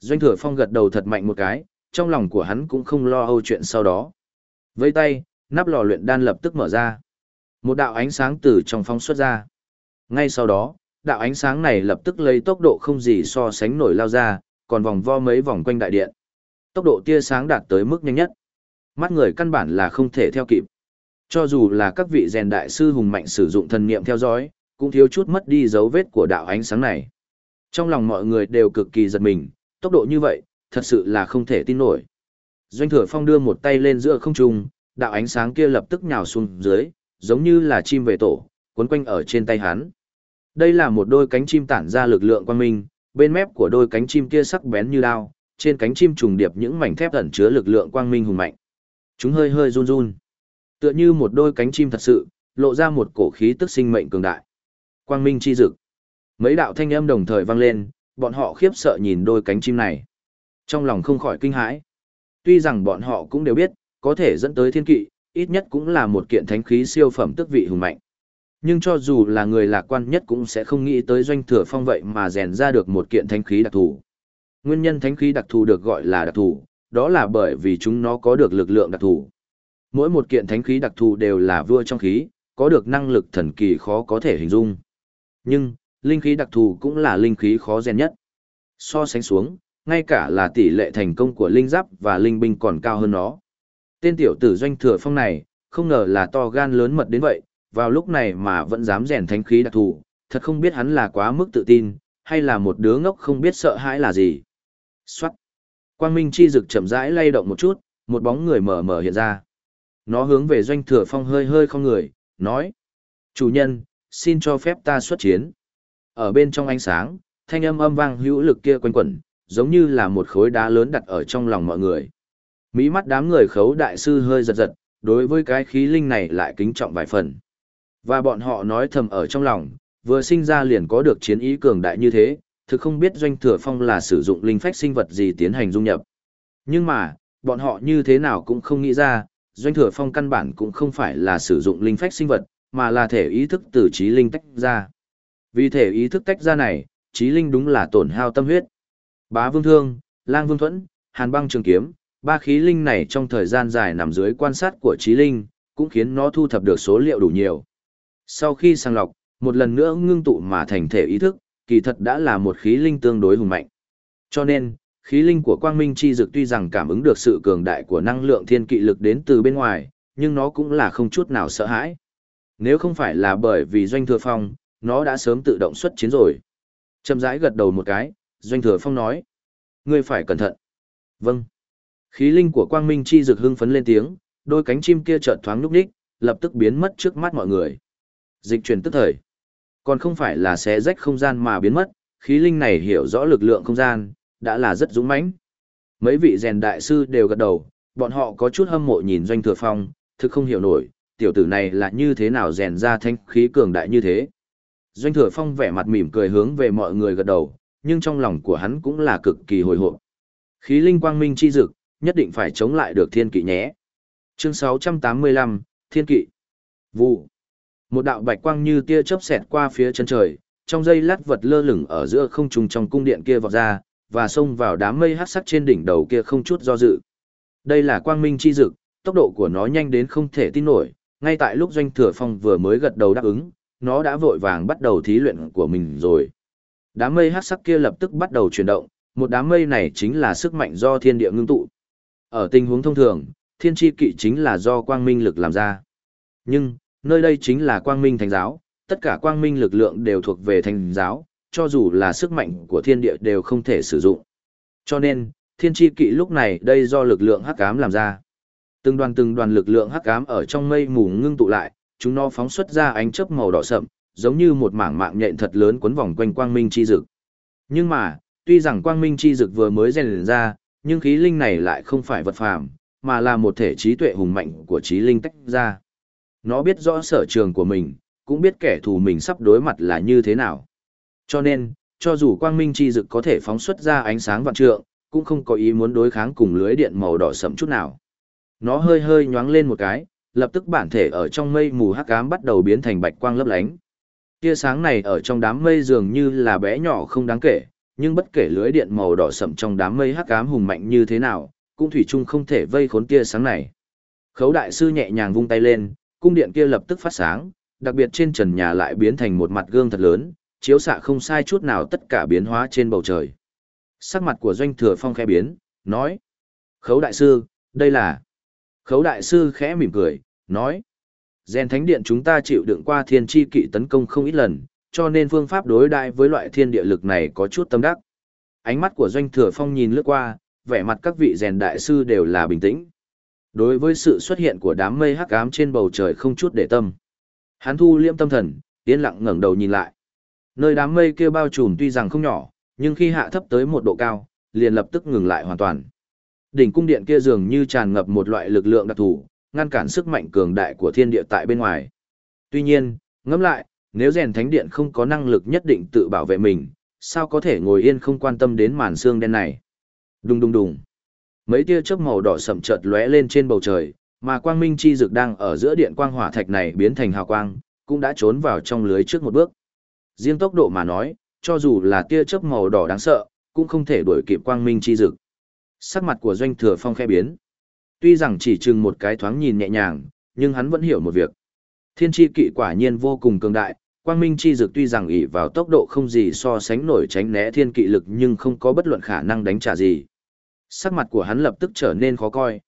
Speaker 1: Doanh thừa phong gật đầu thật mạnh một cái, trong lòng của hắn cũng không lo âu chuyện sau đó. với tay, nắp lò luyện đan lập tức mở ra. Một đạo ánh sáng từ trong phong xuất ra. Ngay sau đó, đạo ánh sáng này lập tức lấy tốc độ không gì so sánh nổi lao ra, còn vòng vo mấy vòng quanh đại điện. Tốc độ tia sáng đạt tới mức nhanh nhất. Mắt người căn bản là không thể theo kịp. Cho dù là các vị rèn đại sư hùng mạnh sử dụng thần niệm theo dõi, cũng thiếu chút mất đi dấu vết của đạo ánh sáng này. Trong lòng mọi người đều cực kỳ giật mình, tốc độ như vậy, thật sự là không thể tin nổi. Doanh thừa phong đưa một tay lên giữa không trung, đạo ánh sáng kia lập tức nhào xuống dưới, giống như là chim về tổ, cuốn quanh ở trên tay hắn. Đây là một đôi cánh chim tản ra lực lượng quang minh, bên mép của đôi cánh chim kia sắc bén như đao, trên cánh chim trùng điệp những mảnh thép ẩn chứa lực lượng quang minh hùng mạnh. Chúng hơi hơi run run, tựa như một đôi cánh chim thật sự, lộ ra một cổ khí tức sinh mệnh cường đại. Quang minh chi dực. Mấy đạo thanh âm đồng thời vang lên, bọn họ khiếp sợ nhìn đôi cánh chim này. Trong lòng không khỏi kinh hãi. Tuy rằng bọn họ cũng đều biết, có thể dẫn tới thiên kỵ, ít nhất cũng là một kiện thánh khí siêu phẩm tức vị hùng mạnh. Nhưng cho dù là người lạc quan nhất cũng sẽ không nghĩ tới doanh thừa phong vậy mà rèn ra được một kiện thánh khí đặc thù. Nguyên nhân thánh khí đặc thù được gọi là đặc thù, đó là bởi vì chúng nó có được lực lượng đặc thù. Mỗi một kiện thánh khí đặc thù đều là vua trong khí, có được năng lực thần kỳ khó có thể hình dung. Nhưng, linh khí đặc thù cũng là linh khí khó rèn nhất. So sánh xuống, ngay cả là tỷ lệ thành công của linh giáp và linh binh còn cao hơn nó. Tên tiểu tử doanh thừa phong này, không ngờ là to gan lớn mật đến vậy, vào lúc này mà vẫn dám rèn thánh khí đặc thù, thật không biết hắn là quá mức tự tin, hay là một đứa ngốc không biết sợ hãi là gì. Xoát! Quang minh chi dực chậm rãi lay động một chút, một bóng người mờ mờ hiện ra. Nó hướng về doanh thừa phong hơi hơi không người, nói. Chủ nhân, xin cho phép ta xuất chiến. Ở bên trong ánh sáng, thanh âm âm vang hữu lực kia quanh quẩn, giống như là một khối đá lớn đặt ở trong lòng mọi người. Mỹ mắt đám người khấu đại sư hơi giật giật, đối với cái khí linh này lại kính trọng vài phần. Và bọn họ nói thầm ở trong lòng, vừa sinh ra liền có được chiến ý cường đại như thế, thực không biết doanh thừa phong là sử dụng linh phách sinh vật gì tiến hành dung nhập. Nhưng mà, bọn họ như thế nào cũng không nghĩ ra, doanh thừa phong căn bản cũng không phải là sử dụng linh phách sinh vật, mà là thể ý thức từ trí linh tách ra. Vì thể ý thức tách ra này, trí linh đúng là tổn hao tâm huyết. Bá Vương Thương, Lang Vương Thuẫn, Hàn Băng Trường Kiếm, ba khí linh này trong thời gian dài nằm dưới quan sát của trí linh, cũng khiến nó thu thập được số liệu đủ nhiều. Sau khi sàng lọc, một lần nữa ngưng tụ mà thành thể ý thức, kỳ thật đã là một khí linh tương đối hùng mạnh. Cho nên, khí linh của quang minh chi dực tuy rằng cảm ứng được sự cường đại của năng lượng thiên kỵ lực đến từ bên ngoài, nhưng nó cũng là không chút nào sợ hãi. Nếu không phải là bởi vì doanh thừa phong, nó đã sớm tự động xuất chiến rồi. Chậm rãi gật đầu một cái, doanh thừa phong nói. Ngươi phải cẩn thận. Vâng. Khí linh của quang minh chi rực hưng phấn lên tiếng, đôi cánh chim kia chợt thoáng núp đích, lập tức biến mất trước mắt mọi người. Dịch chuyển tức thời. Còn không phải là xé rách không gian mà biến mất, khí linh này hiểu rõ lực lượng không gian, đã là rất dũng mãnh. Mấy vị rèn đại sư đều gật đầu, bọn họ có chút hâm mộ nhìn doanh thừa phong, thực không hiểu nổi, tiểu tử này là như thế nào rèn ra thanh khí cường đại như thế. Doanh thừa phong vẻ mặt mỉm cười hướng về mọi người gật đầu, nhưng trong lòng của hắn cũng là cực kỳ hồi hộp. Khí linh quang minh chi dực, nhất định phải chống lại được thiên kỵ nhé. Chương 685, Thiên kỵ. Vụ. Một đạo bạch quang như tia chớp xẹt qua phía chân trời, trong giây lát vật lơ lửng ở giữa không trung trong cung điện kia vọt ra, và xông vào đám mây hắc sắc trên đỉnh đầu kia không chút do dự. Đây là quang minh chi dực, tốc độ của nó nhanh đến không thể tin nổi, ngay tại lúc doanh thừa phong vừa mới gật đầu đáp ứng, nó đã vội vàng bắt đầu thí luyện của mình rồi. Đám mây hắc sắc kia lập tức bắt đầu chuyển động, một đám mây này chính là sức mạnh do thiên địa ngưng tụ. Ở tình huống thông thường, thiên chi kỵ chính là do quang minh lực làm ra. Nhưng, nơi đây chính là quang minh thánh giáo, tất cả quang minh lực lượng đều thuộc về thánh giáo, cho dù là sức mạnh của thiên địa đều không thể sử dụng. Cho nên, thiên chi kỵ lúc này đây do lực lượng hắc ám làm ra. Từng đoàn từng đoàn lực lượng hắc ám ở trong mây mù ngưng tụ lại, chúng nó phóng xuất ra ánh chớp màu đỏ sậm, giống như một mảng mạng nhện thật lớn quấn vòng quanh quang minh chi dực. Nhưng mà, tuy rằng quang minh chi dực vừa mới rèn ra, nhưng khí linh này lại không phải vật phàm, mà là một thể trí tuệ hùng mạnh của trí linh tách ra. Nó biết rõ sở trường của mình, cũng biết kẻ thù mình sắp đối mặt là như thế nào. Cho nên, cho dù quang minh chi dực có thể phóng xuất ra ánh sáng vạn trượng, cũng không có ý muốn đối kháng cùng lưới điện màu đỏ sẫm chút nào. Nó hơi hơi nhoáng lên một cái, lập tức bản thể ở trong mây mù hắc ám bắt đầu biến thành bạch quang lấp lánh. Tia sáng này ở trong đám mây dường như là bé nhỏ không đáng kể, nhưng bất kể lưới điện màu đỏ sậm trong đám mây hắc ám hùng mạnh như thế nào, cũng thủy chung không thể vây khốn tia sáng này. Khấu đại sư nhẹ nhàng vung tay lên, cung điện kia lập tức phát sáng, đặc biệt trên trần nhà lại biến thành một mặt gương thật lớn, chiếu xạ không sai chút nào tất cả biến hóa trên bầu trời. Sắc mặt của doanh thừa phong khẽ biến, nói. Khấu đại sư, đây là... Khấu đại sư khẽ mỉm cười, nói. Gen thánh điện chúng ta chịu đựng qua thiên chi kỵ tấn công không ít lần, cho nên phương pháp đối đại với loại thiên địa lực này có chút tâm đắc. Ánh mắt của doanh thừa phong nhìn lướt qua, vẻ mặt các vị rèn đại sư đều là bình tĩnh. Đối với sự xuất hiện của đám mây hắc ám trên bầu trời không chút để tâm. Hắn thu liêm tâm thần, yên lặng ngẩng đầu nhìn lại. Nơi đám mây kia bao trùm tuy rằng không nhỏ, nhưng khi hạ thấp tới một độ cao, liền lập tức ngừng lại hoàn toàn. Đỉnh cung điện kia dường như tràn ngập một loại lực lượng đặc thù, ngăn cản sức mạnh cường đại của thiên địa tại bên ngoài. Tuy nhiên, ngẫm lại, nếu rèn thánh điện không có năng lực nhất định tự bảo vệ mình, sao có thể ngồi yên không quan tâm đến màn xương đen này. Đùng đùng đùng. Mấy tia chớp màu đỏ sậm chợt lóe lên trên bầu trời, mà quang minh chi dược đang ở giữa điện quang hỏa thạch này biến thành hào quang, cũng đã trốn vào trong lưới trước một bước. Riêng tốc độ mà nói, cho dù là tia chớp màu đỏ đáng sợ, cũng không thể đuổi kịp quang minh chi dực. Sắc mặt của doanh thừa phong khẽ biến. Tuy rằng chỉ chừng một cái thoáng nhìn nhẹ nhàng, nhưng hắn vẫn hiểu một việc. Thiên chi kỵ quả nhiên vô cùng cường đại, quang minh chi dực tuy rằng ỷ vào tốc độ không gì so sánh nổi tránh né thiên kỵ lực nhưng không có bất luận khả năng đánh trả gì. Sắc mặt của hắn lập tức trở nên khó coi.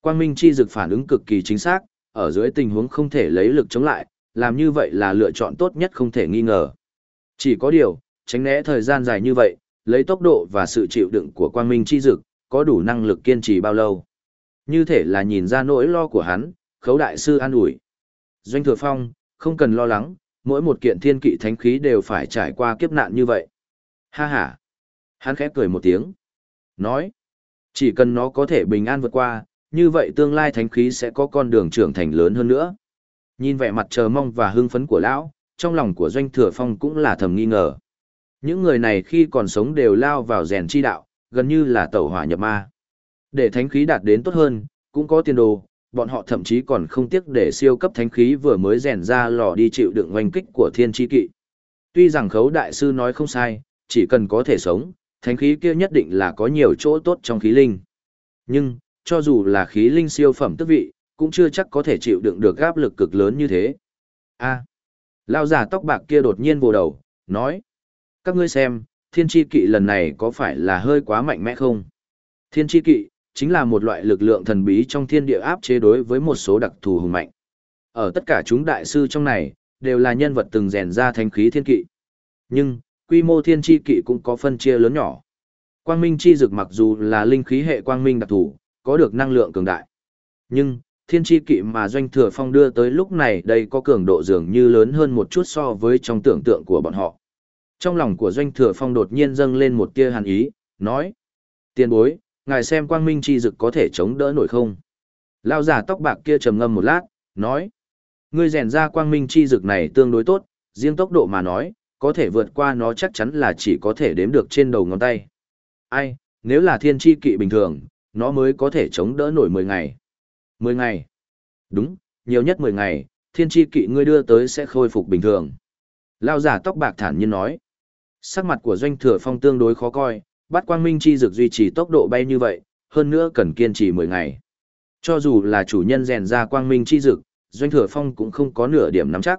Speaker 1: Quang minh chi dực phản ứng cực kỳ chính xác, ở dưới tình huống không thể lấy lực chống lại, làm như vậy là lựa chọn tốt nhất không thể nghi ngờ. Chỉ có điều, tránh né thời gian dài như vậy, lấy tốc độ và sự chịu đựng của quang minh chi dực, có đủ năng lực kiên trì bao lâu. Như thể là nhìn ra nỗi lo của hắn, khấu đại sư an ủi. Doanh thừa phong, không cần lo lắng, mỗi một kiện thiên kỵ thánh khí đều phải trải qua kiếp nạn như vậy. Ha ha. Hắn khẽ cười một tiếng. Nói, chỉ cần nó có thể bình an vượt qua, như vậy tương lai thánh khí sẽ có con đường trưởng thành lớn hơn nữa. Nhìn vẻ mặt chờ mong và hưng phấn của lão, trong lòng của Doanh Thừa Phong cũng là thầm nghi ngờ. Những người này khi còn sống đều lao vào rèn chi đạo, gần như là tẩu hỏa nhập ma. Để thánh khí đạt đến tốt hơn, cũng có tiền đồ, bọn họ thậm chí còn không tiếc để siêu cấp thánh khí vừa mới rèn ra lò đi chịu đựng oanh kích của thiên chi kỵ. Tuy rằng khấu đại sư nói không sai, chỉ cần có thể sống, thánh khí kia nhất định là có nhiều chỗ tốt trong khí linh. Nhưng, cho dù là khí linh siêu phẩm tức vị, cũng chưa chắc có thể chịu đựng được áp lực cực lớn như thế. A. Lao giả tóc bạc kia đột nhiên vồ đầu, nói. Các ngươi xem, thiên tri kỵ lần này có phải là hơi quá mạnh mẽ không? Thiên tri kỵ, chính là một loại lực lượng thần bí trong thiên địa áp chế đối với một số đặc thù hùng mạnh. Ở tất cả chúng đại sư trong này, đều là nhân vật từng rèn ra thanh khí thiên kỵ. Nhưng, quy mô thiên chi kỵ cũng có phân chia lớn nhỏ. Quang minh chi dực mặc dù là linh khí hệ quang minh đặc thù, có được năng lượng cường đại. Nhưng, thiên chi kỵ mà doanh thừa phong đưa tới lúc này đây có cường độ dường như lớn hơn một chút so với trong tưởng tượng của bọn họ. Trong lòng của doanh thừa phong đột nhiên dâng lên một tia hàn ý, nói. Tiền bối, ngài xem quang minh chi dực có thể chống đỡ nổi không? Lao giả tóc bạc kia trầm ngâm một lát, nói. Ngươi rèn ra quang minh chi dực này tương đối tốt, riêng tốc độ mà nói, có thể vượt qua nó chắc chắn là chỉ có thể đếm được trên đầu ngón tay. Ai, nếu là thiên chi kỵ bình thường, nó mới có thể chống đỡ nổi 10 ngày. 10 ngày. Đúng, nhiều nhất 10 ngày, thiên chi kỵ ngươi đưa tới sẽ khôi phục bình thường. Lao giả tóc bạc thản nhiên nói. Sắc mặt của doanh thừa phong tương đối khó coi, bắt quang minh chi dược duy trì tốc độ bay như vậy, hơn nữa cần kiên trì 10 ngày. Cho dù là chủ nhân rèn ra quang minh chi dược, doanh thừa phong cũng không có nửa điểm nắm chắc.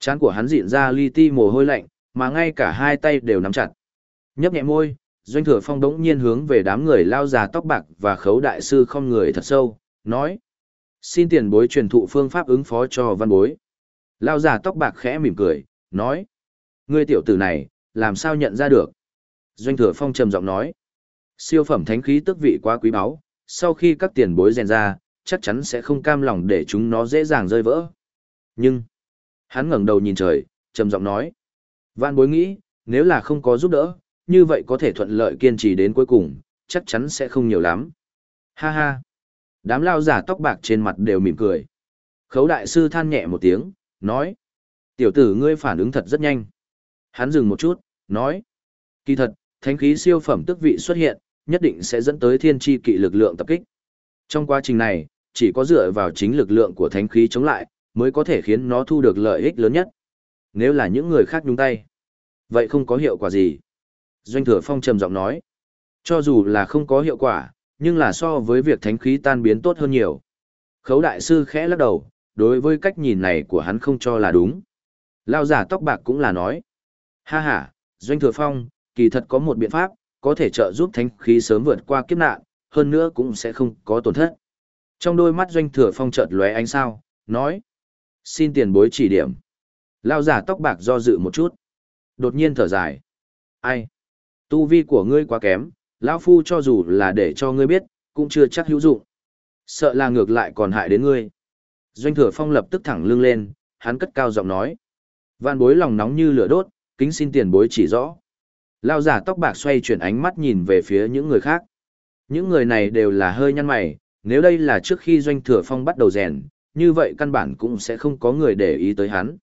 Speaker 1: Chán của hắn diện ra li ti mồ hôi lạnh, mà ngay cả hai tay đều nắm chặt. Nhấp nhẹ môi, doanh thừa phong đống nhiên hướng về đám người lao già tóc bạc và khấu đại sư không người thật sâu, nói. Xin tiền bối truyền thụ phương pháp ứng phó cho văn bối. Lao già tóc bạc khẽ mỉm cười, nói. Ngươi tiểu tử này, làm sao nhận ra được? Doanh thừa phong trầm giọng nói. Siêu phẩm thánh khí tức vị quá quý báu, sau khi các tiền bối rèn ra, chắc chắn sẽ không cam lòng để chúng nó dễ dàng rơi vỡ. Nhưng, hắn ngẩng đầu nhìn trời, trầm giọng nói. Vạn bối nghĩ, nếu là không có giúp đỡ, như vậy có thể thuận lợi kiên trì đến cuối cùng, chắc chắn sẽ không nhiều lắm. Ha ha. Đám lao giả tóc bạc trên mặt đều mỉm cười. Khấu đại sư than nhẹ một tiếng, nói. Tiểu tử ngươi phản ứng thật rất nhanh. Hắn dừng một chút, nói. Kỳ thật, thánh khí siêu phẩm tức vị xuất hiện, nhất định sẽ dẫn tới thiên tri kỵ lực lượng tập kích. Trong quá trình này, chỉ có dựa vào chính lực lượng của thánh khí chống lại, mới có thể khiến nó thu được lợi ích lớn nhất. Nếu là những người khác nhúng tay, vậy không có hiệu quả gì. Doanh thừa phong trầm giọng nói, cho dù là không có hiệu quả, nhưng là so với việc thánh khí tan biến tốt hơn nhiều. Khấu đại sư khẽ lắc đầu, đối với cách nhìn này của hắn không cho là đúng. Lao giả tóc bạc cũng là nói. Ha ha, Doanh Thừa Phong, kỳ thật có một biện pháp, có thể trợ giúp thánh khí sớm vượt qua kiếp nạn, hơn nữa cũng sẽ không có tổn thất. Trong đôi mắt Doanh Thừa Phong chợt lóe ánh sao, nói. Xin tiền bối chỉ điểm. Lao giả tóc bạc do dự một chút. Đột nhiên thở dài. Ai? Tu vi của ngươi quá kém, lão Phu cho dù là để cho ngươi biết, cũng chưa chắc hữu dụng. Sợ là ngược lại còn hại đến ngươi. Doanh thừa phong lập tức thẳng lưng lên, hắn cất cao giọng nói. Vạn bối lòng nóng như lửa đốt, kính xin tiền bối chỉ rõ. Lao giả tóc bạc xoay chuyển ánh mắt nhìn về phía những người khác. Những người này đều là hơi nhăn mày, nếu đây là trước khi doanh thừa phong bắt đầu rèn, như vậy căn bản cũng sẽ không có người để ý tới hắn.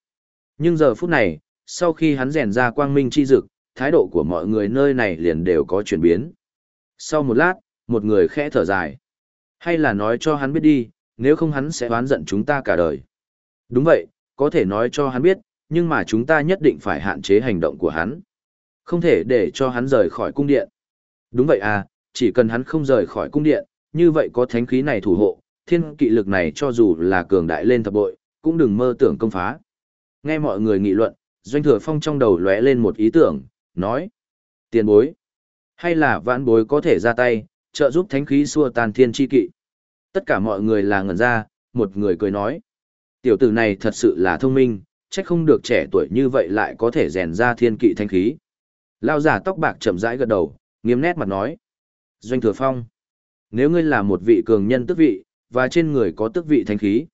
Speaker 1: Nhưng giờ phút này, sau khi hắn rèn ra quang minh chi dực, thái độ của mọi người nơi này liền đều có chuyển biến. Sau một lát, một người khẽ thở dài. Hay là nói cho hắn biết đi, nếu không hắn sẽ oán giận chúng ta cả đời. Đúng vậy, có thể nói cho hắn biết, nhưng mà chúng ta nhất định phải hạn chế hành động của hắn. Không thể để cho hắn rời khỏi cung điện. Đúng vậy à, chỉ cần hắn không rời khỏi cung điện, như vậy có thánh khí này thủ hộ, thiên kỵ lực này cho dù là cường đại lên thập bội, cũng đừng mơ tưởng công phá. Nghe mọi người nghị luận, Doanh Thừa Phong trong đầu lóe lên một ý tưởng, nói. Tiền bối. Hay là vãn bối có thể ra tay, trợ giúp thánh khí xua tan thiên chi kỵ. Tất cả mọi người là ngẩn ra, một người cười nói. Tiểu tử này thật sự là thông minh, chắc không được trẻ tuổi như vậy lại có thể rèn ra thiên kỵ thánh khí. Lao giả tóc bạc chậm rãi gật đầu, nghiêm nét mặt nói. Doanh thừa phong. Nếu ngươi là một vị cường nhân tức vị, và trên người có tức vị thanh khí,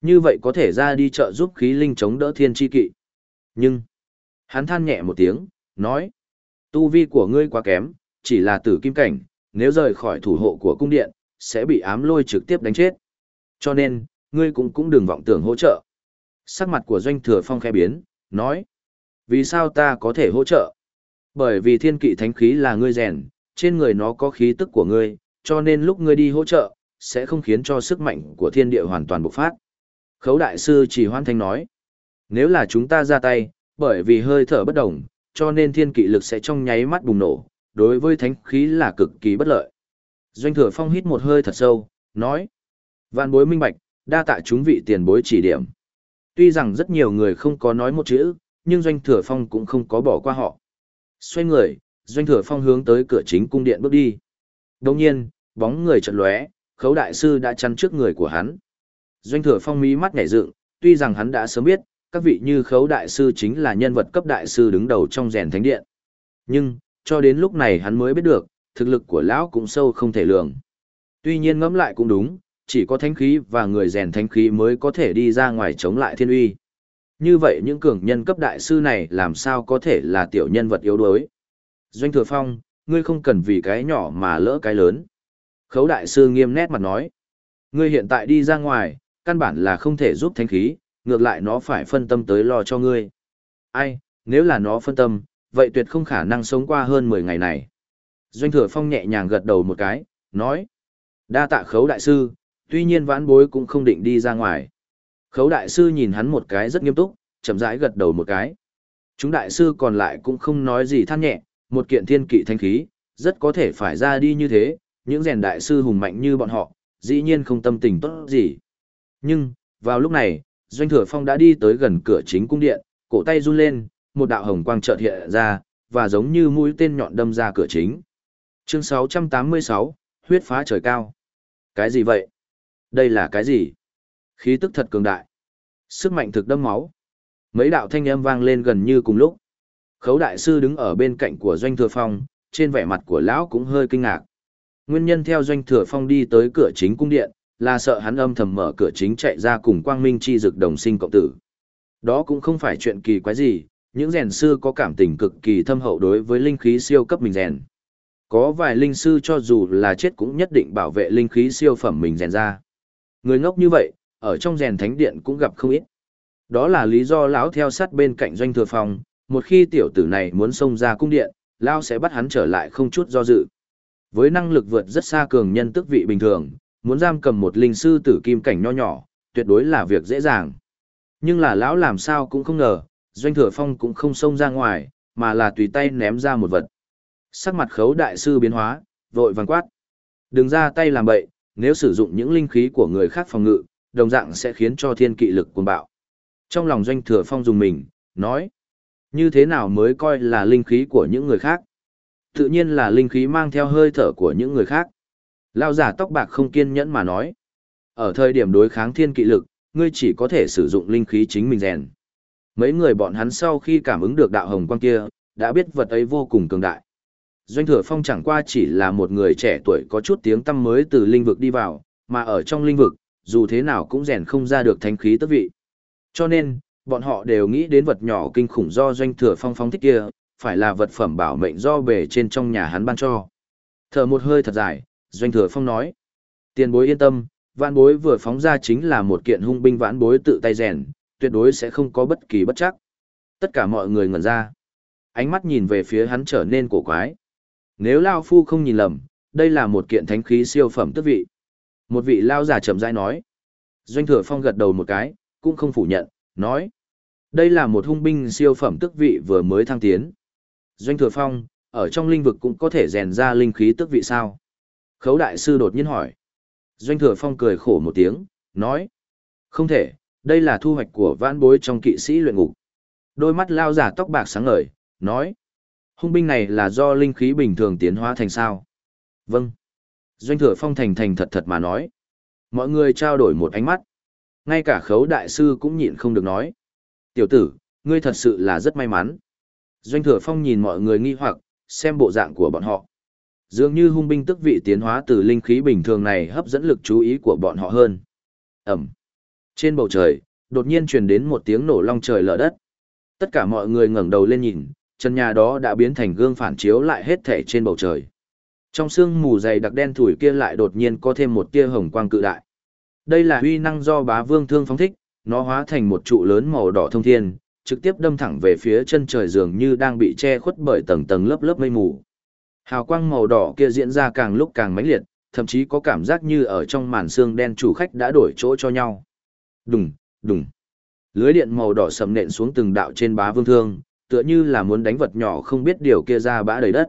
Speaker 1: như vậy có thể ra đi chợ giúp khí linh chống đỡ thiên chi kỵ. Nhưng, hắn than nhẹ một tiếng, nói. Tu vi của ngươi quá kém, chỉ là tử kim cảnh, nếu rời khỏi thủ hộ của cung điện, sẽ bị ám lôi trực tiếp đánh chết. Cho nên, ngươi cũng cũng đừng vọng tưởng hỗ trợ. Sắc mặt của doanh thừa phong khẽ biến, nói. Vì sao ta có thể hỗ trợ? Bởi vì thiên kỵ thánh khí là ngươi rèn, trên người nó có khí tức của ngươi, cho nên lúc ngươi đi hỗ trợ, sẽ không khiến cho sức mạnh của thiên địa hoàn toàn bộc phát. Khấu đại sư chỉ hoan thanh nói. Nếu là chúng ta ra tay, bởi vì hơi thở bất đồng, cho nên thiên kỵ lực sẽ trong nháy mắt bùng nổ, đối với thánh khí là cực kỳ bất lợi. Doanh thừa phong hít một hơi thật sâu, nói. Vạn bối minh bạch, đa tạ chúng vị tiền bối chỉ điểm. Tuy rằng rất nhiều người không có nói một chữ, nhưng doanh thừa phong cũng không có bỏ qua họ. Xoay người, doanh thừa phong hướng tới cửa chính cung điện bước đi. Đồng nhiên, bóng người chợt lóe, khấu đại sư đã chắn trước người của hắn. Doanh thừa phong mí mắt nhảy dựng, tuy rằng hắn đã sớm biết, các vị như khấu đại sư chính là nhân vật cấp đại sư đứng đầu trong rèn thánh điện. Nhưng, cho đến lúc này hắn mới biết được, thực lực của lão cũng sâu không thể lường. Tuy nhiên ngẫm lại cũng đúng, chỉ có thánh khí và người rèn thánh khí mới có thể đi ra ngoài chống lại thiên uy. Như vậy những cường nhân cấp đại sư này làm sao có thể là tiểu nhân vật yếu đuối. Doanh thừa phong, ngươi không cần vì cái nhỏ mà lỡ cái lớn. Khấu đại sư nghiêm nét mặt nói. Ngươi hiện tại đi ra ngoài, căn bản là không thể giúp thanh khí, ngược lại nó phải phân tâm tới lo cho ngươi. Ai, nếu là nó phân tâm, vậy tuyệt không khả năng sống qua hơn 10 ngày này. Doanh thừa phong nhẹ nhàng gật đầu một cái, nói. Đa tạ khấu đại sư, tuy nhiên vãn bối cũng không định đi ra ngoài. Khấu đại sư nhìn hắn một cái rất nghiêm túc, chậm rãi gật đầu một cái. Chúng đại sư còn lại cũng không nói gì than nhẹ, một kiện thiên kỵ thanh khí, rất có thể phải ra đi như thế, những rèn đại sư hùng mạnh như bọn họ, dĩ nhiên không tâm tình tốt gì. Nhưng, vào lúc này, Doanh Thừa Phong đã đi tới gần cửa chính cung điện, cổ tay run lên, một đạo hồng quang chợt hiện ra, và giống như mũi tên nhọn đâm ra cửa chính. Chương 686, huyết phá trời cao. Cái gì vậy? Đây là cái gì? Khí tức thật cường đại. Sức mạnh thực đâm máu. Mấy đạo thanh âm vang lên gần như cùng lúc. Khấu đại sư đứng ở bên cạnh của Doanh Thừa Phong, trên vẻ mặt của lão cũng hơi kinh ngạc. Nguyên nhân theo Doanh Thừa Phong đi tới cửa chính cung điện, là sợ hắn âm thầm mở cửa chính chạy ra cùng Quang Minh chi dực đồng sinh cộng tử. Đó cũng không phải chuyện kỳ quái gì, những rèn sư có cảm tình cực kỳ thâm hậu đối với linh khí siêu cấp mình rèn. Có vài linh sư cho dù là chết cũng nhất định bảo vệ linh khí siêu phẩm mình rèn ra. Người ngốc như vậy, ở trong rèn thánh điện cũng gặp không ít. Đó là lý do lão theo sát bên cạnh doanh thừa phòng, một khi tiểu tử này muốn xông ra cung điện, lão sẽ bắt hắn trở lại không chút do dự. Với năng lực vượt rất xa cường nhân tức vị bình thường, muốn giam cầm một linh sư tử kim cảnh nho nhỏ, tuyệt đối là việc dễ dàng. Nhưng là lão làm sao cũng không ngờ, doanh thừa phong cũng không xông ra ngoài, mà là tùy tay ném ra một vật. Sắc mặt khấu đại sư biến hóa, vội vàng quát. Đừng ra tay làm bậy, nếu sử dụng những linh khí của người khác phòng ngự, đồng dạng sẽ khiến cho thiên kỵ lực cuồng bạo. Trong lòng doanh thừa phong dùng mình, nói, như thế nào mới coi là linh khí của những người khác? Tự nhiên là linh khí mang theo hơi thở của những người khác. Lao giả tóc bạc không kiên nhẫn mà nói. Ở thời điểm đối kháng thiên kỵ lực, ngươi chỉ có thể sử dụng linh khí chính mình rèn. Mấy người bọn hắn sau khi cảm ứng được đạo hồng quang kia, đã biết vật ấy vô cùng cường đại. Doanh thừa phong chẳng qua chỉ là một người trẻ tuổi có chút tiếng tăm mới từ linh vực đi vào, mà ở trong linh vực, dù thế nào cũng rèn không ra được thánh khí tức vị. Cho nên, bọn họ đều nghĩ đến vật nhỏ kinh khủng do doanh thừa phong phong thích kia, phải là vật phẩm bảo mệnh do bề trên trong nhà hắn ban cho. Thở một hơi thật dài, doanh thừa phong nói. Tiền bối yên tâm, vạn bối vừa phóng ra chính là một kiện hung binh vãn bối tự tay rèn, tuyệt đối sẽ không có bất kỳ bất chắc. Tất cả mọi người ngẩn ra. Ánh mắt nhìn về phía hắn trở nên cổ quái. Nếu Lao Phu không nhìn lầm, đây là một kiện thánh khí siêu phẩm tức vị. Một vị Lao giả chậm rãi nói. Doanh thừa phong gật đầu một cái, cũng không phủ nhận, nói. Đây là một hung binh siêu phẩm tức vị vừa mới thăng tiến. Doanh thừa phong, ở trong linh vực cũng có thể rèn ra linh khí tức vị sao? Khấu đại sư đột nhiên hỏi. Doanh thừa phong cười khổ một tiếng, nói. Không thể, đây là thu hoạch của vãn bối trong kỵ sĩ luyện ngục. Đôi mắt lao giả tóc bạc sáng ngời, nói. Hung binh này là do linh khí bình thường tiến hóa thành sao? Vâng. Doanh thừa phong thành thành thật thật mà nói. Mọi người trao đổi một ánh mắt. Ngay cả khấu đại sư cũng nhịn không được nói. Tiểu tử, ngươi thật sự là rất may mắn. Doanh thừa phong nhìn mọi người nghi hoặc, xem bộ dạng của bọn họ. Dường như hung binh tức vị tiến hóa từ linh khí bình thường này hấp dẫn lực chú ý của bọn họ hơn. Ẩm. Trên bầu trời, đột nhiên truyền đến một tiếng nổ long trời lở đất. Tất cả mọi người ngẩng đầu lên nhìn, chân nhà đó đã biến thành gương phản chiếu lại hết thể trên bầu trời. Trong sương mù dày đặc đen thủi kia lại đột nhiên có thêm một tia hồng quang cự đại. Đây là huy năng do bá vương thương phóng thích, nó hóa thành một trụ lớn màu đỏ thông thiên, trực tiếp đâm thẳng về phía chân trời dường như đang bị che khuất bởi tầng tầng lớp lớp mây mù. Hào quang màu đỏ kia diễn ra càng lúc càng mãnh liệt, thậm chí có cảm giác như ở trong màn xương đen chủ khách đã đổi chỗ cho nhau. Đùng, đùng. Lưới điện màu đỏ sầm nện xuống từng đạo trên bá vương thương, tựa như là muốn đánh vật nhỏ không biết điều kia ra bã đầy đất.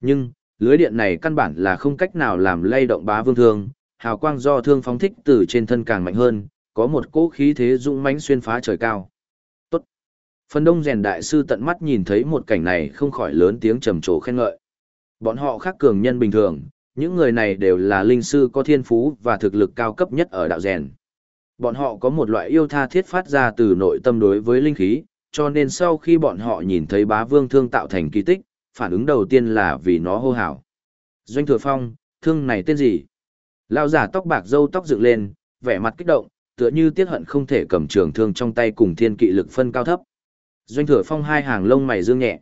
Speaker 1: Nhưng, lưới điện này căn bản là không cách nào làm lay động bá vương thương, hào quang do thương phóng thích từ trên thân càng mạnh hơn, có một cỗ khí thế dũng mãnh xuyên phá trời cao. Tốt. Phần đông rèn đại sư tận mắt nhìn thấy một cảnh này không khỏi lớn tiếng trầm trồ khen ngợi. Bọn họ khác cường nhân bình thường, những người này đều là linh sư có thiên phú và thực lực cao cấp nhất ở đạo rèn. Bọn họ có một loại yêu tha thiết phát ra từ nội tâm đối với linh khí, cho nên sau khi bọn họ nhìn thấy bá vương thương tạo thành kỳ tích, phản ứng đầu tiên là vì nó hô hào. Doanh thừa phong, thương này tên gì? Lao giả tóc bạc dâu tóc dựng lên, vẻ mặt kích động, tựa như tiết hận không thể cầm trường thương trong tay cùng thiên kỵ lực phân cao thấp. Doanh thừa phong hai hàng lông mày dương nhẹ.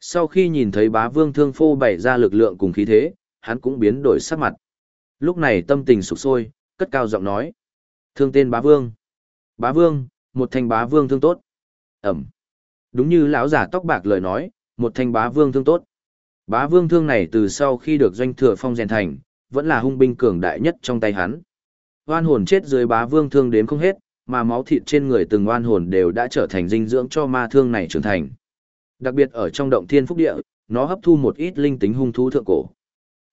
Speaker 1: Sau khi nhìn thấy bá vương thương phô bày ra lực lượng cùng khí thế, hắn cũng biến đổi sắc mặt. Lúc này tâm tình sụp sôi, cất cao giọng nói. Thương tên bá vương. Bá vương, một thanh bá vương thương tốt. Ẩm. Đúng như lão giả tóc bạc lời nói, một thanh bá vương thương tốt. Bá vương thương này từ sau khi được doanh thừa phong rèn thành, vẫn là hung binh cường đại nhất trong tay hắn. Oan hồn chết dưới bá vương thương đến không hết, mà máu thịt trên người từng oan hồn đều đã trở thành dinh dưỡng cho ma thương này trưởng thành. Đặc biệt ở trong động thiên phúc địa, nó hấp thu một ít linh tính hung thú thượng cổ.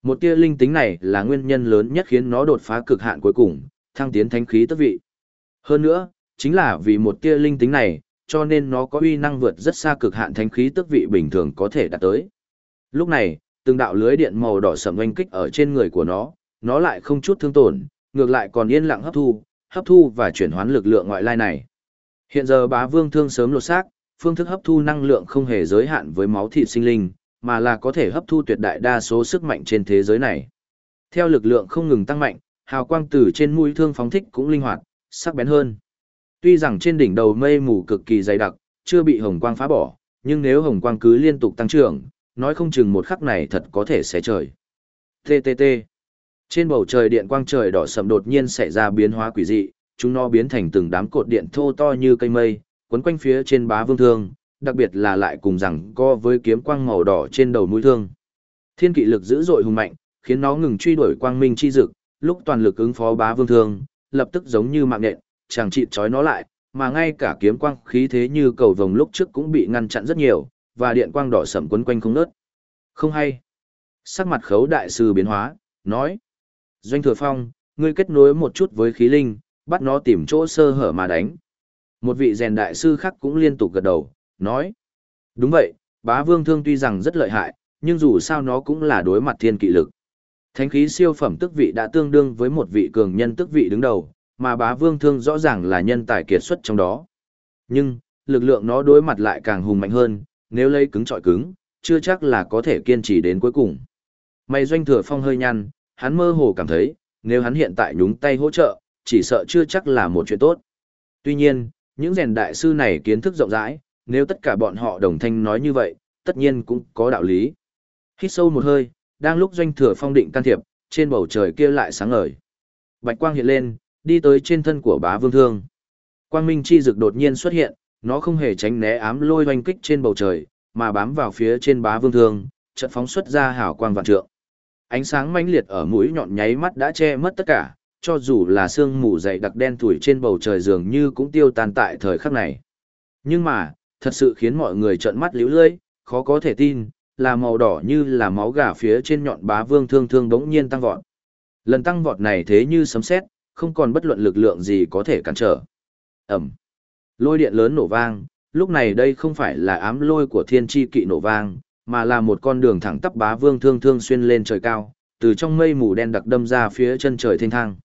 Speaker 1: Một tia linh tính này là nguyên nhân lớn nhất khiến nó đột phá cực hạn cuối cùng, thăng tiến thánh khí tức vị. Hơn nữa, chính là vì một tia linh tính này, cho nên nó có uy năng vượt rất xa cực hạn thánh khí tức vị bình thường có thể đạt tới. Lúc này, từng đạo lưới điện màu đỏ sẫm oanh kích ở trên người của nó, nó lại không chút thương tổn, ngược lại còn yên lặng hấp thu, hấp thu và chuyển hóa lực lượng ngoại lai này. Hiện giờ bá vương thương sớm lột xác, phương thức hấp thu năng lượng không hề giới hạn với máu thịt sinh linh, mà là có thể hấp thu tuyệt đại đa số sức mạnh trên thế giới này. Theo lực lượng không ngừng tăng mạnh, hào quang từ trên mũi thương phóng thích cũng linh hoạt, sắc bén hơn. Tuy rằng trên đỉnh đầu mây mù cực kỳ dày đặc, chưa bị hồng quang phá bỏ, nhưng nếu hồng quang cứ liên tục tăng trưởng, nói không chừng một khắc này thật có thể sẽ trời. TTT. Trên bầu trời điện quang trời đỏ sầm đột nhiên xảy ra biến hóa quỷ dị, chúng nó biến thành từng đám cột điện thô to như cây mây, quấn quanh phía trên bá vương thương, đặc biệt là lại cùng rằng co với kiếm quang màu đỏ trên đầu mũi thương. Thiên kỵ lực dữ dội hùng mạnh, khiến nó ngừng truy đuổi quang minh chi dực, lúc toàn lực ứng phó bá vương thương, lập tức giống như mạng nhện, chàng trị trói nó lại, mà ngay cả kiếm quang khí thế như cầu vồng lúc trước cũng bị ngăn chặn rất nhiều, và điện quang đỏ sẫm quấn quanh không ngớt. Không hay. Sắc mặt khấu đại sư biến hóa, nói. Doanh thừa phong, ngươi kết nối một chút với khí linh, bắt nó tìm chỗ sơ hở mà đánh. Một vị rèn đại sư khác cũng liên tục gật đầu, nói. Đúng vậy, bá vương thương tuy rằng rất lợi hại, nhưng dù sao nó cũng là đối mặt thiên kỵ lực. Thánh khí siêu phẩm tức vị đã tương đương với một vị cường nhân tức vị đứng đầu, mà bá vương thương rõ ràng là nhân tài kiệt xuất trong đó. Nhưng, lực lượng nó đối mặt lại càng hùng mạnh hơn, nếu lấy cứng trọi cứng, chưa chắc là có thể kiên trì đến cuối cùng. Mày doanh thừa phong hơi nhăn, hắn mơ hồ cảm thấy, nếu hắn hiện tại nhúng tay hỗ trợ, chỉ sợ chưa chắc là một chuyện tốt. Tuy nhiên, những rèn đại sư này kiến thức rộng rãi, nếu tất cả bọn họ đồng thanh nói như vậy, tất nhiên cũng có đạo lý. Hít sâu một hơi, đang lúc doanh thừa phong định can thiệp, trên bầu trời kia lại sáng ngời. Bạch quang hiện lên, đi tới trên thân của bá vương thương. Quang minh chi dực đột nhiên xuất hiện, nó không hề tránh né ám lôi oanh kích trên bầu trời, mà bám vào phía trên bá vương thương, trận phóng xuất ra hào quang vạn trượng. Ánh sáng mãnh liệt ở mũi nhọn nháy mắt đã che mất tất cả, cho dù là sương mù dày đặc đen thủi trên bầu trời dường như cũng tiêu tan tại thời khắc này. Nhưng mà, thật sự khiến mọi người trợn mắt liễu lưỡi, khó có thể tin, là màu đỏ như là máu gà phía trên nhọn bá vương thương thương bỗng nhiên tăng vọt. Lần tăng vọt này thế như sấm sét, không còn bất luận lực lượng gì có thể cản trở. Ẩm. Lôi điện lớn nổ vang, lúc này đây không phải là ám lôi của thiên tri kỵ nổ vang, mà là một con đường thẳng tắp bá vương thương thương xuyên lên trời cao, từ trong mây mù đen đặc đâm ra phía chân trời thênh thang.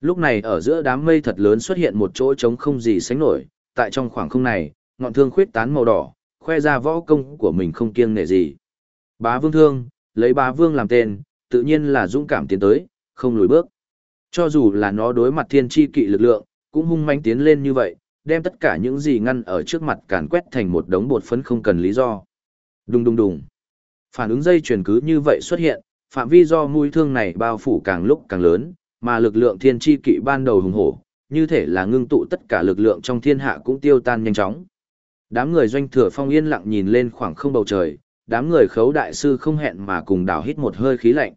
Speaker 1: Lúc này ở giữa đám mây thật lớn xuất hiện một chỗ trống không gì sánh nổi, tại trong khoảng không này, ngọn thương khuyết tán màu đỏ, khoe ra võ công của mình không kiêng nể gì. Bá vương thương, lấy bá vương làm tên, tự nhiên là dũng cảm tiến tới, không lùi bước. Cho dù là nó đối mặt thiên tri kỵ lực lượng, cũng hung manh tiến lên như vậy, đem tất cả những gì ngăn ở trước mặt càn quét thành một đống bột phấn không cần lý do. Đùng đùng đùng. Phản ứng dây chuyển cứ như vậy xuất hiện, phạm vi do mũi thương này bao phủ càng lúc càng lớn, mà lực lượng thiên tri kỵ ban đầu hùng hổ, như thể là ngưng tụ tất cả lực lượng trong thiên hạ cũng tiêu tan nhanh chóng. Đám người doanh thừa phong yên lặng nhìn lên khoảng không bầu trời, đám người khấu đại sư không hẹn mà cùng đảo hít một hơi khí lạnh.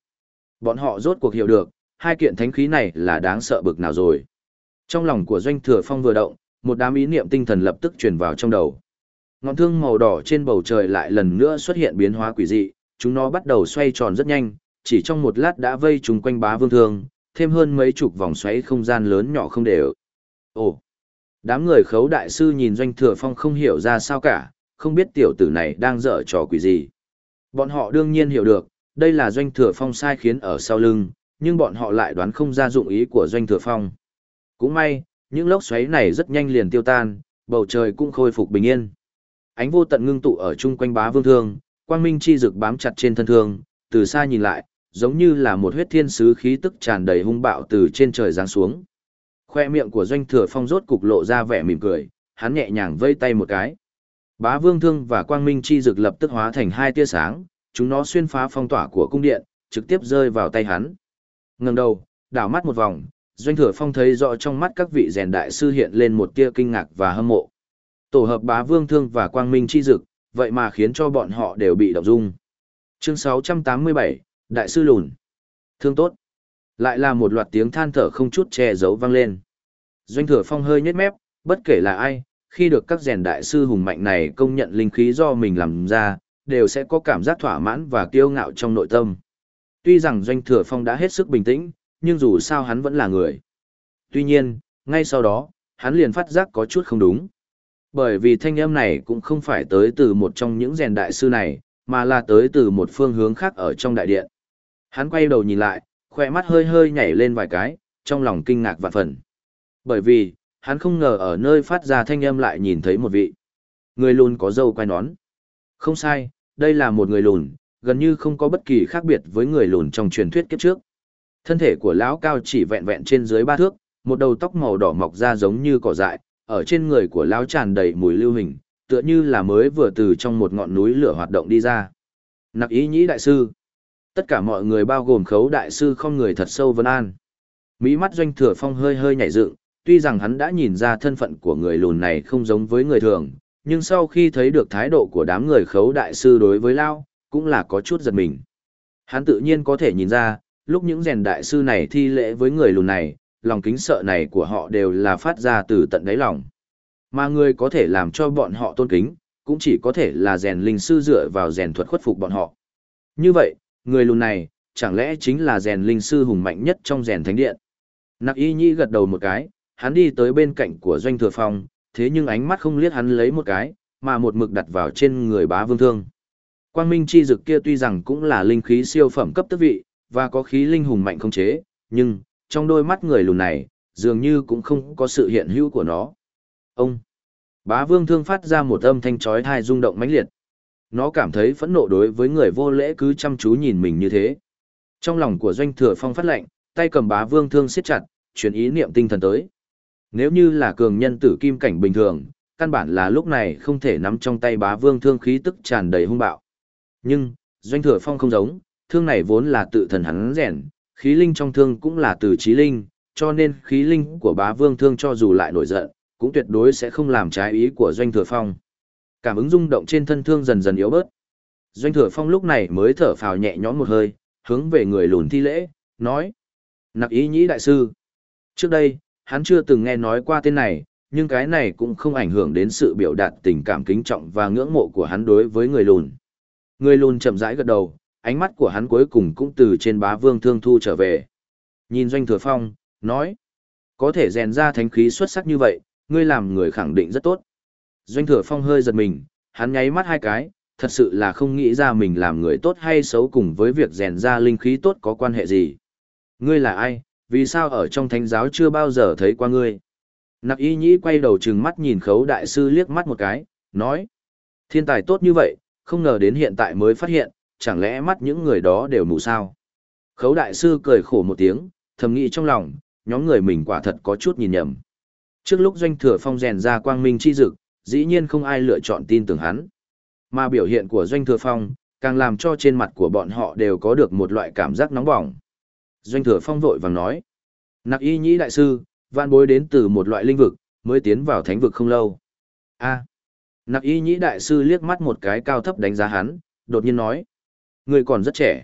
Speaker 1: Bọn họ rốt cuộc hiểu được, hai kiện thánh khí này là đáng sợ bực nào rồi. Trong lòng của doanh thừa phong vừa động, một đám ý niệm tinh thần lập tức truyền vào trong đầu. Ngọn thương màu đỏ trên bầu trời lại lần nữa xuất hiện biến hóa quỷ dị, chúng nó bắt đầu xoay tròn rất nhanh, chỉ trong một lát đã vây chúng quanh bá vương thương, thêm hơn mấy chục vòng xoáy không gian lớn nhỏ không đều. Ồ! Đám người khấu đại sư nhìn doanh thừa phong không hiểu ra sao cả, không biết tiểu tử này đang dở trò quỷ gì. Bọn họ đương nhiên hiểu được, đây là doanh thừa phong sai khiến ở sau lưng, nhưng bọn họ lại đoán không ra dụng ý của doanh thừa phong. Cũng may, những lốc xoáy này rất nhanh liền tiêu tan, bầu trời cũng khôi phục bình yên. Ánh vô tận ngưng tụ ở chung quanh bá vương thương, quang minh chi rực bám chặt trên thân thương, từ xa nhìn lại, giống như là một huyết thiên sứ khí tức tràn đầy hung bạo từ trên trời giáng xuống. Khoe miệng của doanh thừa phong rốt cục lộ ra vẻ mỉm cười, hắn nhẹ nhàng vây tay một cái. Bá vương thương và quang minh chi rực lập tức hóa thành hai tia sáng, chúng nó xuyên phá phong tỏa của cung điện, trực tiếp rơi vào tay hắn. Ngẩng đầu, đảo mắt một vòng, doanh thừa phong thấy rõ trong mắt các vị rèn đại sư hiện lên một tia kinh ngạc và hâm mộ. Tổ hợp bá vương thương và quang minh chi dực, vậy mà khiến cho bọn họ đều bị động dung. Chương 687, Đại sư lùn. Thương tốt. Lại là một loạt tiếng than thở không chút che giấu vang lên. Doanh thừa phong hơi nhếch mép, bất kể là ai, khi được các rèn đại sư hùng mạnh này công nhận linh khí do mình làm ra, đều sẽ có cảm giác thỏa mãn và kiêu ngạo trong nội tâm. Tuy rằng Doanh Thừa Phong đã hết sức bình tĩnh, nhưng dù sao hắn vẫn là người. Tuy nhiên, ngay sau đó, hắn liền phát giác có chút không đúng. Bởi vì thanh âm này cũng không phải tới từ một trong những rèn đại sư này, mà là tới từ một phương hướng khác ở trong đại điện. Hắn quay đầu nhìn lại, khỏe mắt hơi hơi nhảy lên vài cái, trong lòng kinh ngạc vạn phần. Bởi vì, hắn không ngờ ở nơi phát ra thanh âm lại nhìn thấy một vị. Người lùn có dâu quai nón. Không sai, đây là một người lùn, gần như không có bất kỳ khác biệt với người lùn trong truyền thuyết kiếp trước. Thân thể của lão cao chỉ vẹn vẹn trên dưới ba thước, một đầu tóc màu đỏ mọc ra giống như cỏ dại, ở trên người của lão tràn đầy mùi lưu hình, tựa như là mới vừa từ trong một ngọn núi lửa hoạt động đi ra. Nặc ý nhĩ đại sư. Tất cả mọi người bao gồm khấu đại sư không người thật sâu vân an. Mỹ mắt doanh thừa phong hơi hơi nhảy dựng, tuy rằng hắn đã nhìn ra thân phận của người lùn này không giống với người thường, nhưng sau khi thấy được thái độ của đám người khấu đại sư đối với Lao, cũng là có chút giật mình. Hắn tự nhiên có thể nhìn ra, lúc những rèn đại sư này thi lễ với người lùn này, lòng kính sợ này của họ đều là phát ra từ tận đáy lòng. Mà người có thể làm cho bọn họ tôn kính, cũng chỉ có thể là rèn linh sư dựa vào rèn thuật khuất phục bọn họ. Như vậy, người lùn này, chẳng lẽ chính là rèn linh sư hùng mạnh nhất trong rèn thánh điện? Nặc y nhi gật đầu một cái, hắn đi tới bên cạnh của Doanh Thừa Phong, thế nhưng ánh mắt không liếc hắn lấy một cái, mà một mực đặt vào trên người bá vương thương. Quang minh chi dực kia tuy rằng cũng là linh khí siêu phẩm cấp tước vị, và có khí linh hùng mạnh không chế, nhưng, trong đôi mắt người lùn này, dường như cũng không có sự hiện hữu của nó. Ông! Bá vương thương phát ra một âm thanh chói tai rung động mãnh liệt. Nó cảm thấy phẫn nộ đối với người vô lễ cứ chăm chú nhìn mình như thế. Trong lòng của doanh thừa phong phát lệnh, tay cầm bá vương thương siết chặt, chuyển ý niệm tinh thần tới. Nếu như là cường nhân tử kim cảnh bình thường, căn bản là lúc này không thể nắm trong tay bá vương thương khí tức tràn đầy hung bạo. Nhưng, doanh thừa phong không giống, thương này vốn là tự thần hắn rèn, khí linh trong thương cũng là từ trí linh, cho nên khí linh của bá vương thương cho dù lại nổi giận, cũng tuyệt đối sẽ không làm trái ý của doanh thừa phong. Cảm ứng rung động trên thân thương dần dần yếu bớt. Doanh thừa phong lúc này mới thở phào nhẹ nhõm một hơi, hướng về người lùn thi lễ, nói. Nặc ý nhĩ đại sư. Trước đây, hắn chưa từng nghe nói qua tên này, nhưng cái này cũng không ảnh hưởng đến sự biểu đạt tình cảm kính trọng và ngưỡng mộ của hắn đối với người lùn. Người lùn chậm rãi gật đầu, ánh mắt của hắn cuối cùng cũng từ trên bá vương thương thu trở về. Nhìn doanh thừa phong, nói. Có thể rèn ra thánh khí xuất sắc như vậy, ngươi làm người khẳng định rất tốt. Doanh thừa phong hơi giật mình, hắn nháy mắt hai cái, thật sự là không nghĩ ra mình làm người tốt hay xấu cùng với việc rèn ra linh khí tốt có quan hệ gì. Ngươi là ai, vì sao ở trong thánh giáo chưa bao giờ thấy qua ngươi? Nặc y nhĩ quay đầu trừng mắt nhìn khấu đại sư liếc mắt một cái, nói. Thiên tài tốt như vậy, không ngờ đến hiện tại mới phát hiện, chẳng lẽ mắt những người đó đều mù sao? Khấu đại sư cười khổ một tiếng, thầm nghĩ trong lòng, nhóm người mình quả thật có chút nhìn nhầm. Trước lúc doanh thừa phong rèn ra quang minh chi dực, dĩ nhiên không ai lựa chọn tin tưởng hắn. Mà biểu hiện của doanh thừa phong, càng làm cho trên mặt của bọn họ đều có được một loại cảm giác nóng bỏng. Doanh thừa phong vội vàng nói. Nặc y nhĩ đại sư, vạn bối đến từ một loại linh vực, mới tiến vào thánh vực không lâu. a Nặc y nhĩ đại sư liếc mắt một cái cao thấp đánh giá hắn, đột nhiên nói. Người còn rất trẻ.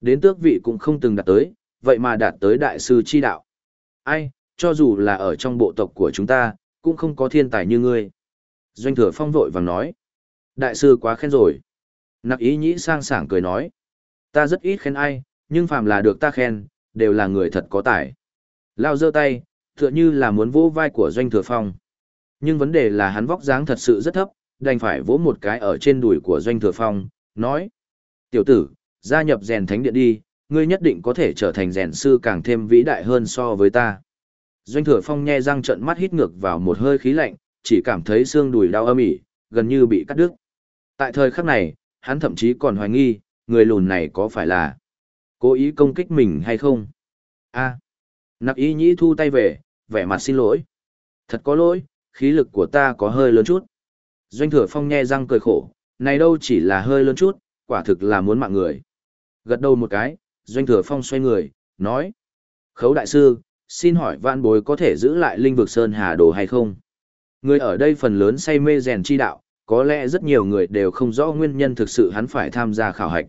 Speaker 1: Đến tước vị cũng không từng đạt tới, vậy mà đạt tới đại sư chi đạo. Ai, cho dù là ở trong bộ tộc của chúng ta, cũng không có thiên tài như ngươi. Doanh thừa phong vội vàng nói. Đại sư quá khen rồi. Nặc ý nhĩ sang sảng cười nói. Ta rất ít khen ai, nhưng phàm là được ta khen, đều là người thật có tài. Lao giơ tay, tựa như là muốn vỗ vai của doanh thừa phong. Nhưng vấn đề là hắn vóc dáng thật sự rất thấp, đành phải vỗ một cái ở trên đùi của doanh thừa phong, nói. Tiểu tử, gia nhập rèn thánh điện đi, ngươi nhất định có thể trở thành rèn sư càng thêm vĩ đại hơn so với ta. Doanh thừa phong nhe răng trận mắt hít ngược vào một hơi khí lạnh, chỉ cảm thấy xương đùi đau âm ỉ, gần như bị cắt đứt. Tại thời khắc này, hắn thậm chí còn hoài nghi, người lùn này có phải là cố ý công kích mình hay không? A. À. Nặc ý nhĩ thu tay về, vẻ mặt xin lỗi. Thật có lỗi, khí lực của ta có hơi lớn chút. Doanh thừa phong nhe răng cười khổ, này đâu chỉ là hơi lớn chút, quả thực là muốn mạng người. Gật đầu một cái, doanh thừa phong xoay người, nói. Khấu đại sư, xin hỏi vạn bối có thể giữ lại linh vực Sơn Hà Đồ hay không? Người ở đây phần lớn say mê rèn chi đạo, có lẽ rất nhiều người đều không rõ nguyên nhân thực sự hắn phải tham gia khảo hạch.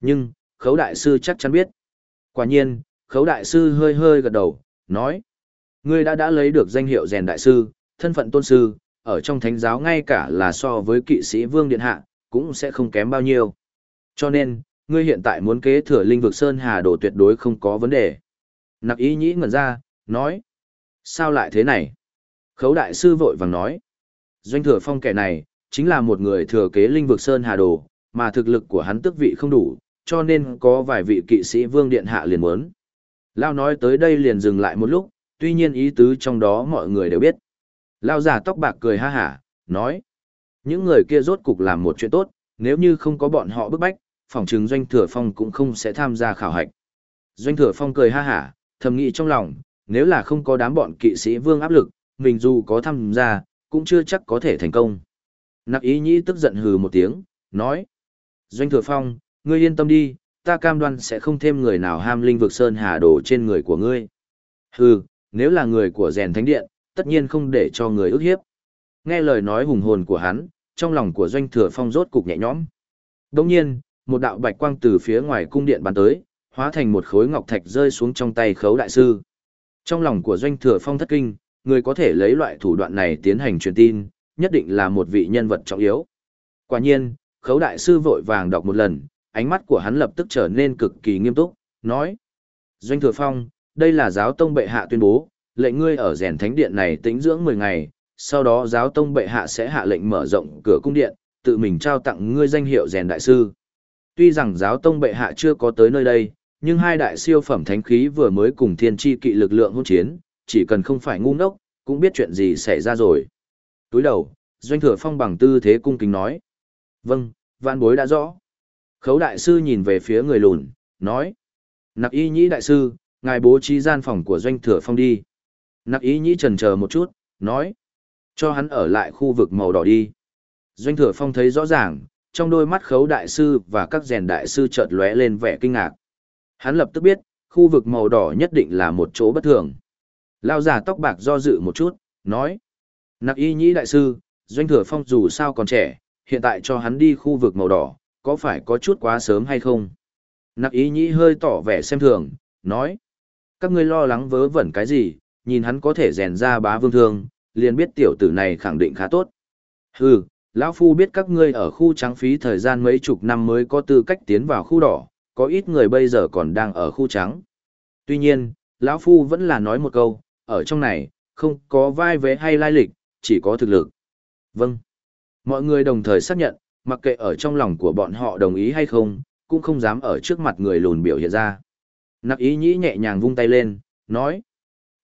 Speaker 1: Nhưng, khấu đại sư chắc chắn biết. Quả nhiên, khấu đại sư hơi hơi gật đầu, nói. Ngươi đã đã lấy được danh hiệu rèn đại sư, thân phận tôn sư, ở trong thánh giáo ngay cả là so với kỵ sĩ vương điện hạ, cũng sẽ không kém bao nhiêu. Cho nên, ngươi hiện tại muốn kế thừa linh vực Sơn Hà Đồ tuyệt đối không có vấn đề. Nặc ý nhĩ ngẩn ra, nói. Sao lại thế này? Khấu đại sư vội vàng nói. Doanh thừa phong kẻ này, chính là một người thừa kế linh vực Sơn Hà Đồ, mà thực lực của hắn tức vị không đủ, cho nên có vài vị kỵ sĩ vương điện hạ liền muốn. Lao nói tới đây liền dừng lại một lúc, tuy nhiên ý tứ trong đó mọi người đều biết. Lao giả tóc bạc cười ha hả, nói. Những người kia rốt cục làm một chuyện tốt, nếu như không có bọn họ bức bách, phòng trừng Doanh Thừa Phong cũng không sẽ tham gia khảo hạch. Doanh Thừa Phong cười ha hả, thầm nghĩ trong lòng, nếu là không có đám bọn kỵ sĩ vương áp lực, mình dù có tham gia, cũng chưa chắc có thể thành công. Nặc ý nhĩ tức giận hừ một tiếng, nói. Doanh thừa phong, ngươi yên tâm đi, ta cam đoan sẽ không thêm người nào ham linh vực sơn hà đồ trên người của ngươi. Hừ, nếu là người của rèn thánh điện, tất nhiên không để cho người ức hiếp. Nghe lời nói hùng hồn của hắn, trong lòng của doanh thừa phong rốt cục nhẹ nhõm. Đồng nhiên, một đạo bạch quang từ phía ngoài cung điện bắn tới, hóa thành một khối ngọc thạch rơi xuống trong tay khấu đại sư. Trong lòng của doanh thừa phong thất kinh, người có thể lấy loại thủ đoạn này tiến hành truyền tin, nhất định là một vị nhân vật trọng yếu. Quả nhiên, khấu đại sư vội vàng đọc một lần, ánh mắt của hắn lập tức trở nên cực kỳ nghiêm túc, nói. Doanh thừa phong, đây là giáo tông bệ hạ tuyên bố, lệnh ngươi ở rèn thánh điện này tĩnh dưỡng 10 ngày, sau đó giáo tông bệ hạ sẽ hạ lệnh mở rộng cửa cung điện, tự mình trao tặng ngươi danh hiệu rèn đại sư. Tuy rằng giáo tông bệ hạ chưa có tới nơi đây, nhưng hai đại siêu phẩm thánh khí vừa mới cùng thiên chi kỵ lực lượng hôn chiến, chỉ cần không phải ngu ngốc, cũng biết chuyện gì xảy ra rồi. Túi đầu, doanh thừa phong bằng tư thế cung kính nói. Vâng, vạn bối đã rõ. Khấu đại sư nhìn về phía người lùn, nói. Nặc y nhĩ đại sư, ngài bố trí gian phòng của doanh thừa phong đi. Nặc ý nhĩ trần chờ một chút, nói. Cho hắn ở lại khu vực màu đỏ đi. Doanh thừa phong thấy rõ ràng, trong đôi mắt khấu đại sư và các rèn đại sư chợt lóe lên vẻ kinh ngạc. Hắn lập tức biết, khu vực màu đỏ nhất định là một chỗ bất thường. Lao giả tóc bạc do dự một chút, nói. Nặc y nhĩ đại sư, doanh thừa phong dù sao còn trẻ, hiện tại cho hắn đi khu vực màu đỏ, có phải có chút quá sớm hay không? Nặc ý nhĩ hơi tỏ vẻ xem thường, nói. Các ngươi lo lắng vớ vẩn cái gì, nhìn hắn có thể rèn ra bá vương thương, liền biết tiểu tử này khẳng định khá tốt. Hừ, lão phu biết các ngươi ở khu trắng phí thời gian mấy chục năm mới có tư cách tiến vào khu đỏ, có ít người bây giờ còn đang ở khu trắng. Tuy nhiên, lão phu vẫn là nói một câu, ở trong này, không có vai vế hay lai lịch, chỉ có thực lực. Vâng. Mọi người đồng thời xác nhận, mặc kệ ở trong lòng của bọn họ đồng ý hay không, cũng không dám ở trước mặt người lùn biểu hiện ra. Nặc ý nhĩ nhẹ nhàng vung tay lên, nói.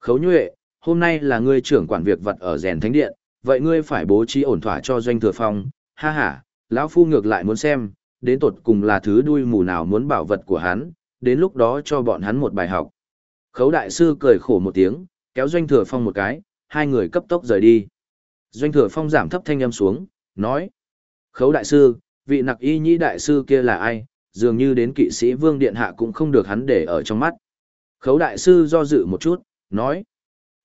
Speaker 1: Khấu nhuệ, hôm nay là ngươi trưởng quản việc vật ở rèn thánh điện, vậy ngươi phải bố trí ổn thỏa cho doanh thừa phong. Ha ha, lão phu ngược lại muốn xem, đến tột cùng là thứ đuôi mù nào muốn bảo vật của hắn, đến lúc đó cho bọn hắn một bài học. Khấu đại sư cười khổ một tiếng, kéo doanh thừa phong một cái, hai người cấp tốc rời đi. Doanh thừa phong giảm thấp thanh âm xuống, nói. Khấu đại sư, vị nặc y nhĩ đại sư kia là ai, dường như đến kỵ sĩ vương điện hạ cũng không được hắn để ở trong mắt. Khấu đại sư do dự một chút, nói.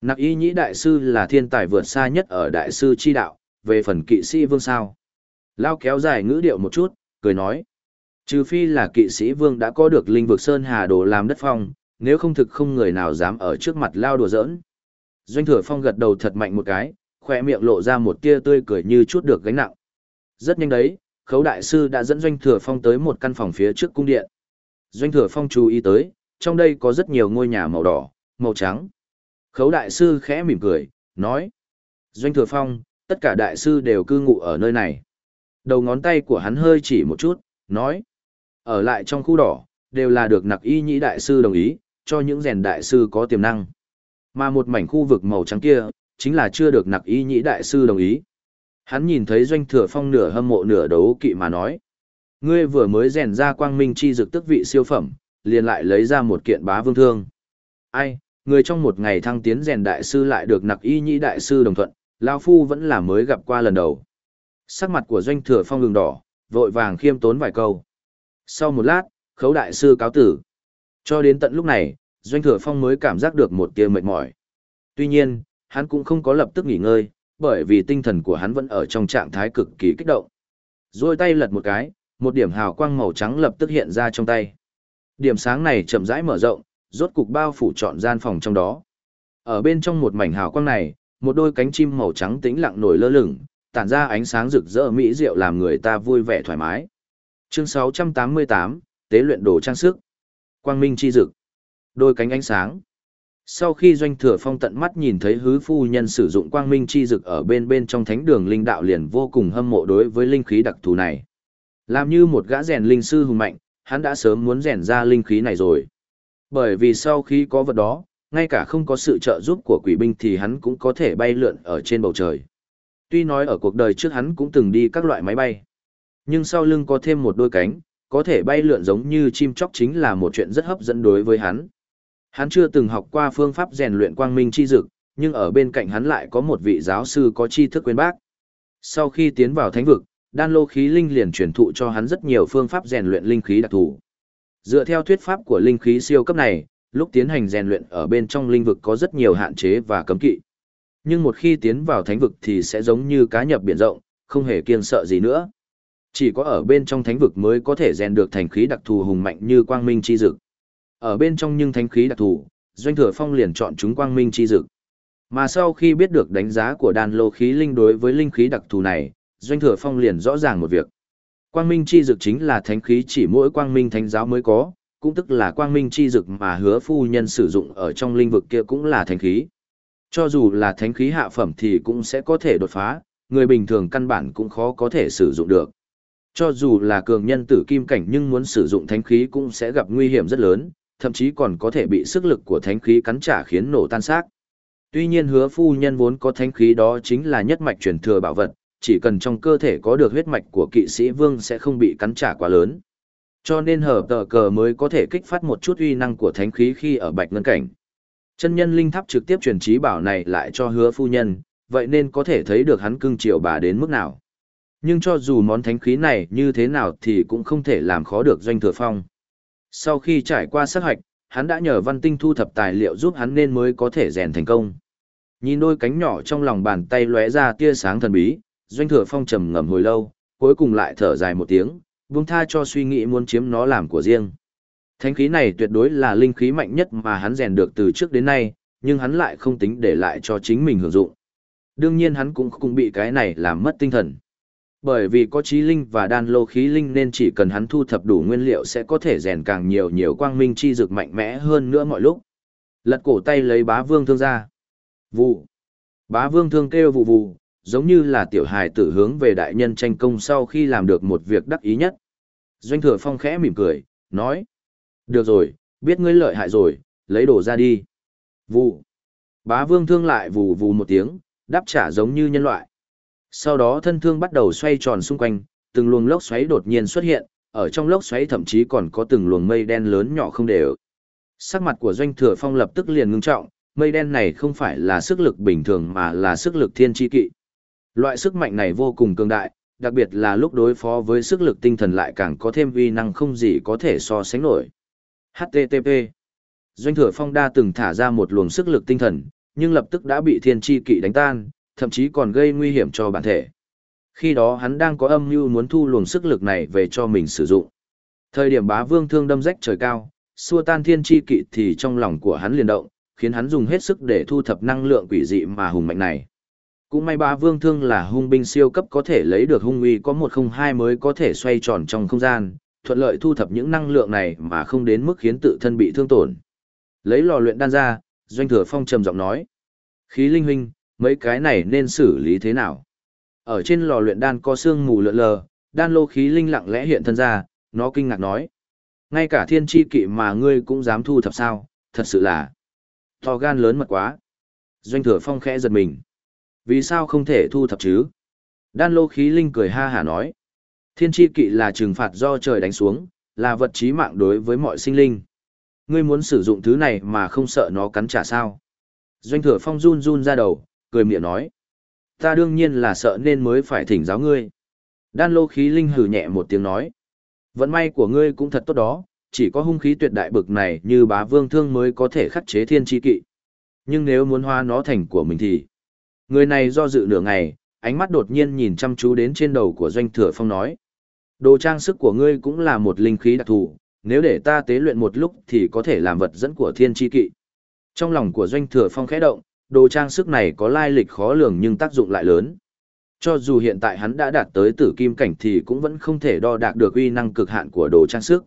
Speaker 1: Nặc y nhĩ đại sư là thiên tài vượt xa nhất ở đại sư chi đạo, về phần kỵ sĩ vương sao. Lao kéo dài ngữ điệu một chút, cười nói. Trừ phi là kỵ sĩ vương đã có được linh vực Sơn Hà Đồ làm đất phong, nếu không thực không người nào dám ở trước mặt Lao đùa giỡn. Doanh thừa phong gật đầu thật mạnh một cái, khoe miệng lộ ra một tia tươi cười như chút được gánh nặng. Rất nhanh đấy, khấu đại sư đã dẫn Doanh Thừa Phong tới một căn phòng phía trước cung điện. Doanh Thừa Phong chú ý tới, trong đây có rất nhiều ngôi nhà màu đỏ, màu trắng. Khấu đại sư khẽ mỉm cười, nói. Doanh Thừa Phong, tất cả đại sư đều cư ngụ ở nơi này. Đầu ngón tay của hắn hơi chỉ một chút, nói. Ở lại trong khu đỏ, đều là được nặc y nhĩ đại sư đồng ý, cho những rèn đại sư có tiềm năng. Mà một mảnh khu vực màu trắng kia, chính là chưa được nặc y nhĩ đại sư đồng ý. Hắn nhìn thấy doanh thừa phong nửa hâm mộ nửa đấu kỵ mà nói. Ngươi vừa mới rèn ra quang minh chi dực tức vị siêu phẩm, liền lại lấy ra một kiện bá vương thương. Ai, người trong một ngày thăng tiến rèn đại sư lại được nặc y nhĩ đại sư đồng thuận, Lao Phu vẫn là mới gặp qua lần đầu. Sắc mặt của doanh thừa phong đường đỏ, vội vàng khiêm tốn vài câu. Sau một lát, khấu đại sư cáo tử. Cho đến tận lúc này, doanh thừa phong mới cảm giác được một tia mệt mỏi. Tuy nhiên, hắn cũng không có lập tức nghỉ ngơi, bởi vì tinh thần của hắn vẫn ở trong trạng thái cực kỳ kích động. Rồi tay lật một cái, một điểm hào quang màu trắng lập tức hiện ra trong tay. Điểm sáng này chậm rãi mở rộng, rốt cục bao phủ trọn gian phòng trong đó. Ở bên trong một mảnh hào quang này, một đôi cánh chim màu trắng tĩnh lặng nổi lơ lửng, tản ra ánh sáng rực rỡ mỹ diệu làm người ta vui vẻ thoải mái. Chương 688, tế luyện đồ trang sức. Quang minh chi dực. Đôi cánh ánh sáng. Sau khi doanh thừa phong tận mắt nhìn thấy hứ phu nhân sử dụng quang minh chi dực ở bên bên trong thánh đường linh đạo liền vô cùng hâm mộ đối với linh khí đặc thù này. Làm như một gã rèn linh sư hùng mạnh, hắn đã sớm muốn rèn ra linh khí này rồi. Bởi vì sau khi có vật đó, ngay cả không có sự trợ giúp của quỷ binh thì hắn cũng có thể bay lượn ở trên bầu trời. Tuy nói ở cuộc đời trước hắn cũng từng đi các loại máy bay. Nhưng sau lưng có thêm một đôi cánh, có thể bay lượn giống như chim chóc chính là một chuyện rất hấp dẫn đối với hắn. Hắn chưa từng học qua phương pháp rèn luyện quang minh chi dực, nhưng ở bên cạnh hắn lại có một vị giáo sư có tri thức quên bác. Sau khi tiến vào thánh vực, đan lô khí linh liền truyền thụ cho hắn rất nhiều phương pháp rèn luyện linh khí đặc thù. Dựa theo thuyết pháp của linh khí siêu cấp này, lúc tiến hành rèn luyện ở bên trong linh vực có rất nhiều hạn chế và cấm kỵ. Nhưng một khi tiến vào thánh vực thì sẽ giống như cá nhập biển rộng, không hề kiêng sợ gì nữa. Chỉ có ở bên trong thánh vực mới có thể rèn được thành khí đặc thù hùng mạnh như quang minh chi dực. Ở bên trong nhưng thánh khí đặc thù, Doanh Thừa Phong liền chọn chúng quang minh chi dực. Mà sau khi biết được đánh giá của đàn lô khí linh đối với linh khí đặc thù này, Doanh Thừa Phong liền rõ ràng một việc. Quang minh chi dực chính là thánh khí chỉ mỗi quang minh thánh giáo mới có, cũng tức là quang minh chi dực mà hứa phu nhân sử dụng ở trong linh vực kia cũng là thánh khí. Cho dù là thánh khí hạ phẩm thì cũng sẽ có thể đột phá, người bình thường căn bản cũng khó có thể sử dụng được. Cho dù là cường nhân tử kim cảnh nhưng muốn sử dụng thánh khí cũng sẽ gặp nguy hiểm rất lớn, thậm chí còn có thể bị sức lực của thánh khí cắn trả khiến nổ tan xác. Tuy nhiên hứa phu nhân vốn có thánh khí đó chính là nhất mạch truyền thừa bảo vật, chỉ cần trong cơ thể có được huyết mạch của kỵ sĩ vương sẽ không bị cắn trả quá lớn. Cho nên hở tờ cờ mới có thể kích phát một chút uy năng của thánh khí khi ở bạch ngân cảnh. Chân nhân linh tháp trực tiếp truyền trí bảo này lại cho hứa phu nhân, vậy nên có thể thấy được hắn cưng chiều bà đến mức nào. Nhưng cho dù món thánh khí này như thế nào thì cũng không thể làm khó được doanh thừa phong. Sau khi trải qua sát hoạch, hắn đã nhờ văn tinh thu thập tài liệu giúp hắn nên mới có thể rèn thành công. Nhìn đôi cánh nhỏ trong lòng bàn tay lóe ra tia sáng thần bí, doanh thừa phong trầm ngầm hồi lâu, cuối cùng lại thở dài một tiếng, buông tha cho suy nghĩ muốn chiếm nó làm của riêng. Thánh khí này tuyệt đối là linh khí mạnh nhất mà hắn rèn được từ trước đến nay, nhưng hắn lại không tính để lại cho chính mình hưởng dụng. Đương nhiên hắn cũng cũng bị cái này làm mất tinh thần. Bởi vì có trí linh và đan lô khí linh nên chỉ cần hắn thu thập đủ nguyên liệu sẽ có thể rèn càng nhiều nhiều quang minh chi dược mạnh mẽ hơn nữa mọi lúc. Lật cổ tay lấy bá vương thương ra. Vụ. Bá vương thương kêu vụ vụ, giống như là tiểu hài tử hướng về đại nhân tranh công sau khi làm được một việc đắc ý nhất. Doanh thừa phong khẽ mỉm cười, nói. Được rồi, biết ngươi lợi hại rồi, lấy đồ ra đi. Vụ. Bá vương thương lại vù vù một tiếng, đáp trả giống như nhân loại. Sau đó thân thương bắt đầu xoay tròn xung quanh, từng luồng lốc xoáy đột nhiên xuất hiện, ở trong lốc xoáy thậm chí còn có từng luồng mây đen lớn nhỏ không đều. Sắc mặt của Doanh Thừa Phong lập tức liền ngưng trọng, mây đen này không phải là sức lực bình thường mà là sức lực thiên chi kỵ. Loại sức mạnh này vô cùng cường đại, đặc biệt là lúc đối phó với sức lực tinh thần lại càng có thêm vi năng không gì có thể so sánh nổi. HTTP Doanh Thừa Phong đa từng thả ra một luồng sức lực tinh thần, nhưng lập tức đã bị thiên chi kỵ đánh tan, thậm chí còn gây nguy hiểm cho bản thể. Khi đó hắn đang có âm mưu muốn thu luồng sức lực này về cho mình sử dụng. Thời điểm bá vương thương đâm rách trời cao, xua tan thiên chi kỵ thì trong lòng của hắn liền động, khiến hắn dùng hết sức để thu thập năng lượng quỷ dị mà hùng mạnh này. Cũng may ba vương thương là hung binh siêu cấp có thể lấy được hung uy có 102 mới có thể xoay tròn trong không gian, thuận lợi thu thập những năng lượng này mà không đến mức khiến tự thân bị thương tổn. Lấy lò luyện đan ra, doanh thừa phong trầm giọng nói. Khí linh huynh, mấy cái này nên xử lý thế nào? Ở trên lò luyện đan có xương mù lượn lờ, đan lô khí linh lặng lẽ hiện thân ra, nó kinh ngạc nói. Ngay cả thiên tri kỵ mà ngươi cũng dám thu thập sao, thật sự là to gan lớn mật quá. Doanh thừa phong khẽ giật mình. Vì sao không thể thu thập chứ? Đan lô khí linh cười ha hả nói. Thiên tri kỵ là trừng phạt do trời đánh xuống, là vật chí mạng đối với mọi sinh linh. Ngươi muốn sử dụng thứ này mà không sợ nó cắn trả sao? Doanh thừa phong run run ra đầu, cười miệng nói. Ta đương nhiên là sợ nên mới phải thỉnh giáo ngươi. Đan lô khí linh hử nhẹ một tiếng nói. Vận may của ngươi cũng thật tốt đó, chỉ có hung khí tuyệt đại bực này như bá vương thương mới có thể khắc chế thiên chi kỵ. Nhưng nếu muốn hoa nó thành của mình thì... Người này do dự nửa ngày, ánh mắt đột nhiên nhìn chăm chú đến trên đầu của doanh thừa phong nói. Đồ trang sức của ngươi cũng là một linh khí đặc thù, nếu để ta tế luyện một lúc thì có thể làm vật dẫn của thiên chi kỵ. Trong lòng của doanh thừa phong khẽ động, đồ trang sức này có lai lịch khó lường nhưng tác dụng lại lớn. Cho dù hiện tại hắn đã đạt tới tử kim cảnh thì cũng vẫn không thể đo đạc được uy năng cực hạn của đồ trang sức.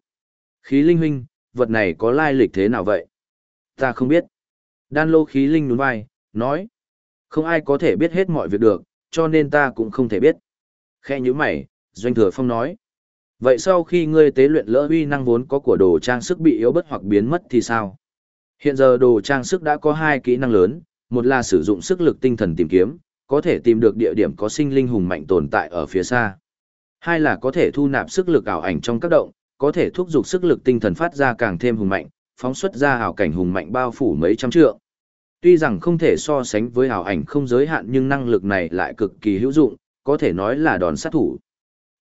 Speaker 1: Khí linh huynh, vật này có lai lịch thế nào vậy? Ta không biết. Đan lô khí linh nhún vai, nói. Không ai có thể biết hết mọi việc được, cho nên ta cũng không thể biết. Khe như mày, Doanh Thừa Phong nói. Vậy sau khi ngươi tế luyện lỡ uy năng vốn có của đồ trang sức bị yếu bất hoặc biến mất thì sao? Hiện giờ đồ trang sức đã có hai kỹ năng lớn, một là sử dụng sức lực tinh thần tìm kiếm, có thể tìm được địa điểm có sinh linh hùng mạnh tồn tại ở phía xa. Hai là có thể thu nạp sức lực ảo ảnh trong các động, có thể thúc giục sức lực tinh thần phát ra càng thêm hùng mạnh, phóng xuất ra ảo cảnh hùng mạnh bao phủ mấy trăm trượng. Tuy rằng không thể so sánh với ảo ảnh không giới hạn nhưng năng lực này lại cực kỳ hữu dụng, có thể nói là đòn sát thủ.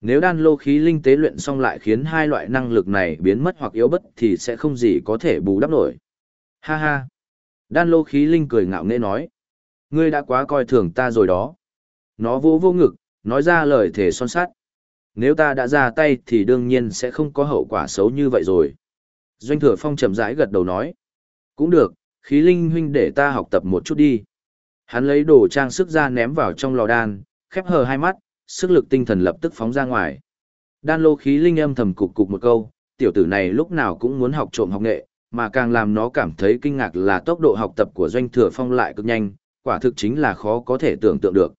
Speaker 1: Nếu đan lô khí linh tế luyện xong lại khiến hai loại năng lực này biến mất hoặc yếu bất thì sẽ không gì có thể bù đắp nổi. Ha ha! Đan lô khí linh cười ngạo nghễ nói. Ngươi đã quá coi thường ta rồi đó. Nó vô vô ngực, nói ra lời thể son sát. Nếu ta đã ra tay thì đương nhiên sẽ không có hậu quả xấu như vậy rồi. Doanh thừa phong chậm rãi gật đầu nói. Cũng được, khí linh huynh để ta học tập một chút đi. Hắn lấy đồ trang sức ra ném vào trong lò đan, khép hờ hai mắt, sức lực tinh thần lập tức phóng ra ngoài. Đan lô khí linh âm thầm cục cục một câu, tiểu tử này lúc nào cũng muốn học trộm học nghệ, mà càng làm nó cảm thấy kinh ngạc là tốc độ học tập của doanh thừa phong lại cực nhanh, quả thực chính là khó có thể tưởng tượng được.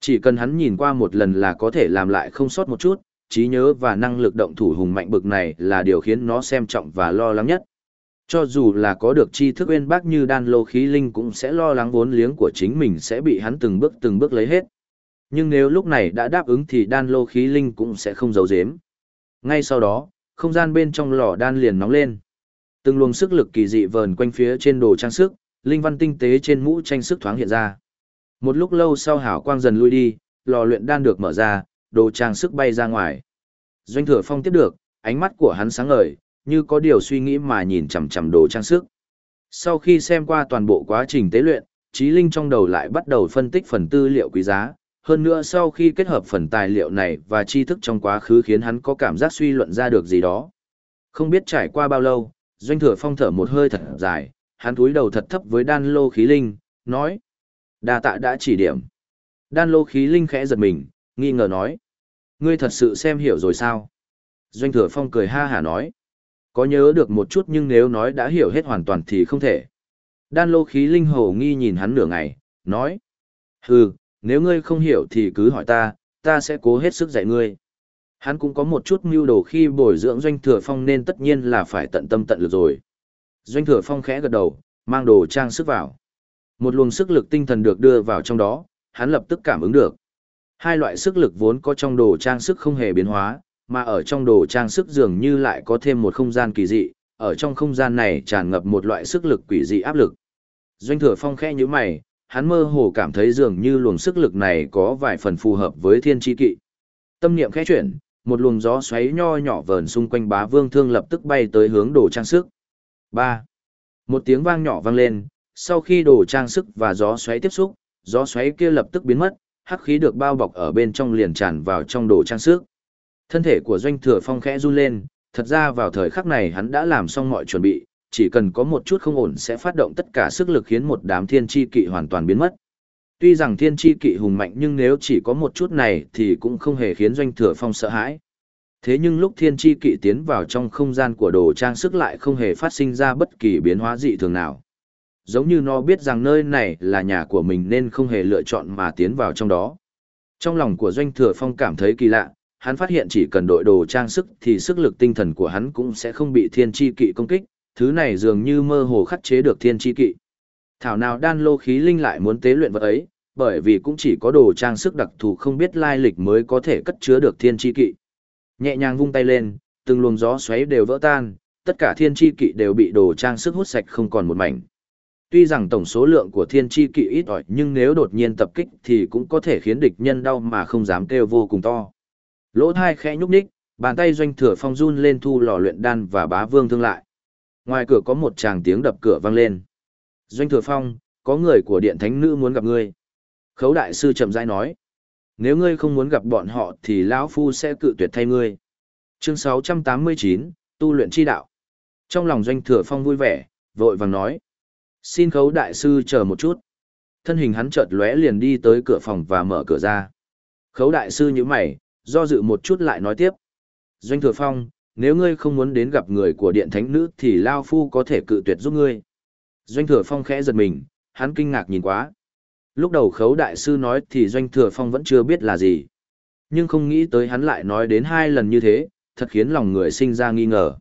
Speaker 1: Chỉ cần hắn nhìn qua một lần là có thể làm lại không sót một chút, trí nhớ và năng lực động thủ hùng mạnh bực này là điều khiến nó xem trọng và lo lắng nhất. Cho dù là có được tri thức uyên bác như đan lô khí linh cũng sẽ lo lắng vốn liếng của chính mình sẽ bị hắn từng bước từng bước lấy hết. Nhưng nếu lúc này đã đáp ứng thì đan lô khí linh cũng sẽ không giấu giếm. Ngay sau đó, không gian bên trong lò đan liền nóng lên. Từng luồng sức lực kỳ dị vờn quanh phía trên đồ trang sức, linh văn tinh tế trên mũ tranh sức thoáng hiện ra. Một lúc lâu sau hảo quang dần lui đi, lò luyện đan được mở ra, đồ trang sức bay ra ngoài. Doanh thừa phong tiếp được, ánh mắt của hắn sáng ngời, như có điều suy nghĩ mà nhìn chằm chằm đồ trang sức. Sau khi xem qua toàn bộ quá trình tế luyện, trí linh trong đầu lại bắt đầu phân tích phần tư liệu quý giá. Hơn nữa sau khi kết hợp phần tài liệu này và tri thức trong quá khứ khiến hắn có cảm giác suy luận ra được gì đó. Không biết trải qua bao lâu, doanh thừa phong thở một hơi thật dài, hắn cúi đầu thật thấp với đan lô khí linh, nói. Đa tạ đã chỉ điểm. Đan lô khí linh khẽ giật mình, nghi ngờ nói. Ngươi thật sự xem hiểu rồi sao? Doanh thừa phong cười ha hả nói. Có nhớ được một chút nhưng nếu nói đã hiểu hết hoàn toàn thì không thể. Đan lô khí linh hồ nghi nhìn hắn nửa ngày, nói. Hừ, nếu ngươi không hiểu thì cứ hỏi ta, ta sẽ cố hết sức dạy ngươi. Hắn cũng có một chút mưu đồ khi bồi dưỡng doanh thừa phong nên tất nhiên là phải tận tâm tận lực rồi. Doanh thừa phong khẽ gật đầu, mang đồ trang sức vào. Một luồng sức lực tinh thần được đưa vào trong đó, hắn lập tức cảm ứng được. Hai loại sức lực vốn có trong đồ trang sức không hề biến hóa, mà ở trong đồ trang sức dường như lại có thêm một không gian kỳ dị, ở trong không gian này tràn ngập một loại sức lực quỷ dị áp lực. Doanh thừa phong khẽ như mày, hắn mơ hồ cảm thấy dường như luồng sức lực này có vài phần phù hợp với thiên tri kỵ. Tâm niệm khẽ chuyển, một luồng gió xoáy nho nhỏ vờn xung quanh bá vương thương lập tức bay tới hướng đồ trang sức. 3. Một tiếng vang nhỏ vang lên, sau khi đồ trang sức và gió xoáy tiếp xúc, gió xoáy kia lập tức biến mất, hắc khí được bao bọc ở bên trong liền tràn vào trong đồ trang sức. Thân thể của doanh thừa phong khẽ run lên, thật ra vào thời khắc này hắn đã làm xong mọi chuẩn bị, chỉ cần có một chút không ổn sẽ phát động tất cả sức lực khiến một đám thiên chi kỵ hoàn toàn biến mất. Tuy rằng thiên chi kỵ hùng mạnh nhưng nếu chỉ có một chút này thì cũng không hề khiến doanh thừa phong sợ hãi. Thế nhưng lúc thiên chi kỵ tiến vào trong không gian của đồ trang sức lại không hề phát sinh ra bất kỳ biến hóa dị thường nào. Giống như nó biết rằng nơi này là nhà của mình nên không hề lựa chọn mà tiến vào trong đó. Trong lòng của doanh thừa phong cảm thấy kỳ lạ, hắn phát hiện chỉ cần đội đồ trang sức thì sức lực tinh thần của hắn cũng sẽ không bị thiên chi kỵ công kích, thứ này dường như mơ hồ khắc chế được thiên chi kỵ. Thảo nào đan lô khí linh lại muốn tế luyện vật ấy, bởi vì cũng chỉ có đồ trang sức đặc thù không biết lai lịch mới có thể cất chứa được thiên chi kỵ. Nhẹ nhàng vung tay lên, từng luồng gió xoáy đều vỡ tan, tất cả thiên chi kỵ đều bị đồ trang sức hút sạch không còn một mảnh. Tuy rằng tổng số lượng của thiên chi kỵ ít ỏi nhưng nếu đột nhiên tập kích thì cũng có thể khiến địch nhân đau mà không dám kêu vô cùng to. Lỗ thai khẽ nhúc nhích, bàn tay doanh thừa phong run lên thu lò luyện đan và bá vương thương lại. Ngoài cửa có một chàng tiếng đập cửa vang lên. Doanh thừa phong, có người của điện thánh nữ muốn gặp ngươi. Khấu đại sư chậm rãi nói. Nếu ngươi không muốn gặp bọn họ thì lão phu sẽ cự tuyệt thay ngươi. Chương 689, tu luyện chi đạo. Trong lòng doanh thừa phong vui vẻ, vội vàng nói. Xin khấu đại sư chờ một chút. Thân hình hắn chợt lóe liền đi tới cửa phòng và mở cửa ra. Khấu đại sư như mày, do dự một chút lại nói tiếp. Doanh thừa phong, nếu ngươi không muốn đến gặp người của điện thánh nữ thì Lao Phu có thể cự tuyệt giúp ngươi. Doanh thừa phong khẽ giật mình, hắn kinh ngạc nhìn quá. Lúc đầu khấu đại sư nói thì doanh thừa phong vẫn chưa biết là gì. Nhưng không nghĩ tới hắn lại nói đến hai lần như thế, thật khiến lòng người sinh ra nghi ngờ.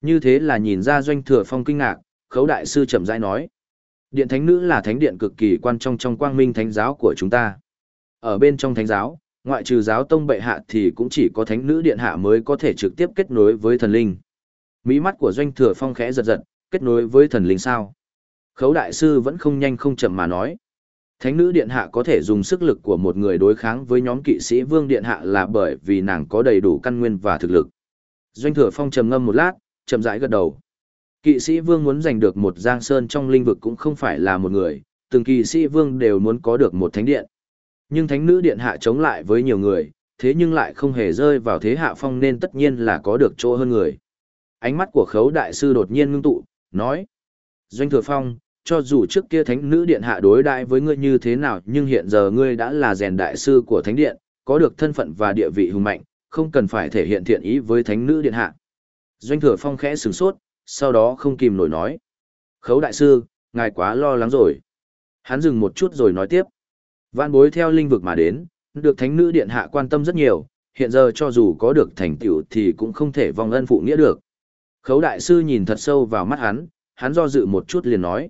Speaker 1: Như thế là nhìn ra doanh thừa phong kinh ngạc, khấu đại sư chậm rãi nói. Điện thánh nữ là thánh điện cực kỳ quan trọng trong quang minh thánh giáo của chúng ta. Ở bên trong thánh giáo, ngoại trừ giáo tông bệ hạ thì cũng chỉ có thánh nữ điện hạ mới có thể trực tiếp kết nối với thần linh. Mỹ mắt của doanh thừa phong khẽ giật giật, kết nối với thần linh sao? Khấu đại sư vẫn không nhanh không chậm mà nói. Thánh nữ điện hạ có thể dùng sức lực của một người đối kháng với nhóm kỵ sĩ vương điện hạ là bởi vì nàng có đầy đủ căn nguyên và thực lực. Doanh thừa phong trầm ngâm một lát, chậm rãi gật đầu. Kỵ sĩ vương muốn giành được một giang sơn trong linh vực cũng không phải là một người, từng kỵ sĩ vương đều muốn có được một thánh điện. Nhưng thánh nữ điện hạ chống lại với nhiều người, thế nhưng lại không hề rơi vào thế hạ phong nên tất nhiên là có được chỗ hơn người. Ánh mắt của khấu đại sư đột nhiên ngưng tụ, nói. Doanh thừa phong, cho dù trước kia thánh nữ điện hạ đối đại với ngươi như thế nào nhưng hiện giờ ngươi đã là rèn đại sư của thánh điện, có được thân phận và địa vị hùng mạnh, không cần phải thể hiện thiện ý với thánh nữ điện hạ. Doanh thừa phong khẽ sửng sốt, sau đó không kìm nổi nói. Khấu đại sư, ngài quá lo lắng rồi. Hắn dừng một chút rồi nói tiếp. Vạn bối theo linh vực mà đến, được thánh nữ điện hạ quan tâm rất nhiều, hiện giờ cho dù có được thành tựu thì cũng không thể vong ân phụ nghĩa được. Khấu đại sư nhìn thật sâu vào mắt hắn, hắn do dự một chút liền nói.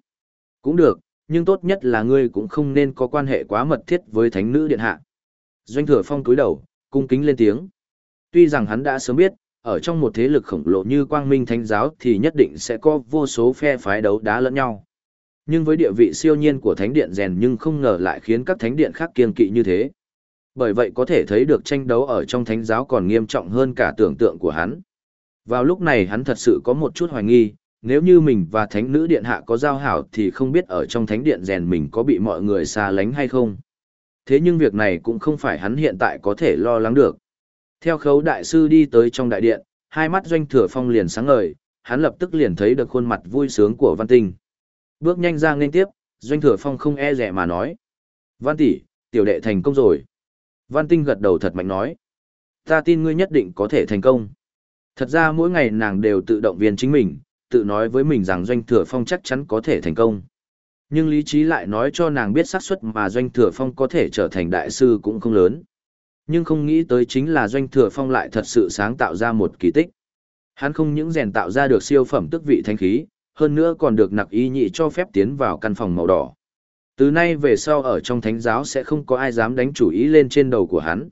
Speaker 1: Cũng được, nhưng tốt nhất là ngươi cũng không nên có quan hệ quá mật thiết với thánh nữ điện hạ. Doanh thừa phong cúi đầu, cung kính lên tiếng. Tuy rằng hắn đã sớm biết, ở trong một thế lực khổng lồ như quang minh thánh giáo thì nhất định sẽ có vô số phe phái đấu đá lẫn nhau. Nhưng với địa vị siêu nhiên của thánh điện rèn nhưng không ngờ lại khiến các thánh điện khác kiên kỵ như thế. Bởi vậy có thể thấy được tranh đấu ở trong thánh giáo còn nghiêm trọng hơn cả tưởng tượng của hắn. Vào lúc này hắn thật sự có một chút hoài nghi, nếu như mình và thánh nữ điện hạ có giao hảo thì không biết ở trong thánh điện rèn mình có bị mọi người xa lánh hay không. Thế nhưng việc này cũng không phải hắn hiện tại có thể lo lắng được. Theo khấu đại sư đi tới trong đại điện, hai mắt doanh thừa phong liền sáng ngời, hắn lập tức liền thấy được khuôn mặt vui sướng của văn tinh. Bước nhanh ra nên tiếp, doanh thừa phong không e rẻ mà nói. Văn tỷ, tiểu đệ thành công rồi. Văn tinh gật đầu thật mạnh nói. Ta tin ngươi nhất định có thể thành công. Thật ra mỗi ngày nàng đều tự động viên chính mình, tự nói với mình rằng doanh thừa phong chắc chắn có thể thành công. Nhưng lý trí lại nói cho nàng biết xác suất mà doanh thừa phong có thể trở thành đại sư cũng không lớn. Nhưng không nghĩ tới chính là doanh thừa phong lại thật sự sáng tạo ra một kỳ tích. Hắn không những rèn tạo ra được siêu phẩm tức vị thanh khí, hơn nữa còn được nặc y nhị cho phép tiến vào căn phòng màu đỏ. Từ nay về sau ở trong thánh giáo sẽ không có ai dám đánh chủ ý lên trên đầu của hắn.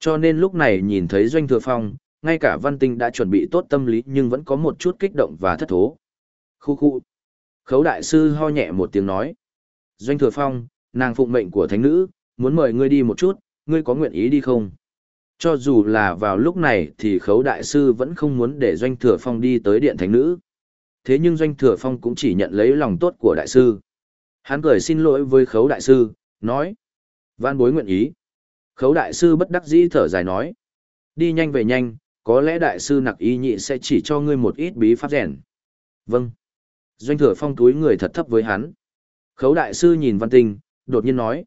Speaker 1: Cho nên lúc này nhìn thấy doanh thừa phong, ngay cả văn tinh đã chuẩn bị tốt tâm lý nhưng vẫn có một chút kích động và thất thố. Khu khu. Khấu đại sư ho nhẹ một tiếng nói. Doanh thừa phong, nàng phụng mệnh của thánh nữ, muốn mời ngươi đi một chút, ngươi có nguyện ý đi không? Cho dù là vào lúc này thì khấu đại sư vẫn không muốn để doanh thừa phong đi tới điện thánh nữ. Thế nhưng doanh thừa phong cũng chỉ nhận lấy lòng tốt của đại sư. Hắn cười xin lỗi với khấu đại sư, nói. Văn bối nguyện ý. Khấu đại sư bất đắc dĩ thở dài nói. Đi nhanh về nhanh, có lẽ đại sư nặc y nhị sẽ chỉ cho ngươi một ít bí pháp rèn. Vâng. Doanh thừa phong túi người thật thấp với hắn. Khấu đại sư nhìn văn tinh, đột nhiên nói.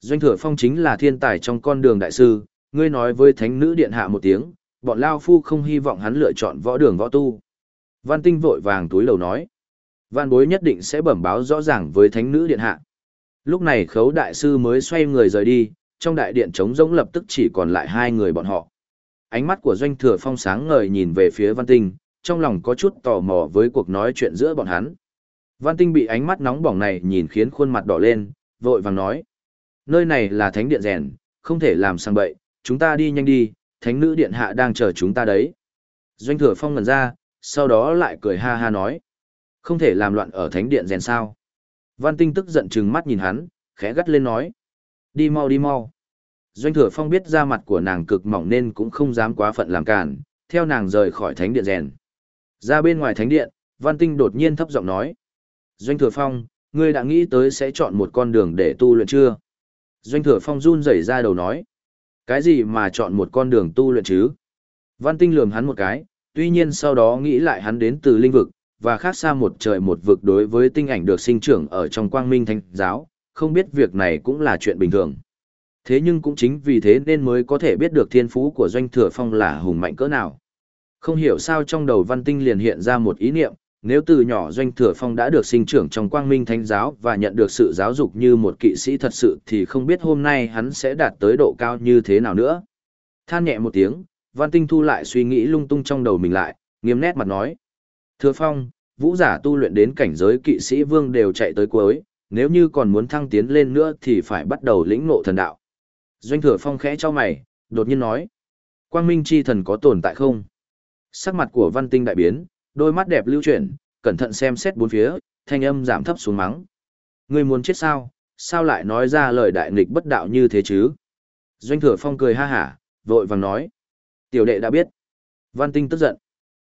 Speaker 1: Doanh thừa phong chính là thiên tài trong con đường đại sư, ngươi nói với thánh nữ điện hạ một tiếng, bọn Lao Phu không hy vọng hắn lựa chọn võ đường võ tu. Văn tinh vội vàng túi lầu nói. Văn bối nhất định sẽ bẩm báo rõ ràng với thánh nữ điện hạ. Lúc này khấu đại sư mới xoay người rời đi, trong đại điện trống rỗng lập tức chỉ còn lại hai người bọn họ. Ánh mắt của doanh thừa phong sáng ngời nhìn về phía văn tinh, trong lòng có chút tò mò với cuộc nói chuyện giữa bọn hắn. Văn tinh bị ánh mắt nóng bỏng này nhìn khiến khuôn mặt đỏ lên, vội vàng nói. Nơi này là thánh điện rèn, không thể làm sang bậy, chúng ta đi nhanh đi, thánh nữ điện hạ đang chờ chúng ta đấy. Doanh thừa phong ngần ra, sau đó lại cười ha ha nói. Không thể làm loạn ở thánh điện rèn sao. Văn tinh tức giận trừng mắt nhìn hắn, khẽ gắt lên nói. Đi mau đi mau. Doanh thừa phong biết da mặt của nàng cực mỏng nên cũng không dám quá phận làm cản, theo nàng rời khỏi thánh điện rèn. Ra bên ngoài thánh điện, văn tinh đột nhiên thấp giọng nói. Doanh thừa phong, ngươi đã nghĩ tới sẽ chọn một con đường để tu luyện chưa? Doanh thừa phong run rẩy ra đầu nói. Cái gì mà chọn một con đường tu luyện chứ? Văn tinh lườm hắn một cái, tuy nhiên sau đó nghĩ lại hắn đến từ linh vực, và khác xa một trời một vực đối với tinh ảnh được sinh trưởng ở trong quang minh thánh giáo, không biết việc này cũng là chuyện bình thường. Thế nhưng cũng chính vì thế nên mới có thể biết được thiên phú của doanh thừa phong là hùng mạnh cỡ nào. Không hiểu sao trong đầu văn tinh liền hiện ra một ý niệm, nếu từ nhỏ doanh thừa phong đã được sinh trưởng trong quang minh thánh giáo và nhận được sự giáo dục như một kỵ sĩ thật sự thì không biết hôm nay hắn sẽ đạt tới độ cao như thế nào nữa. Than nhẹ một tiếng, văn tinh thu lại suy nghĩ lung tung trong đầu mình lại, nghiêm nét mặt nói. Thừa phong, vũ giả tu luyện đến cảnh giới kỵ sĩ vương đều chạy tới cuối, nếu như còn muốn thăng tiến lên nữa thì phải bắt đầu lĩnh ngộ thần đạo. Doanh thừa phong khẽ cho mày, đột nhiên nói. Quang minh chi thần có tồn tại không? Sắc mặt của văn tinh đại biến, đôi mắt đẹp lưu chuyển, cẩn thận xem xét bốn phía, thanh âm giảm thấp xuống mắng. Ngươi muốn chết sao, sao lại nói ra lời đại nghịch bất đạo như thế chứ? Doanh thừa phong cười ha hả, vội vàng nói. Tiểu đệ đã biết. Văn tinh tức giận.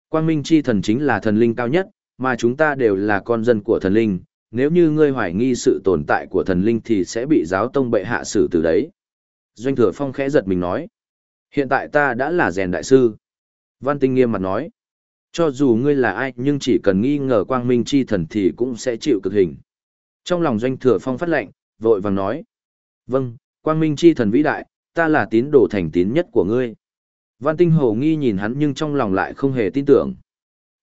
Speaker 1: Quang minh chi thần chính là thần linh cao nhất, mà chúng ta đều là con dân của thần linh. Nếu như ngươi hoài nghi sự tồn tại của thần linh thì sẽ bị giáo tông bệ hạ xử từ đấy. Doanh thừa phong khẽ giật mình nói. Hiện tại ta đã là rèn đại sư. Văn tinh nghiêm mặt nói. Cho dù ngươi là ai nhưng chỉ cần nghi ngờ quang minh chi thần thì cũng sẽ chịu cực hình. Trong lòng doanh thừa phong phát lệnh, vội vàng nói. Vâng, quang minh chi thần vĩ đại, ta là tín đồ thành tín nhất của ngươi. Văn tinh hồ nghi nhìn hắn nhưng trong lòng lại không hề tin tưởng.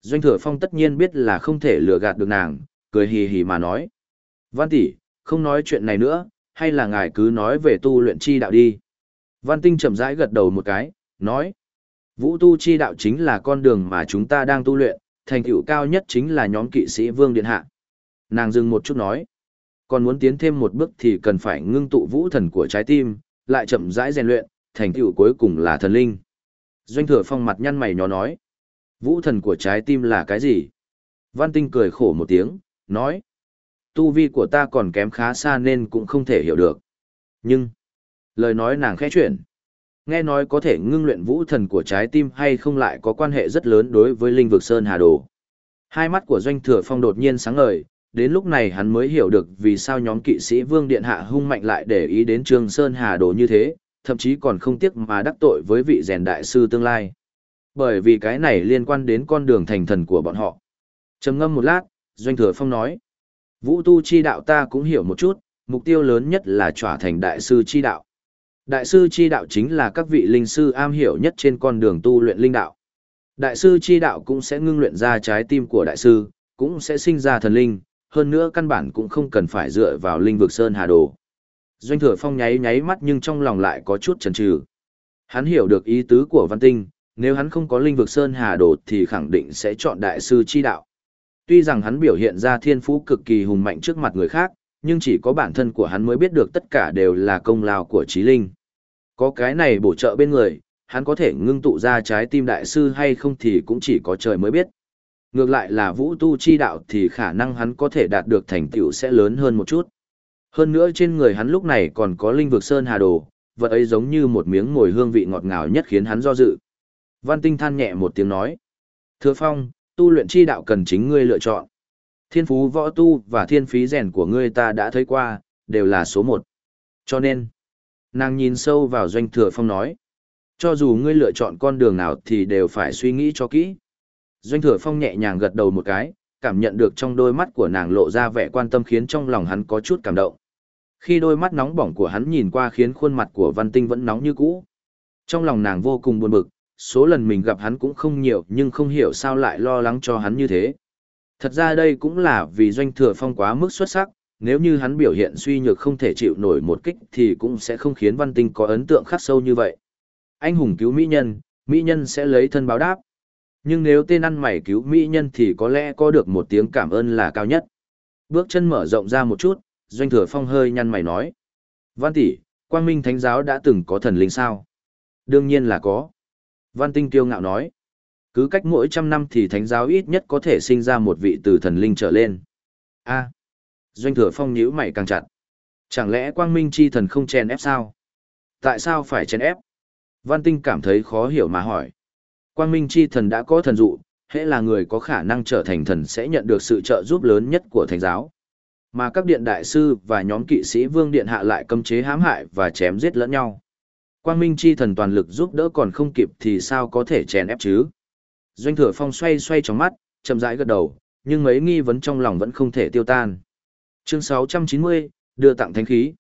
Speaker 1: Doanh thừa phong tất nhiên biết là không thể lừa gạt được nàng, cười hì hì mà nói. Văn tỷ, Không nói chuyện này nữa, hay là ngài cứ nói về tu luyện chi đạo đi. Văn Tinh chậm rãi gật đầu một cái, nói. Vũ tu chi đạo chính là con đường mà chúng ta đang tu luyện, thành tựu cao nhất chính là nhóm kỵ sĩ Vương Điện Hạ. Nàng dừng một chút nói. Còn muốn tiến thêm một bước thì cần phải ngưng tụ vũ thần của trái tim, lại chậm rãi rèn luyện, thành tựu cuối cùng là thần linh. Doanh thừa phong mặt nhăn mày nhỏ nói. Vũ thần của trái tim là cái gì? Văn Tinh cười khổ một tiếng, nói. Tu vi của ta còn kém khá xa nên cũng không thể hiểu được. Nhưng, lời nói nàng khẽ chuyển. Nghe nói có thể ngưng luyện vũ thần của trái tim hay không lại có quan hệ rất lớn đối với linh vực Sơn Hà Đồ. Hai mắt của Doanh Thừa Phong đột nhiên sáng ngời, đến lúc này hắn mới hiểu được vì sao nhóm kỵ sĩ Vương Điện Hạ hung mạnh lại để ý đến Trương Sơn Hà Đồ như thế, thậm chí còn không tiếc mà đắc tội với vị rèn đại sư tương lai. Bởi vì cái này liên quan đến con đường thành thần của bọn họ. trầm ngâm một lát, Doanh Thừa Phong nói. Vũ tu chi đạo ta cũng hiểu một chút, mục tiêu lớn nhất là trở thành đại sư chi đạo. Đại sư chi đạo chính là các vị linh sư am hiểu nhất trên con đường tu luyện linh đạo. Đại sư chi đạo cũng sẽ ngưng luyện ra trái tim của đại sư, cũng sẽ sinh ra thần linh, hơn nữa căn bản cũng không cần phải dựa vào linh vực sơn hà đồ. Doanh thừa phong nháy nháy mắt nhưng trong lòng lại có chút chần chừ. Hắn hiểu được ý tứ của văn tinh, nếu hắn không có linh vực sơn hà đồ thì khẳng định sẽ chọn đại sư chi đạo. Tuy rằng hắn biểu hiện ra thiên phú cực kỳ hùng mạnh trước mặt người khác, nhưng chỉ có bản thân của hắn mới biết được tất cả đều là công lao của trí linh. Có cái này bổ trợ bên người, hắn có thể ngưng tụ ra trái tim đại sư hay không thì cũng chỉ có trời mới biết. Ngược lại là vũ tu chi đạo thì khả năng hắn có thể đạt được thành tựu sẽ lớn hơn một chút. Hơn nữa trên người hắn lúc này còn có linh vực sơn hà đồ, vật ấy giống như một miếng mồi hương vị ngọt ngào nhất khiến hắn do dự. Văn Tinh than nhẹ một tiếng nói. Thưa Phong, tu luyện chi đạo cần chính ngươi lựa chọn. Thiên phú võ tu và thiên phí rèn của ngươi ta đã thấy qua, đều là số một. Cho nên, nàng nhìn sâu vào doanh thừa phong nói. Cho dù ngươi lựa chọn con đường nào thì đều phải suy nghĩ cho kỹ. Doanh thừa phong nhẹ nhàng gật đầu một cái, cảm nhận được trong đôi mắt của nàng lộ ra vẻ quan tâm khiến trong lòng hắn có chút cảm động. Khi đôi mắt nóng bỏng của hắn nhìn qua khiến khuôn mặt của văn tinh vẫn nóng như cũ. Trong lòng nàng vô cùng buồn bực, số lần mình gặp hắn cũng không nhiều nhưng không hiểu sao lại lo lắng cho hắn như thế. Thật ra đây cũng là vì doanh thừa phong quá mức xuất sắc, nếu như hắn biểu hiện suy nhược không thể chịu nổi một kích thì cũng sẽ không khiến văn tinh có ấn tượng khắc sâu như vậy. Anh hùng cứu mỹ nhân, mỹ nhân sẽ lấy thân báo đáp. Nhưng nếu tên ăn mày cứu mỹ nhân thì có lẽ có được một tiếng cảm ơn là cao nhất. Bước chân mở rộng ra một chút, doanh thừa phong hơi nhăn mày nói. Văn tỷ, quang minh thánh giáo đã từng có thần linh sao? Đương nhiên là có. Văn tinh kiêu ngạo nói. Cứ cách mỗi trăm năm thì thánh giáo ít nhất có thể sinh ra một vị từ thần linh trở lên. a Doanh thừa phong nhíu mày càng chặt. Chẳng lẽ quang minh chi thần không chèn ép sao? Tại sao phải chèn ép? Văn tinh cảm thấy khó hiểu mà hỏi. Quang minh chi thần đã có thần dụ, hễ là người có khả năng trở thành thần sẽ nhận được sự trợ giúp lớn nhất của thánh giáo. Mà các điện đại sư và nhóm kỵ sĩ vương điện hạ lại cấm chế hãm hại và chém giết lẫn nhau. Quang minh chi thần toàn lực giúp đỡ còn không kịp thì sao có thể chèn ép chứ? Doanh thừa phong xoay xoay trong mắt, chậm rãi gật đầu, nhưng mấy nghi vấn trong lòng vẫn không thể tiêu tan. Chương 690, đưa tặng thánh khí.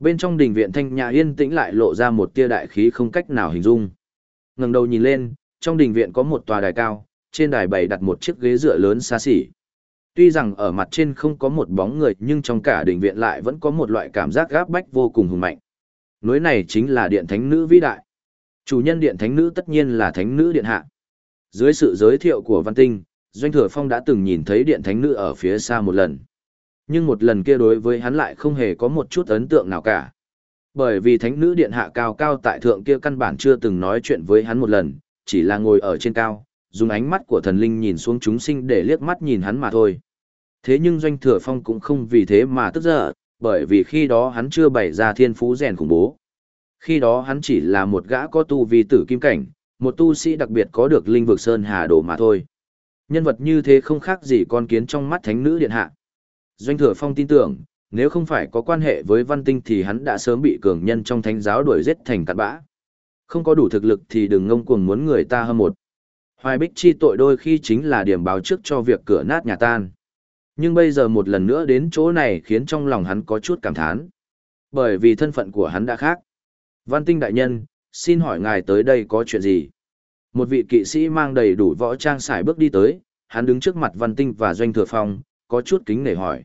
Speaker 1: Bên trong đình viện thanh nhà yên tĩnh lại lộ ra một tia đại khí không cách nào hình dung. Ngẩng đầu nhìn lên, trong đình viện có một tòa đài cao, trên đài bày đặt một chiếc ghế dựa lớn xa xỉ. Tuy rằng ở mặt trên không có một bóng người nhưng trong cả đình viện lại vẫn có một loại cảm giác gáp bách vô cùng hùng mạnh. Núi này chính là điện thánh nữ vĩ đại. Chủ nhân điện thánh nữ tất nhiên là thánh nữ điện hạ. Dưới sự giới thiệu của Văn Tinh, Doanh Thừa Phong đã từng nhìn thấy điện thánh nữ ở phía xa một lần. Nhưng một lần kia đối với hắn lại không hề có một chút ấn tượng nào cả. Bởi vì thánh nữ điện hạ cao cao tại thượng kia căn bản chưa từng nói chuyện với hắn một lần, chỉ là ngồi ở trên cao, dùng ánh mắt của thần linh nhìn xuống chúng sinh để liếc mắt nhìn hắn mà thôi. Thế nhưng Doanh Thừa Phong cũng không vì thế mà tức giận, bởi vì khi đó hắn chưa bày ra thiên phú rèn khủng bố. Khi đó hắn chỉ là một gã có tu vi tử kim cảnh, một tu sĩ đặc biệt có được linh vực sơn hà đồ mà thôi. Nhân vật như thế không khác gì con kiến trong mắt thánh nữ điện hạ. Doanh thừa phong tin tưởng, nếu không phải có quan hệ với văn tinh thì hắn đã sớm bị cường nhân trong thánh giáo đuổi giết thành cặn bã. Không có đủ thực lực thì đừng ngông cuồng muốn người ta hâm một. Hoài bích chi tội đôi khi chính là điểm báo trước cho việc cửa nát nhà tan. Nhưng bây giờ một lần nữa đến chỗ này khiến trong lòng hắn có chút cảm thán. Bởi vì thân phận của hắn đã khác. Văn tinh đại nhân, xin hỏi ngài tới đây có chuyện gì? Một vị kỵ sĩ mang đầy đủ võ trang xài bước đi tới, hắn đứng trước mặt văn tinh và doanh thừa phong, có chút kính nể hỏi.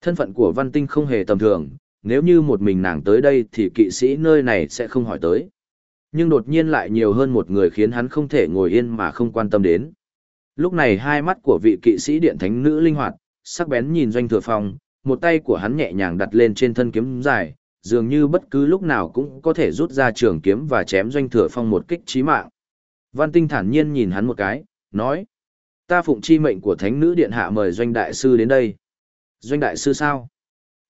Speaker 1: Thân phận của Văn Tinh không hề tầm thường, nếu như một mình nàng tới đây thì kỵ sĩ nơi này sẽ không hỏi tới. Nhưng đột nhiên lại nhiều hơn một người khiến hắn không thể ngồi yên mà không quan tâm đến. Lúc này hai mắt của vị kỵ sĩ điện thánh nữ linh hoạt, sắc bén nhìn doanh thừa phong, một tay của hắn nhẹ nhàng đặt lên trên thân kiếm dài, dường như bất cứ lúc nào cũng có thể rút ra trường kiếm và chém doanh thừa phong một kích chí mạng. Văn Tinh thản nhiên nhìn hắn một cái, nói: "Ta phụng chi mệnh của thánh nữ điện hạ mời doanh đại sư đến đây." "Doanh đại sư sao?"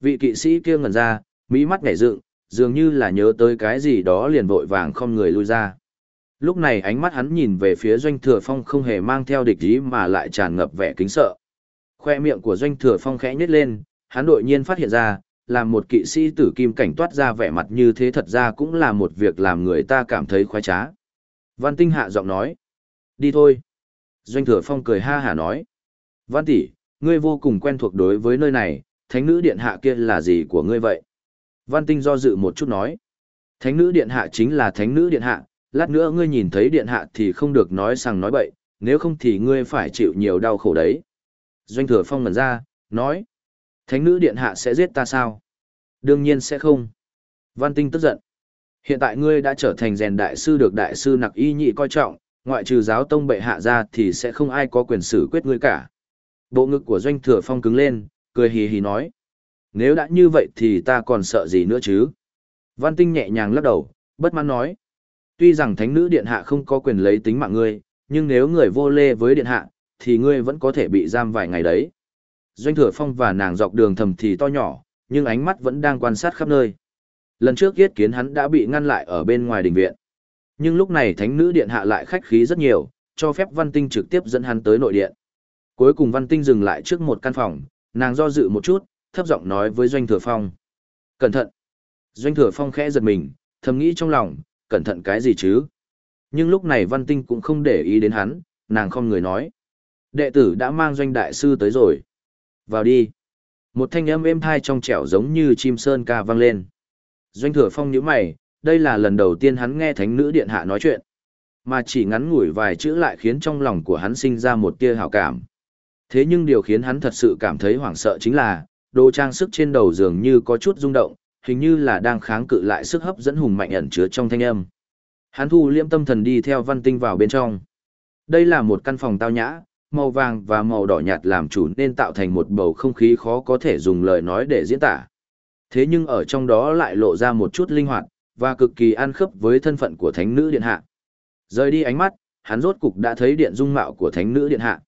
Speaker 1: Vị kỵ sĩ kia ngẩn ra, mỹ mắt nhảy dựng, dường như là nhớ tới cái gì đó liền vội vàng không người lui ra. Lúc này ánh mắt hắn nhìn về phía doanh thừa phong không hề mang theo địch ý mà lại tràn ngập vẻ kính sợ. Khoe miệng của doanh thừa phong khẽ nhếch lên, hắn đột nhiên phát hiện ra, làm một kỵ sĩ tử kim cảnh toát ra vẻ mặt như thế thật ra cũng là một việc làm người ta cảm thấy khoái trá. Văn Tinh hạ giọng nói, đi thôi. Doanh thừa phong cười ha hả nói, Văn tỷ, ngươi vô cùng quen thuộc đối với nơi này, thánh nữ điện hạ kia là gì của ngươi vậy? Văn Tinh do dự một chút nói, thánh nữ điện hạ chính là thánh nữ điện hạ, lát nữa ngươi nhìn thấy điện hạ thì không được nói sang nói bậy, nếu không thì ngươi phải chịu nhiều đau khổ đấy. Doanh thừa phong ngẩn ra, nói, thánh nữ điện hạ sẽ giết ta sao? Đương nhiên sẽ không. Văn Tinh tức giận. Hiện tại ngươi đã trở thành rèn đại sư được đại sư nặc y nhị coi trọng, ngoại trừ giáo tông bệ hạ ra thì sẽ không ai có quyền xử quyết ngươi cả. Bộ ngực của doanh thừa phong cứng lên, cười hì hì nói. Nếu đã như vậy thì ta còn sợ gì nữa chứ? Văn Tinh nhẹ nhàng lắc đầu, bất mãn nói. Tuy rằng thánh nữ điện hạ không có quyền lấy tính mạng ngươi, nhưng nếu người vô lê với điện hạ, thì ngươi vẫn có thể bị giam vài ngày đấy. Doanh thừa phong và nàng dọc đường thầm thì to nhỏ, nhưng ánh mắt vẫn đang quan sát khắp nơi. Lần trước yết kiến hắn đã bị ngăn lại ở bên ngoài đình viện. Nhưng lúc này thánh nữ điện hạ lại khách khí rất nhiều, cho phép văn tinh trực tiếp dẫn hắn tới nội điện. Cuối cùng văn tinh dừng lại trước một căn phòng, nàng do dự một chút, thấp giọng nói với Doanh Thừa Phong. Cẩn thận! Doanh Thừa Phong khẽ giật mình, thầm nghĩ trong lòng, cẩn thận cái gì chứ? Nhưng lúc này văn tinh cũng không để ý đến hắn, nàng không người nói. Đệ tử đã mang Doanh Đại Sư tới rồi. Vào đi! Một thanh âm êm thai trong trẻo giống như chim sơn ca vang lên. Doanh Thừa Phong nhíu mày, đây là lần đầu tiên hắn nghe thánh nữ điện hạ nói chuyện. Mà chỉ ngắn ngủi vài chữ lại khiến trong lòng của hắn sinh ra một tia hảo cảm. Thế nhưng điều khiến hắn thật sự cảm thấy hoảng sợ chính là, đồ trang sức trên đầu dường như có chút rung động, hình như là đang kháng cự lại sức hấp dẫn hùng mạnh ẩn chứa trong thanh âm. Hắn thu liễm tâm thần đi theo văn tinh vào bên trong. Đây là một căn phòng tao nhã, màu vàng và màu đỏ nhạt làm chủ nên tạo thành một bầu không khí khó có thể dùng lời nói để diễn tả. Thế nhưng ở trong đó lại lộ ra một chút linh hoạt, và cực kỳ ăn khớp với thân phận của thánh nữ điện hạ. Rời đi ánh mắt, hắn rốt cục đã thấy điện dung mạo của thánh nữ điện hạ.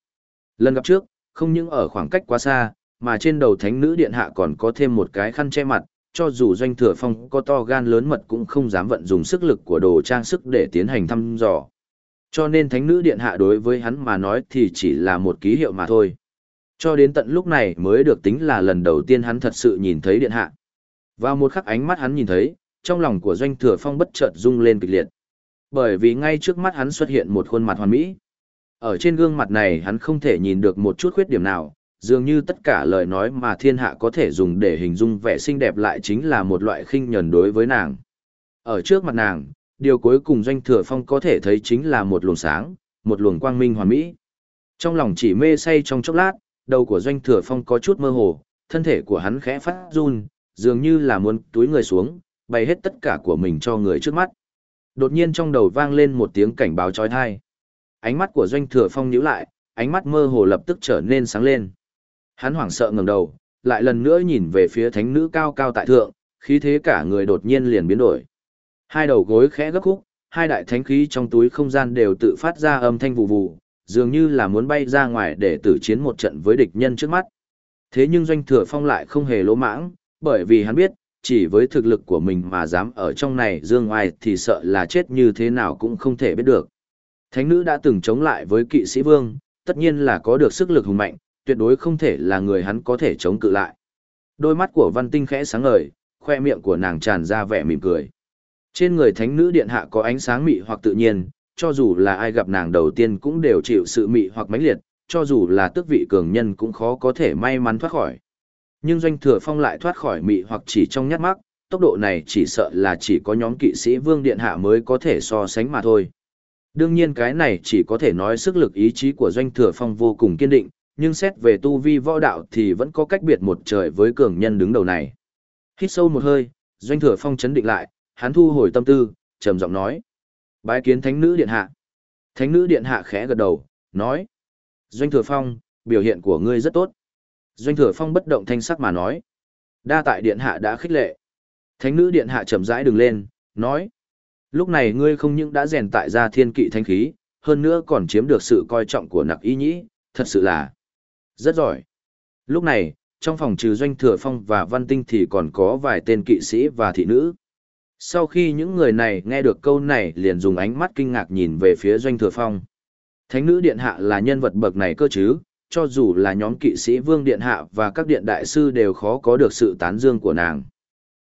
Speaker 1: Lần gặp trước, không những ở khoảng cách quá xa, mà trên đầu thánh nữ điện hạ còn có thêm một cái khăn che mặt, cho dù doanh thừa phong có to gan lớn mật cũng không dám vận dùng sức lực của đồ trang sức để tiến hành thăm dò. Cho nên thánh nữ điện hạ đối với hắn mà nói thì chỉ là một ký hiệu mà thôi. Cho đến tận lúc này mới được tính là lần đầu tiên hắn thật sự nhìn thấy điện hạ. Vào một khắc ánh mắt hắn nhìn thấy, trong lòng của doanh thừa phong bất chợt rung lên kịch liệt. Bởi vì ngay trước mắt hắn xuất hiện một khuôn mặt hoàn mỹ. Ở trên gương mặt này hắn không thể nhìn được một chút khuyết điểm nào, dường như tất cả lời nói mà thiên hạ có thể dùng để hình dung vẻ xinh đẹp lại chính là một loại khinh nhẫn đối với nàng. Ở trước mặt nàng, điều cuối cùng doanh thừa phong có thể thấy chính là một luồng sáng, một luồng quang minh hoàn mỹ. Trong lòng chỉ mê say trong chốc lát, đầu của doanh thừa phong có chút mơ hồ, thân thể của hắn khẽ phát run, dường như là muốn túi người xuống, bày hết tất cả của mình cho người trước mắt. Đột nhiên trong đầu vang lên một tiếng cảnh báo chói tai. Ánh mắt của doanh thừa phong nhíu lại, ánh mắt mơ hồ lập tức trở nên sáng lên. Hắn hoảng sợ ngẩng đầu, lại lần nữa nhìn về phía thánh nữ cao cao tại thượng, khí thế cả người đột nhiên liền biến đổi. Hai đầu gối khẽ gấp khúc, hai đại thánh khí trong túi không gian đều tự phát ra âm thanh vụ vụ, dường như là muốn bay ra ngoài để tử chiến một trận với địch nhân trước mắt. Thế nhưng doanh thừa phong lại không hề lỗ mãng, bởi vì hắn biết, chỉ với thực lực của mình mà dám ở trong này dương ngoài thì sợ là chết như thế nào cũng không thể biết được. Thánh nữ đã từng chống lại với kỵ sĩ vương, tất nhiên là có được sức lực hùng mạnh, tuyệt đối không thể là người hắn có thể chống cự lại. Đôi mắt của văn tinh khẽ sáng ngời, khoe miệng của nàng tràn ra vẻ mỉm cười. Trên người thánh nữ điện hạ có ánh sáng mị hoặc tự nhiên, cho dù là ai gặp nàng đầu tiên cũng đều chịu sự mị hoặc mãnh liệt, cho dù là tước vị cường nhân cũng khó có thể may mắn thoát khỏi. Nhưng doanh thừa phong lại thoát khỏi mị hoặc chỉ trong nhát mắt, tốc độ này chỉ sợ là chỉ có nhóm kỵ sĩ vương điện hạ mới có thể so sánh mà thôi. Đương nhiên cái này chỉ có thể nói sức lực ý chí của doanh thừa phong vô cùng kiên định, nhưng xét về tu vi võ đạo thì vẫn có cách biệt một trời với cường nhân đứng đầu này. Hít sâu một hơi, doanh thừa phong chấn định lại, hắn thu hồi tâm tư, trầm giọng nói. Bái kiến thánh nữ điện hạ. Thánh nữ điện hạ khẽ gật đầu, nói. Doanh thừa phong, biểu hiện của ngươi rất tốt. Doanh thừa phong bất động thanh sắc mà nói. Đa tại điện hạ đã khích lệ. Thánh nữ điện hạ chậm rãi đứng lên, nói. Lúc này ngươi không những đã rèn tại ra thiên kỵ thanh khí, hơn nữa còn chiếm được sự coi trọng của nặc y nhĩ, thật sự là rất giỏi. Lúc này, trong phòng trừ doanh thừa phong và văn tinh thì còn có vài tên kỵ sĩ và thị nữ. Sau khi những người này nghe được câu này liền dùng ánh mắt kinh ngạc nhìn về phía doanh thừa phong. Thánh nữ điện hạ là nhân vật bậc này cơ chứ, cho dù là nhóm kỵ sĩ vương điện hạ và các điện đại sư đều khó có được sự tán dương của nàng.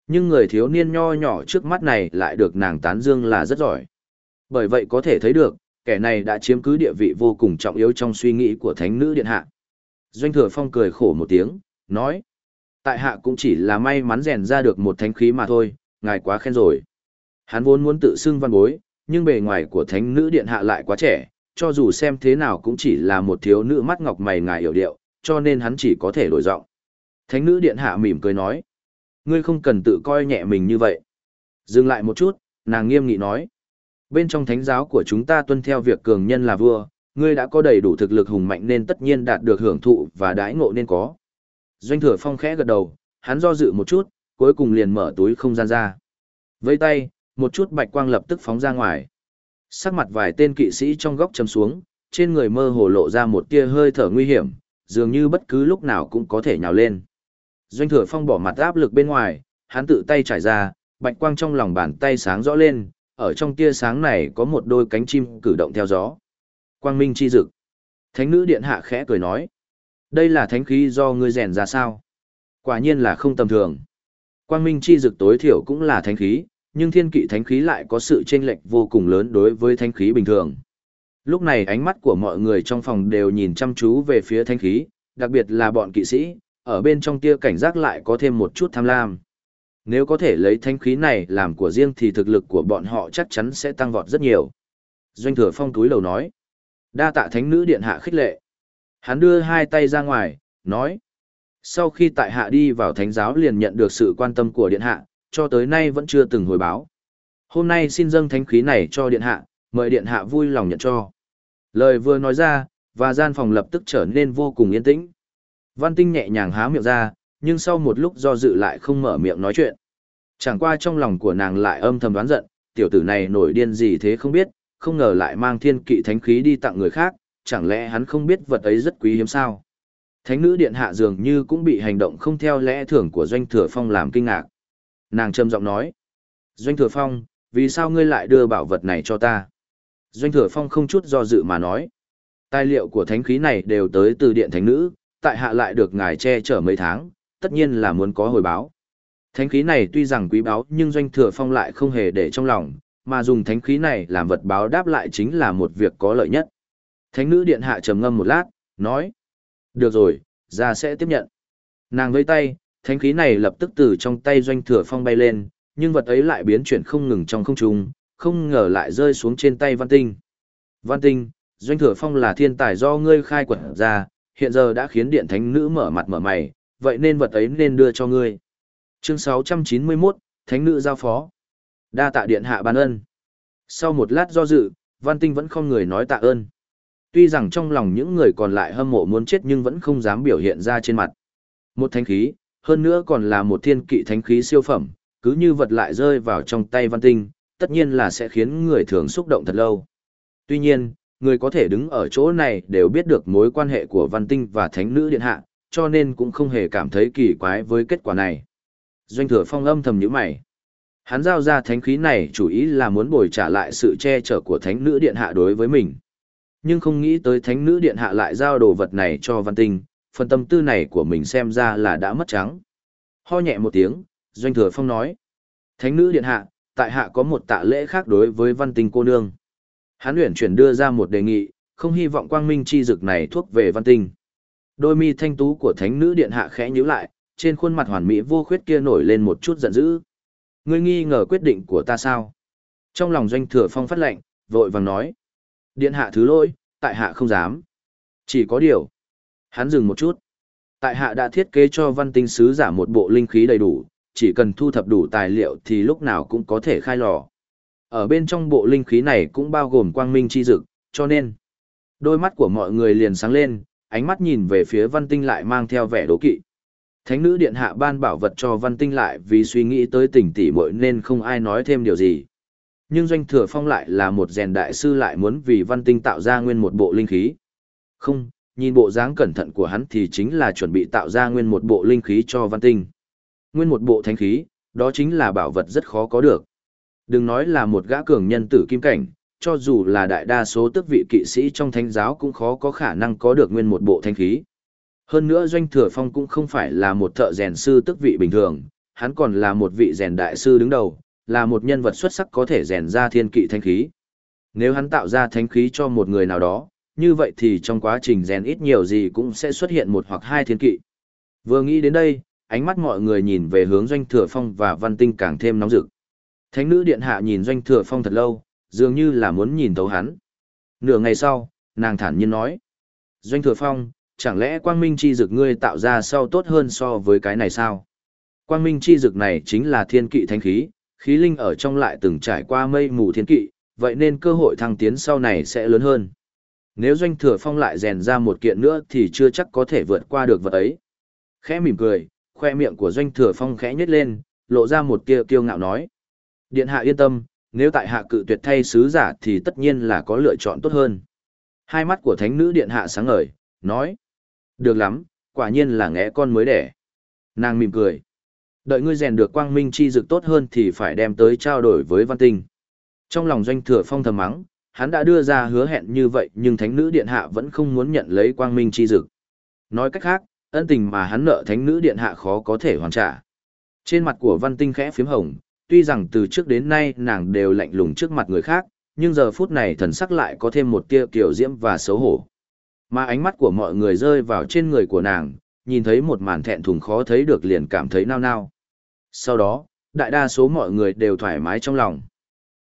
Speaker 1: Nhưng người thiếu niên nho nhỏ trước mắt này lại được nàng tán dương là rất giỏi. Bởi vậy có thể thấy được, kẻ này đã chiếm cứ địa vị vô cùng trọng yếu trong suy nghĩ của thánh nữ điện hạ. Doanh thừa phong cười khổ một tiếng, nói. Tại hạ cũng chỉ là may mắn rèn ra được một thánh khí mà thôi, ngài quá khen rồi. Hắn vốn muốn tự xưng văn bối, nhưng bề ngoài của thánh nữ điện hạ lại quá trẻ, cho dù xem thế nào cũng chỉ là một thiếu nữ mắt ngọc mày ngài hiểu điệu, cho nên hắn chỉ có thể đổi giọng. Thánh nữ điện hạ mỉm cười nói, ngươi không cần tự coi nhẹ mình như vậy. Dừng lại một chút, nàng nghiêm nghị nói, bên trong thánh giáo của chúng ta tuân theo việc cường nhân là vua, ngươi đã có đầy đủ thực lực hùng mạnh nên tất nhiên đạt được hưởng thụ và đãi ngộ nên có. Doanh thừa phong khẽ gật đầu, hắn do dự một chút, cuối cùng liền mở túi không gian ra. Với tay, một chút bạch quang lập tức phóng ra ngoài. Sắc mặt vài tên kỵ sĩ trong góc chầm xuống, trên người mơ hồ lộ ra một tia hơi thở nguy hiểm, dường như bất cứ lúc nào cũng có thể nhào lên. Doanh thừa phong bỏ mặt áp lực bên ngoài, hắn tự tay trải ra, bạch quang trong lòng bàn tay sáng rõ lên, ở trong tia sáng này có một đôi cánh chim cử động theo gió. Quang minh chi dực. Thánh nữ điện hạ khẽ cười nói. Đây là thánh khí do ngươi rèn ra sao? Quả nhiên là không tầm thường. Quang minh chi dực tối thiểu cũng là thánh khí, nhưng thiên kỵ thánh khí lại có sự chênh lệch vô cùng lớn đối với thánh khí bình thường. Lúc này ánh mắt của mọi người trong phòng đều nhìn chăm chú về phía thánh khí, đặc biệt là bọn kỵ sĩ, ở bên trong tia cảnh giác lại có thêm một chút tham lam. Nếu có thể lấy thánh khí này làm của riêng thì thực lực của bọn họ chắc chắn sẽ tăng vọt rất nhiều. Doanh thừa phong túi lầu nói. Đa tạ thánh nữ điện hạ khích lệ. Hắn đưa hai tay ra ngoài, nói. Sau khi tại hạ đi vào thánh giáo liền nhận được sự quan tâm của điện hạ, cho tới nay vẫn chưa từng hồi báo. Hôm nay xin dâng thánh khí này cho điện hạ, mời điện hạ vui lòng nhận cho. Lời vừa nói ra, và gian phòng lập tức trở nên vô cùng yên tĩnh. Văn Tinh nhẹ nhàng há miệng ra, nhưng sau một lúc do dự lại không mở miệng nói chuyện. Chẳng qua trong lòng của nàng lại âm thầm đoán giận, tiểu tử này nổi điên gì thế không biết, không ngờ lại mang thiên kỵ thánh khí đi tặng người khác, chẳng lẽ hắn không biết vật ấy rất quý hiếm sao? Thánh nữ điện hạ dường như cũng bị hành động không theo lẽ thường của doanh thừa phong làm kinh ngạc. Nàng trầm giọng nói, doanh thừa phong, vì sao ngươi lại đưa bảo vật này cho ta? Doanh thừa phong không chút do dự mà nói, tài liệu của thánh khí này đều tới từ điện thánh nữ, tại hạ lại được ngài che chở mấy tháng, tất nhiên là muốn có hồi báo. Thánh khí này tuy rằng quý báu nhưng doanh thừa phong lại không hề để trong lòng, mà dùng thánh khí này làm vật báo đáp lại chính là một việc có lợi nhất. Thánh nữ điện hạ trầm ngâm một lát, nói. Được rồi, ra sẽ tiếp nhận. Nàng vây tay, thánh khí này lập tức từ trong tay doanh thừa phong bay lên, nhưng vật ấy lại biến chuyển không ngừng trong không trung, không ngờ lại rơi xuống trên tay văn tinh. Văn tinh, doanh thừa phong là thiên tài do ngươi khai quật ra, hiện giờ đã khiến điện thánh nữ mở mặt mở mày, vậy nên vật ấy nên đưa cho ngươi. Chương 691, Thánh nữ giao phó. Đa tạ điện hạ ban ân. Sau một lát do dự, Văn Tinh vẫn không người nói tạ ơn. Tuy rằng trong lòng những người còn lại hâm mộ muốn chết nhưng vẫn không dám biểu hiện ra trên mặt. Một thánh khí, hơn nữa còn là một thiên kỵ thánh khí siêu phẩm, cứ như vật lại rơi vào trong tay Văn Tinh, tất nhiên là sẽ khiến người thường xúc động thật lâu. Tuy nhiên, người có thể đứng ở chỗ này đều biết được mối quan hệ của Văn Tinh và Thánh Nữ Điện Hạ, cho nên cũng không hề cảm thấy kỳ quái với kết quả này. Doanh thừa phong âm thầm như mày. Hắn giao ra thánh khí này chủ ý là muốn bồi trả lại sự che chở của thánh nữ điện hạ đối với mình. Nhưng không nghĩ tới thánh nữ điện hạ lại giao đồ vật này cho văn tinh, phần tâm tư này của mình xem ra là đã mất trắng. Ho nhẹ một tiếng, doanh thừa phong nói. Thánh nữ điện hạ, tại hạ có một tạ lễ khác đối với văn tinh cô nương. Hắn luyện chuyển đưa ra một đề nghị, không hy vọng quang minh chi dực này thuốc về văn tinh. Đôi mi thanh tú của thánh nữ điện hạ khẽ nhíu lại, trên khuôn mặt hoàn mỹ vô khuyết kia nổi lên một chút giận dữ. Ngươi nghi ngờ quyết định của ta sao? Trong lòng doanh thừa phong phát lệnh, vội vàng nói. Điện hạ thứ lỗi, tại hạ không dám. Chỉ có điều. Hắn dừng một chút. Tại hạ đã thiết kế cho văn tinh sứ giả một bộ linh khí đầy đủ, chỉ cần thu thập đủ tài liệu thì lúc nào cũng có thể khai lò. Ở bên trong bộ linh khí này cũng bao gồm quang minh chi dực, cho nên đôi mắt của mọi người liền sáng lên, ánh mắt nhìn về phía văn tinh lại mang theo vẻ đố kỵ. Thánh nữ điện hạ ban bảo vật cho văn tinh lại vì suy nghĩ tới tình tỷ muội nên không ai nói thêm điều gì. Nhưng doanh thừa phong lại là một rèn đại sư lại muốn vì văn tinh tạo ra nguyên một bộ linh khí. Không, nhìn bộ dáng cẩn thận của hắn thì chính là chuẩn bị tạo ra nguyên một bộ linh khí cho văn tinh. Nguyên một bộ thánh khí, đó chính là bảo vật rất khó có được. Đừng nói là một gã cường nhân tử kim cảnh, cho dù là đại đa số tước vị kỵ sĩ trong thánh giáo cũng khó có khả năng có được nguyên một bộ thánh khí. Hơn nữa Doanh Thừa Phong cũng không phải là một thợ rèn sư tước vị bình thường, hắn còn là một vị rèn đại sư đứng đầu, là một nhân vật xuất sắc có thể rèn ra thiên kỵ thanh khí. Nếu hắn tạo ra thanh khí cho một người nào đó, như vậy thì trong quá trình rèn ít nhiều gì cũng sẽ xuất hiện một hoặc hai thiên kỵ. Vừa nghĩ đến đây, ánh mắt mọi người nhìn về hướng Doanh Thừa Phong và Văn Tinh càng thêm nóng rực. Thánh nữ điện hạ nhìn Doanh Thừa Phong thật lâu, dường như là muốn nhìn thấu hắn. Nửa ngày sau, nàng thản nhiên nói. Doanh Thừa Phong, chẳng lẽ quang minh chi dực ngươi tạo ra sau tốt hơn so với cái này sao? Quang minh chi dực này chính là thiên kỵ thánh khí, khí linh ở trong lại từng trải qua mây mù thiên kỵ, vậy nên cơ hội thăng tiến sau này sẽ lớn hơn. Nếu doanh thừa phong lại rèn ra một kiện nữa thì chưa chắc có thể vượt qua được vật ấy. Khẽ mỉm cười, khoe miệng của doanh thừa phong khẽ nhếch lên, lộ ra một tia kiêu ngạo nói. Điện hạ yên tâm, nếu tại hạ cự tuyệt thay sứ giả thì tất nhiên là có lựa chọn tốt hơn. Hai mắt của thánh nữ điện hạ sáng ngời, nói. Được lắm, quả nhiên là ngẽ con mới đẻ. Nàng mỉm cười. Đợi ngươi rèn được quang minh chi dực tốt hơn thì phải đem tới trao đổi với văn tinh. Trong lòng doanh thừa phong thầm mắng, hắn đã đưa ra hứa hẹn như vậy nhưng thánh nữ điện hạ vẫn không muốn nhận lấy quang minh chi dực. Nói cách khác, ân tình mà hắn nợ thánh nữ điện hạ khó có thể hoàn trả. Trên mặt của văn tinh khẽ phím hồng, tuy rằng từ trước đến nay nàng đều lạnh lùng trước mặt người khác, nhưng giờ phút này thần sắc lại có thêm một tia kiểu diễm và xấu hổ. Mà ánh mắt của mọi người rơi vào trên người của nàng, nhìn thấy một màn thẹn thùng khó thấy được liền cảm thấy nao nao. Sau đó, đại đa số mọi người đều thoải mái trong lòng.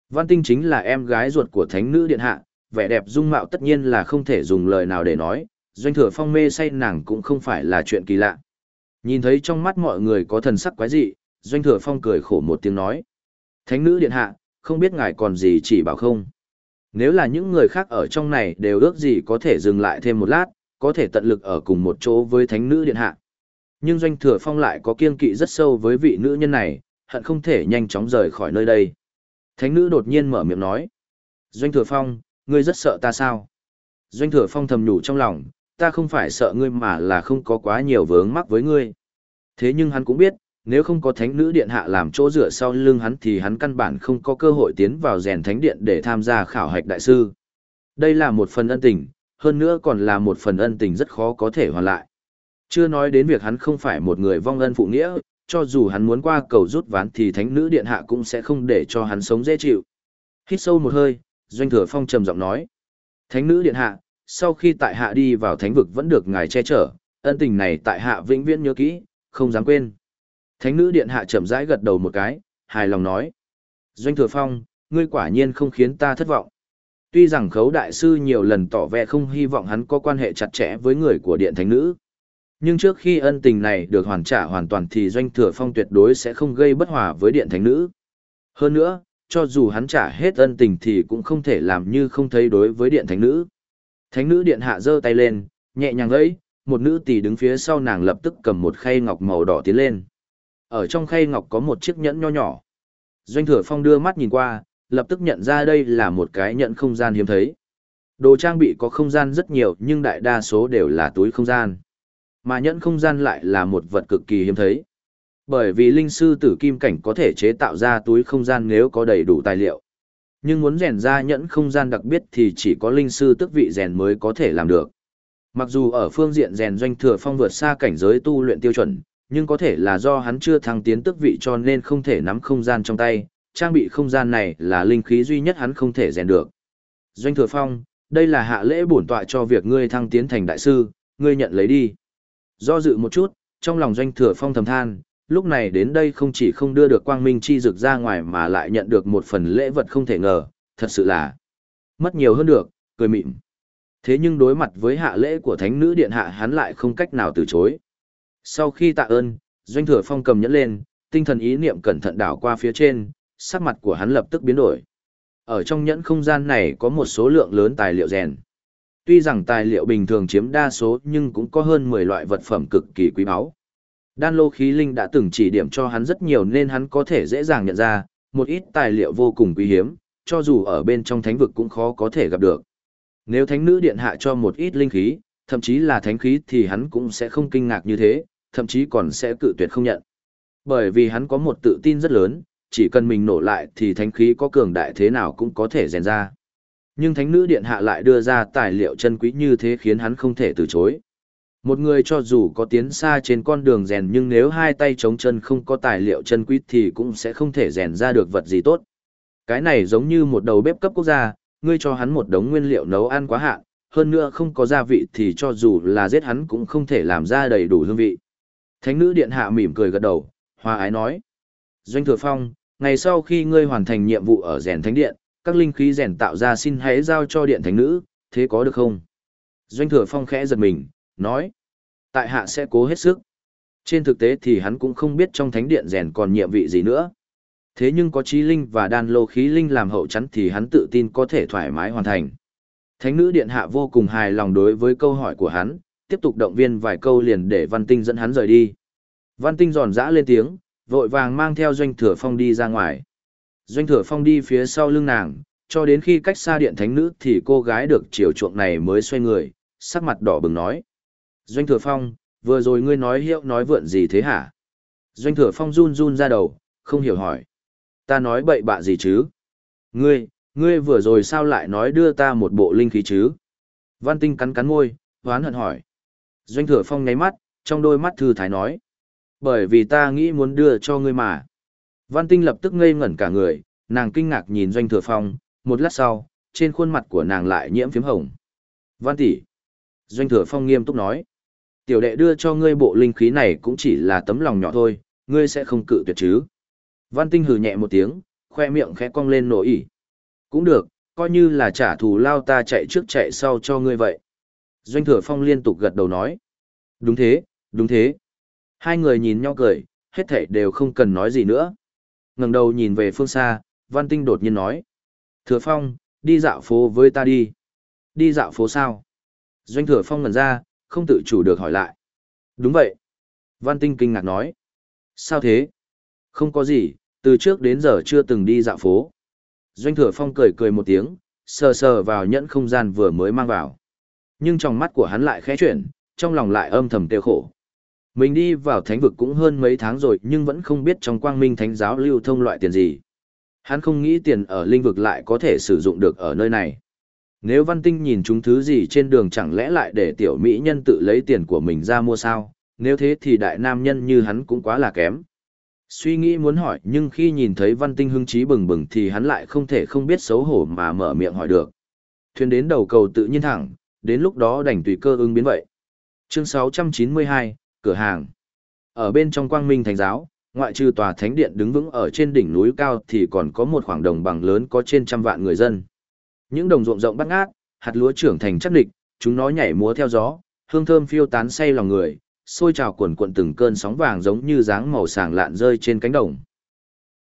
Speaker 1: Văn Tinh chính là em gái ruột của thánh nữ điện hạ, vẻ đẹp dung mạo tất nhiên là không thể dùng lời nào để nói, doanh thừa phong mê say nàng cũng không phải là chuyện kỳ lạ. Nhìn thấy trong mắt mọi người có thần sắc quái dị, doanh thừa phong cười khổ một tiếng nói. Thánh nữ điện hạ, không biết ngài còn gì chỉ bảo không. Nếu là những người khác ở trong này đều ước gì có thể dừng lại thêm một lát, có thể tận lực ở cùng một chỗ với thánh nữ điện hạ. Nhưng doanh thừa phong lại có kiên kỵ rất sâu với vị nữ nhân này, hận không thể nhanh chóng rời khỏi nơi đây. Thánh nữ đột nhiên mở miệng nói. Doanh thừa phong, ngươi rất sợ ta sao? Doanh thừa phong thầm nhủ trong lòng, ta không phải sợ ngươi mà là không có quá nhiều vướng mắc với ngươi. Thế nhưng hắn cũng biết, nếu không có thánh nữ điện hạ làm chỗ dựa sau lưng hắn thì hắn căn bản không có cơ hội tiến vào rèn thánh điện để tham gia khảo hạch đại sư. Đây là một phần ân tình, hơn nữa còn là một phần ân tình rất khó có thể hoàn lại. Chưa nói đến việc hắn không phải một người vong ân phụ nghĩa, cho dù hắn muốn qua cầu rút ván thì thánh nữ điện hạ cũng sẽ không để cho hắn sống dễ chịu. Hít sâu một hơi, Doanh Thừa Phong trầm giọng nói. Thánh nữ điện hạ, sau khi tại hạ đi vào thánh vực vẫn được ngài che chở, ân tình này tại hạ vĩnh viễn nhớ kỹ, không dám quên. Thánh nữ điện hạ chậm rãi gật đầu một cái, hài lòng nói. Doanh thừa phong, ngươi quả nhiên không khiến ta thất vọng. Tuy rằng khấu đại sư nhiều lần tỏ vẻ không hy vọng hắn có quan hệ chặt chẽ với người của điện thánh nữ. Nhưng trước khi ân tình này được hoàn trả hoàn toàn thì doanh thừa phong tuyệt đối sẽ không gây bất hòa với điện thánh nữ. Hơn nữa, cho dù hắn trả hết ân tình thì cũng không thể làm như không thấy đối với điện thánh nữ. Thánh nữ điện hạ giơ tay lên, nhẹ nhàng gãy, một nữ tỷ đứng phía sau nàng lập tức cầm một khay ngọc màu đỏ tiến lên. Ở trong khay ngọc có một chiếc nhẫn nho nhỏ. Doanh thừa phong đưa mắt nhìn qua, lập tức nhận ra đây là một cái nhẫn không gian hiếm thấy. Đồ trang bị có không gian rất nhiều nhưng đại đa số đều là túi không gian. Mà nhẫn không gian lại là một vật cực kỳ hiếm thấy. Bởi vì linh sư tử kim cảnh có thể chế tạo ra túi không gian nếu có đầy đủ tài liệu. Nhưng muốn rèn ra nhẫn không gian đặc biệt thì chỉ có linh sư tức vị rèn mới có thể làm được. Mặc dù ở phương diện rèn doanh thừa phong vượt xa cảnh giới tu luyện tiêu chuẩn, nhưng có thể là do hắn chưa thăng tiến tức vị cho nên không thể nắm không gian trong tay, trang bị không gian này là linh khí duy nhất hắn không thể rèn được. Doanh Thừa Phong, đây là hạ lễ bổn tọa cho việc ngươi thăng tiến thành đại sư, ngươi nhận lấy đi. Do dự một chút, trong lòng Doanh Thừa Phong thầm than, lúc này đến đây không chỉ không đưa được quang minh chi dực ra ngoài mà lại nhận được một phần lễ vật không thể ngờ, thật sự là mất nhiều hơn được, cười mịn. Thế nhưng đối mặt với hạ lễ của thánh nữ điện hạ hắn lại không cách nào từ chối. Sau khi tạ ơn, doanh thừa phong cầm nhẫn lên, tinh thần ý niệm cẩn thận đảo qua phía trên, sắc mặt của hắn lập tức biến đổi. Ở trong nhẫn không gian này có một số lượng lớn tài liệu rèn. Tuy rằng tài liệu bình thường chiếm đa số nhưng cũng có hơn 10 loại vật phẩm cực kỳ quý báu. Đan lô khí linh đã từng chỉ điểm cho hắn rất nhiều nên hắn có thể dễ dàng nhận ra, một ít tài liệu vô cùng quý hiếm, cho dù ở bên trong thánh vực cũng khó có thể gặp được. Nếu thánh nữ điện hạ cho một ít linh khí, thậm chí là thánh khí thì hắn cũng sẽ không kinh ngạc như thế, thậm chí còn sẽ cự tuyệt không nhận. Bởi vì hắn có một tự tin rất lớn, chỉ cần mình nổ lại thì thánh khí có cường đại thế nào cũng có thể rèn ra. Nhưng thánh nữ điện hạ lại đưa ra tài liệu chân quý như thế khiến hắn không thể từ chối. Một người cho dù có tiến xa trên con đường rèn nhưng nếu hai tay chống chân không có tài liệu chân quý thì cũng sẽ không thể rèn ra được vật gì tốt. Cái này giống như một đầu bếp cấp quốc gia, ngươi cho hắn một đống nguyên liệu nấu ăn quá hạn, hơn nữa không có gia vị thì cho dù là giết hắn cũng không thể làm ra đầy đủ hương vị. Thánh nữ điện hạ mỉm cười gật đầu, hòa ái nói. Doanh thừa phong, ngày sau khi ngươi hoàn thành nhiệm vụ ở rèn thánh điện, các linh khí rèn tạo ra xin hãy giao cho điện thánh nữ, thế có được không? Doanh thừa phong khẽ giật mình, nói. Tại hạ sẽ cố hết sức. Trên thực tế thì hắn cũng không biết trong thánh điện rèn còn nhiệm vị gì nữa. Thế nhưng có trí linh và đan lô khí linh làm hậu chắn thì hắn tự tin có thể thoải mái hoàn thành. Thánh nữ điện hạ vô cùng hài lòng đối với câu hỏi của hắn, tiếp tục động viên vài câu liền để Văn Tinh dẫn hắn rời đi. Văn Tinh giòn giã lên tiếng, vội vàng mang theo Doanh Thừa Phong đi ra ngoài. Doanh Thừa Phong đi phía sau lưng nàng, cho đến khi cách xa điện thánh nữ thì cô gái được chiều chuộng này mới xoay người, sắc mặt đỏ bừng nói. Doanh Thừa Phong, vừa rồi ngươi nói hiệu nói vượn gì thế hả? Doanh Thừa Phong run run ra đầu, không hiểu hỏi. Ta nói bậy bạ gì chứ? Ngươi, ngươi vừa rồi sao lại nói đưa ta một bộ linh khí chứ? Văn Tinh cắn cắn môi, hoán hận hỏi. Doanh Thừa Phong nháy mắt, trong đôi mắt thư thái nói. Bởi vì ta nghĩ muốn đưa cho ngươi mà. Văn Tinh lập tức ngây ngẩn cả người, nàng kinh ngạc nhìn Doanh Thừa Phong, một lát sau, trên khuôn mặt của nàng lại nhiễm phím hồng. Văn tỷ. Doanh Thừa Phong nghiêm túc nói. Tiểu đệ đưa cho ngươi bộ linh khí này cũng chỉ là tấm lòng nhỏ thôi, ngươi sẽ không cự tuyệt chứ. Văn Tinh hừ nhẹ một tiếng, khoe miệng khẽ cong lên nổi ỉ. Cũng được, coi như là trả thù lao ta chạy trước chạy sau cho ngươi vậy. Doanh Thừa Phong liên tục gật đầu nói. Đúng thế, đúng thế. Hai người nhìn nhau cười, hết thảy đều không cần nói gì nữa. ngẩng đầu nhìn về phương xa, Văn Tinh đột nhiên nói. Thừa Phong, đi dạo phố với ta đi. Đi dạo phố sao? Doanh Thừa Phong ngẩn ra, không tự chủ được hỏi lại. Đúng vậy. Văn Tinh kinh ngạc nói. Sao thế? Không có gì, từ trước đến giờ chưa từng đi dạo phố. Doanh Thừa Phong cười cười một tiếng, sờ sờ vào nhẫn không gian vừa mới mang vào. Nhưng trong mắt của hắn lại khẽ chuyển, trong lòng lại âm thầm tiêu khổ. Mình đi vào thánh vực cũng hơn mấy tháng rồi nhưng vẫn không biết trong quang minh thánh giáo lưu thông loại tiền gì. Hắn không nghĩ tiền ở linh vực lại có thể sử dụng được ở nơi này. Nếu văn tinh nhìn chúng thứ gì trên đường chẳng lẽ lại để tiểu mỹ nhân tự lấy tiền của mình ra mua sao, nếu thế thì đại nam nhân như hắn cũng quá là kém. Suy nghĩ muốn hỏi nhưng khi nhìn thấy văn tinh hưng trí bừng bừng thì hắn lại không thể không biết xấu hổ mà mở miệng hỏi được. Thuyền đến đầu cầu tự nhiên thẳng, đến lúc đó đành tùy cơ ứng biến vậy. Chương 692, cửa hàng. Ở bên trong quang minh thánh giáo, ngoại trừ tòa thánh điện đứng vững ở trên đỉnh núi cao thì còn có một khoảng đồng bằng lớn có trên trăm vạn người dân. Những đồng ruộng rộng bắt ngát, hạt lúa trưởng thành chắc địch, chúng nó nhảy múa theo gió, hương thơm phiêu tán say lòng người, sôi trào cuộn cuộn từng cơn sóng vàng giống như dáng màu sàng lạn rơi trên cánh đồng.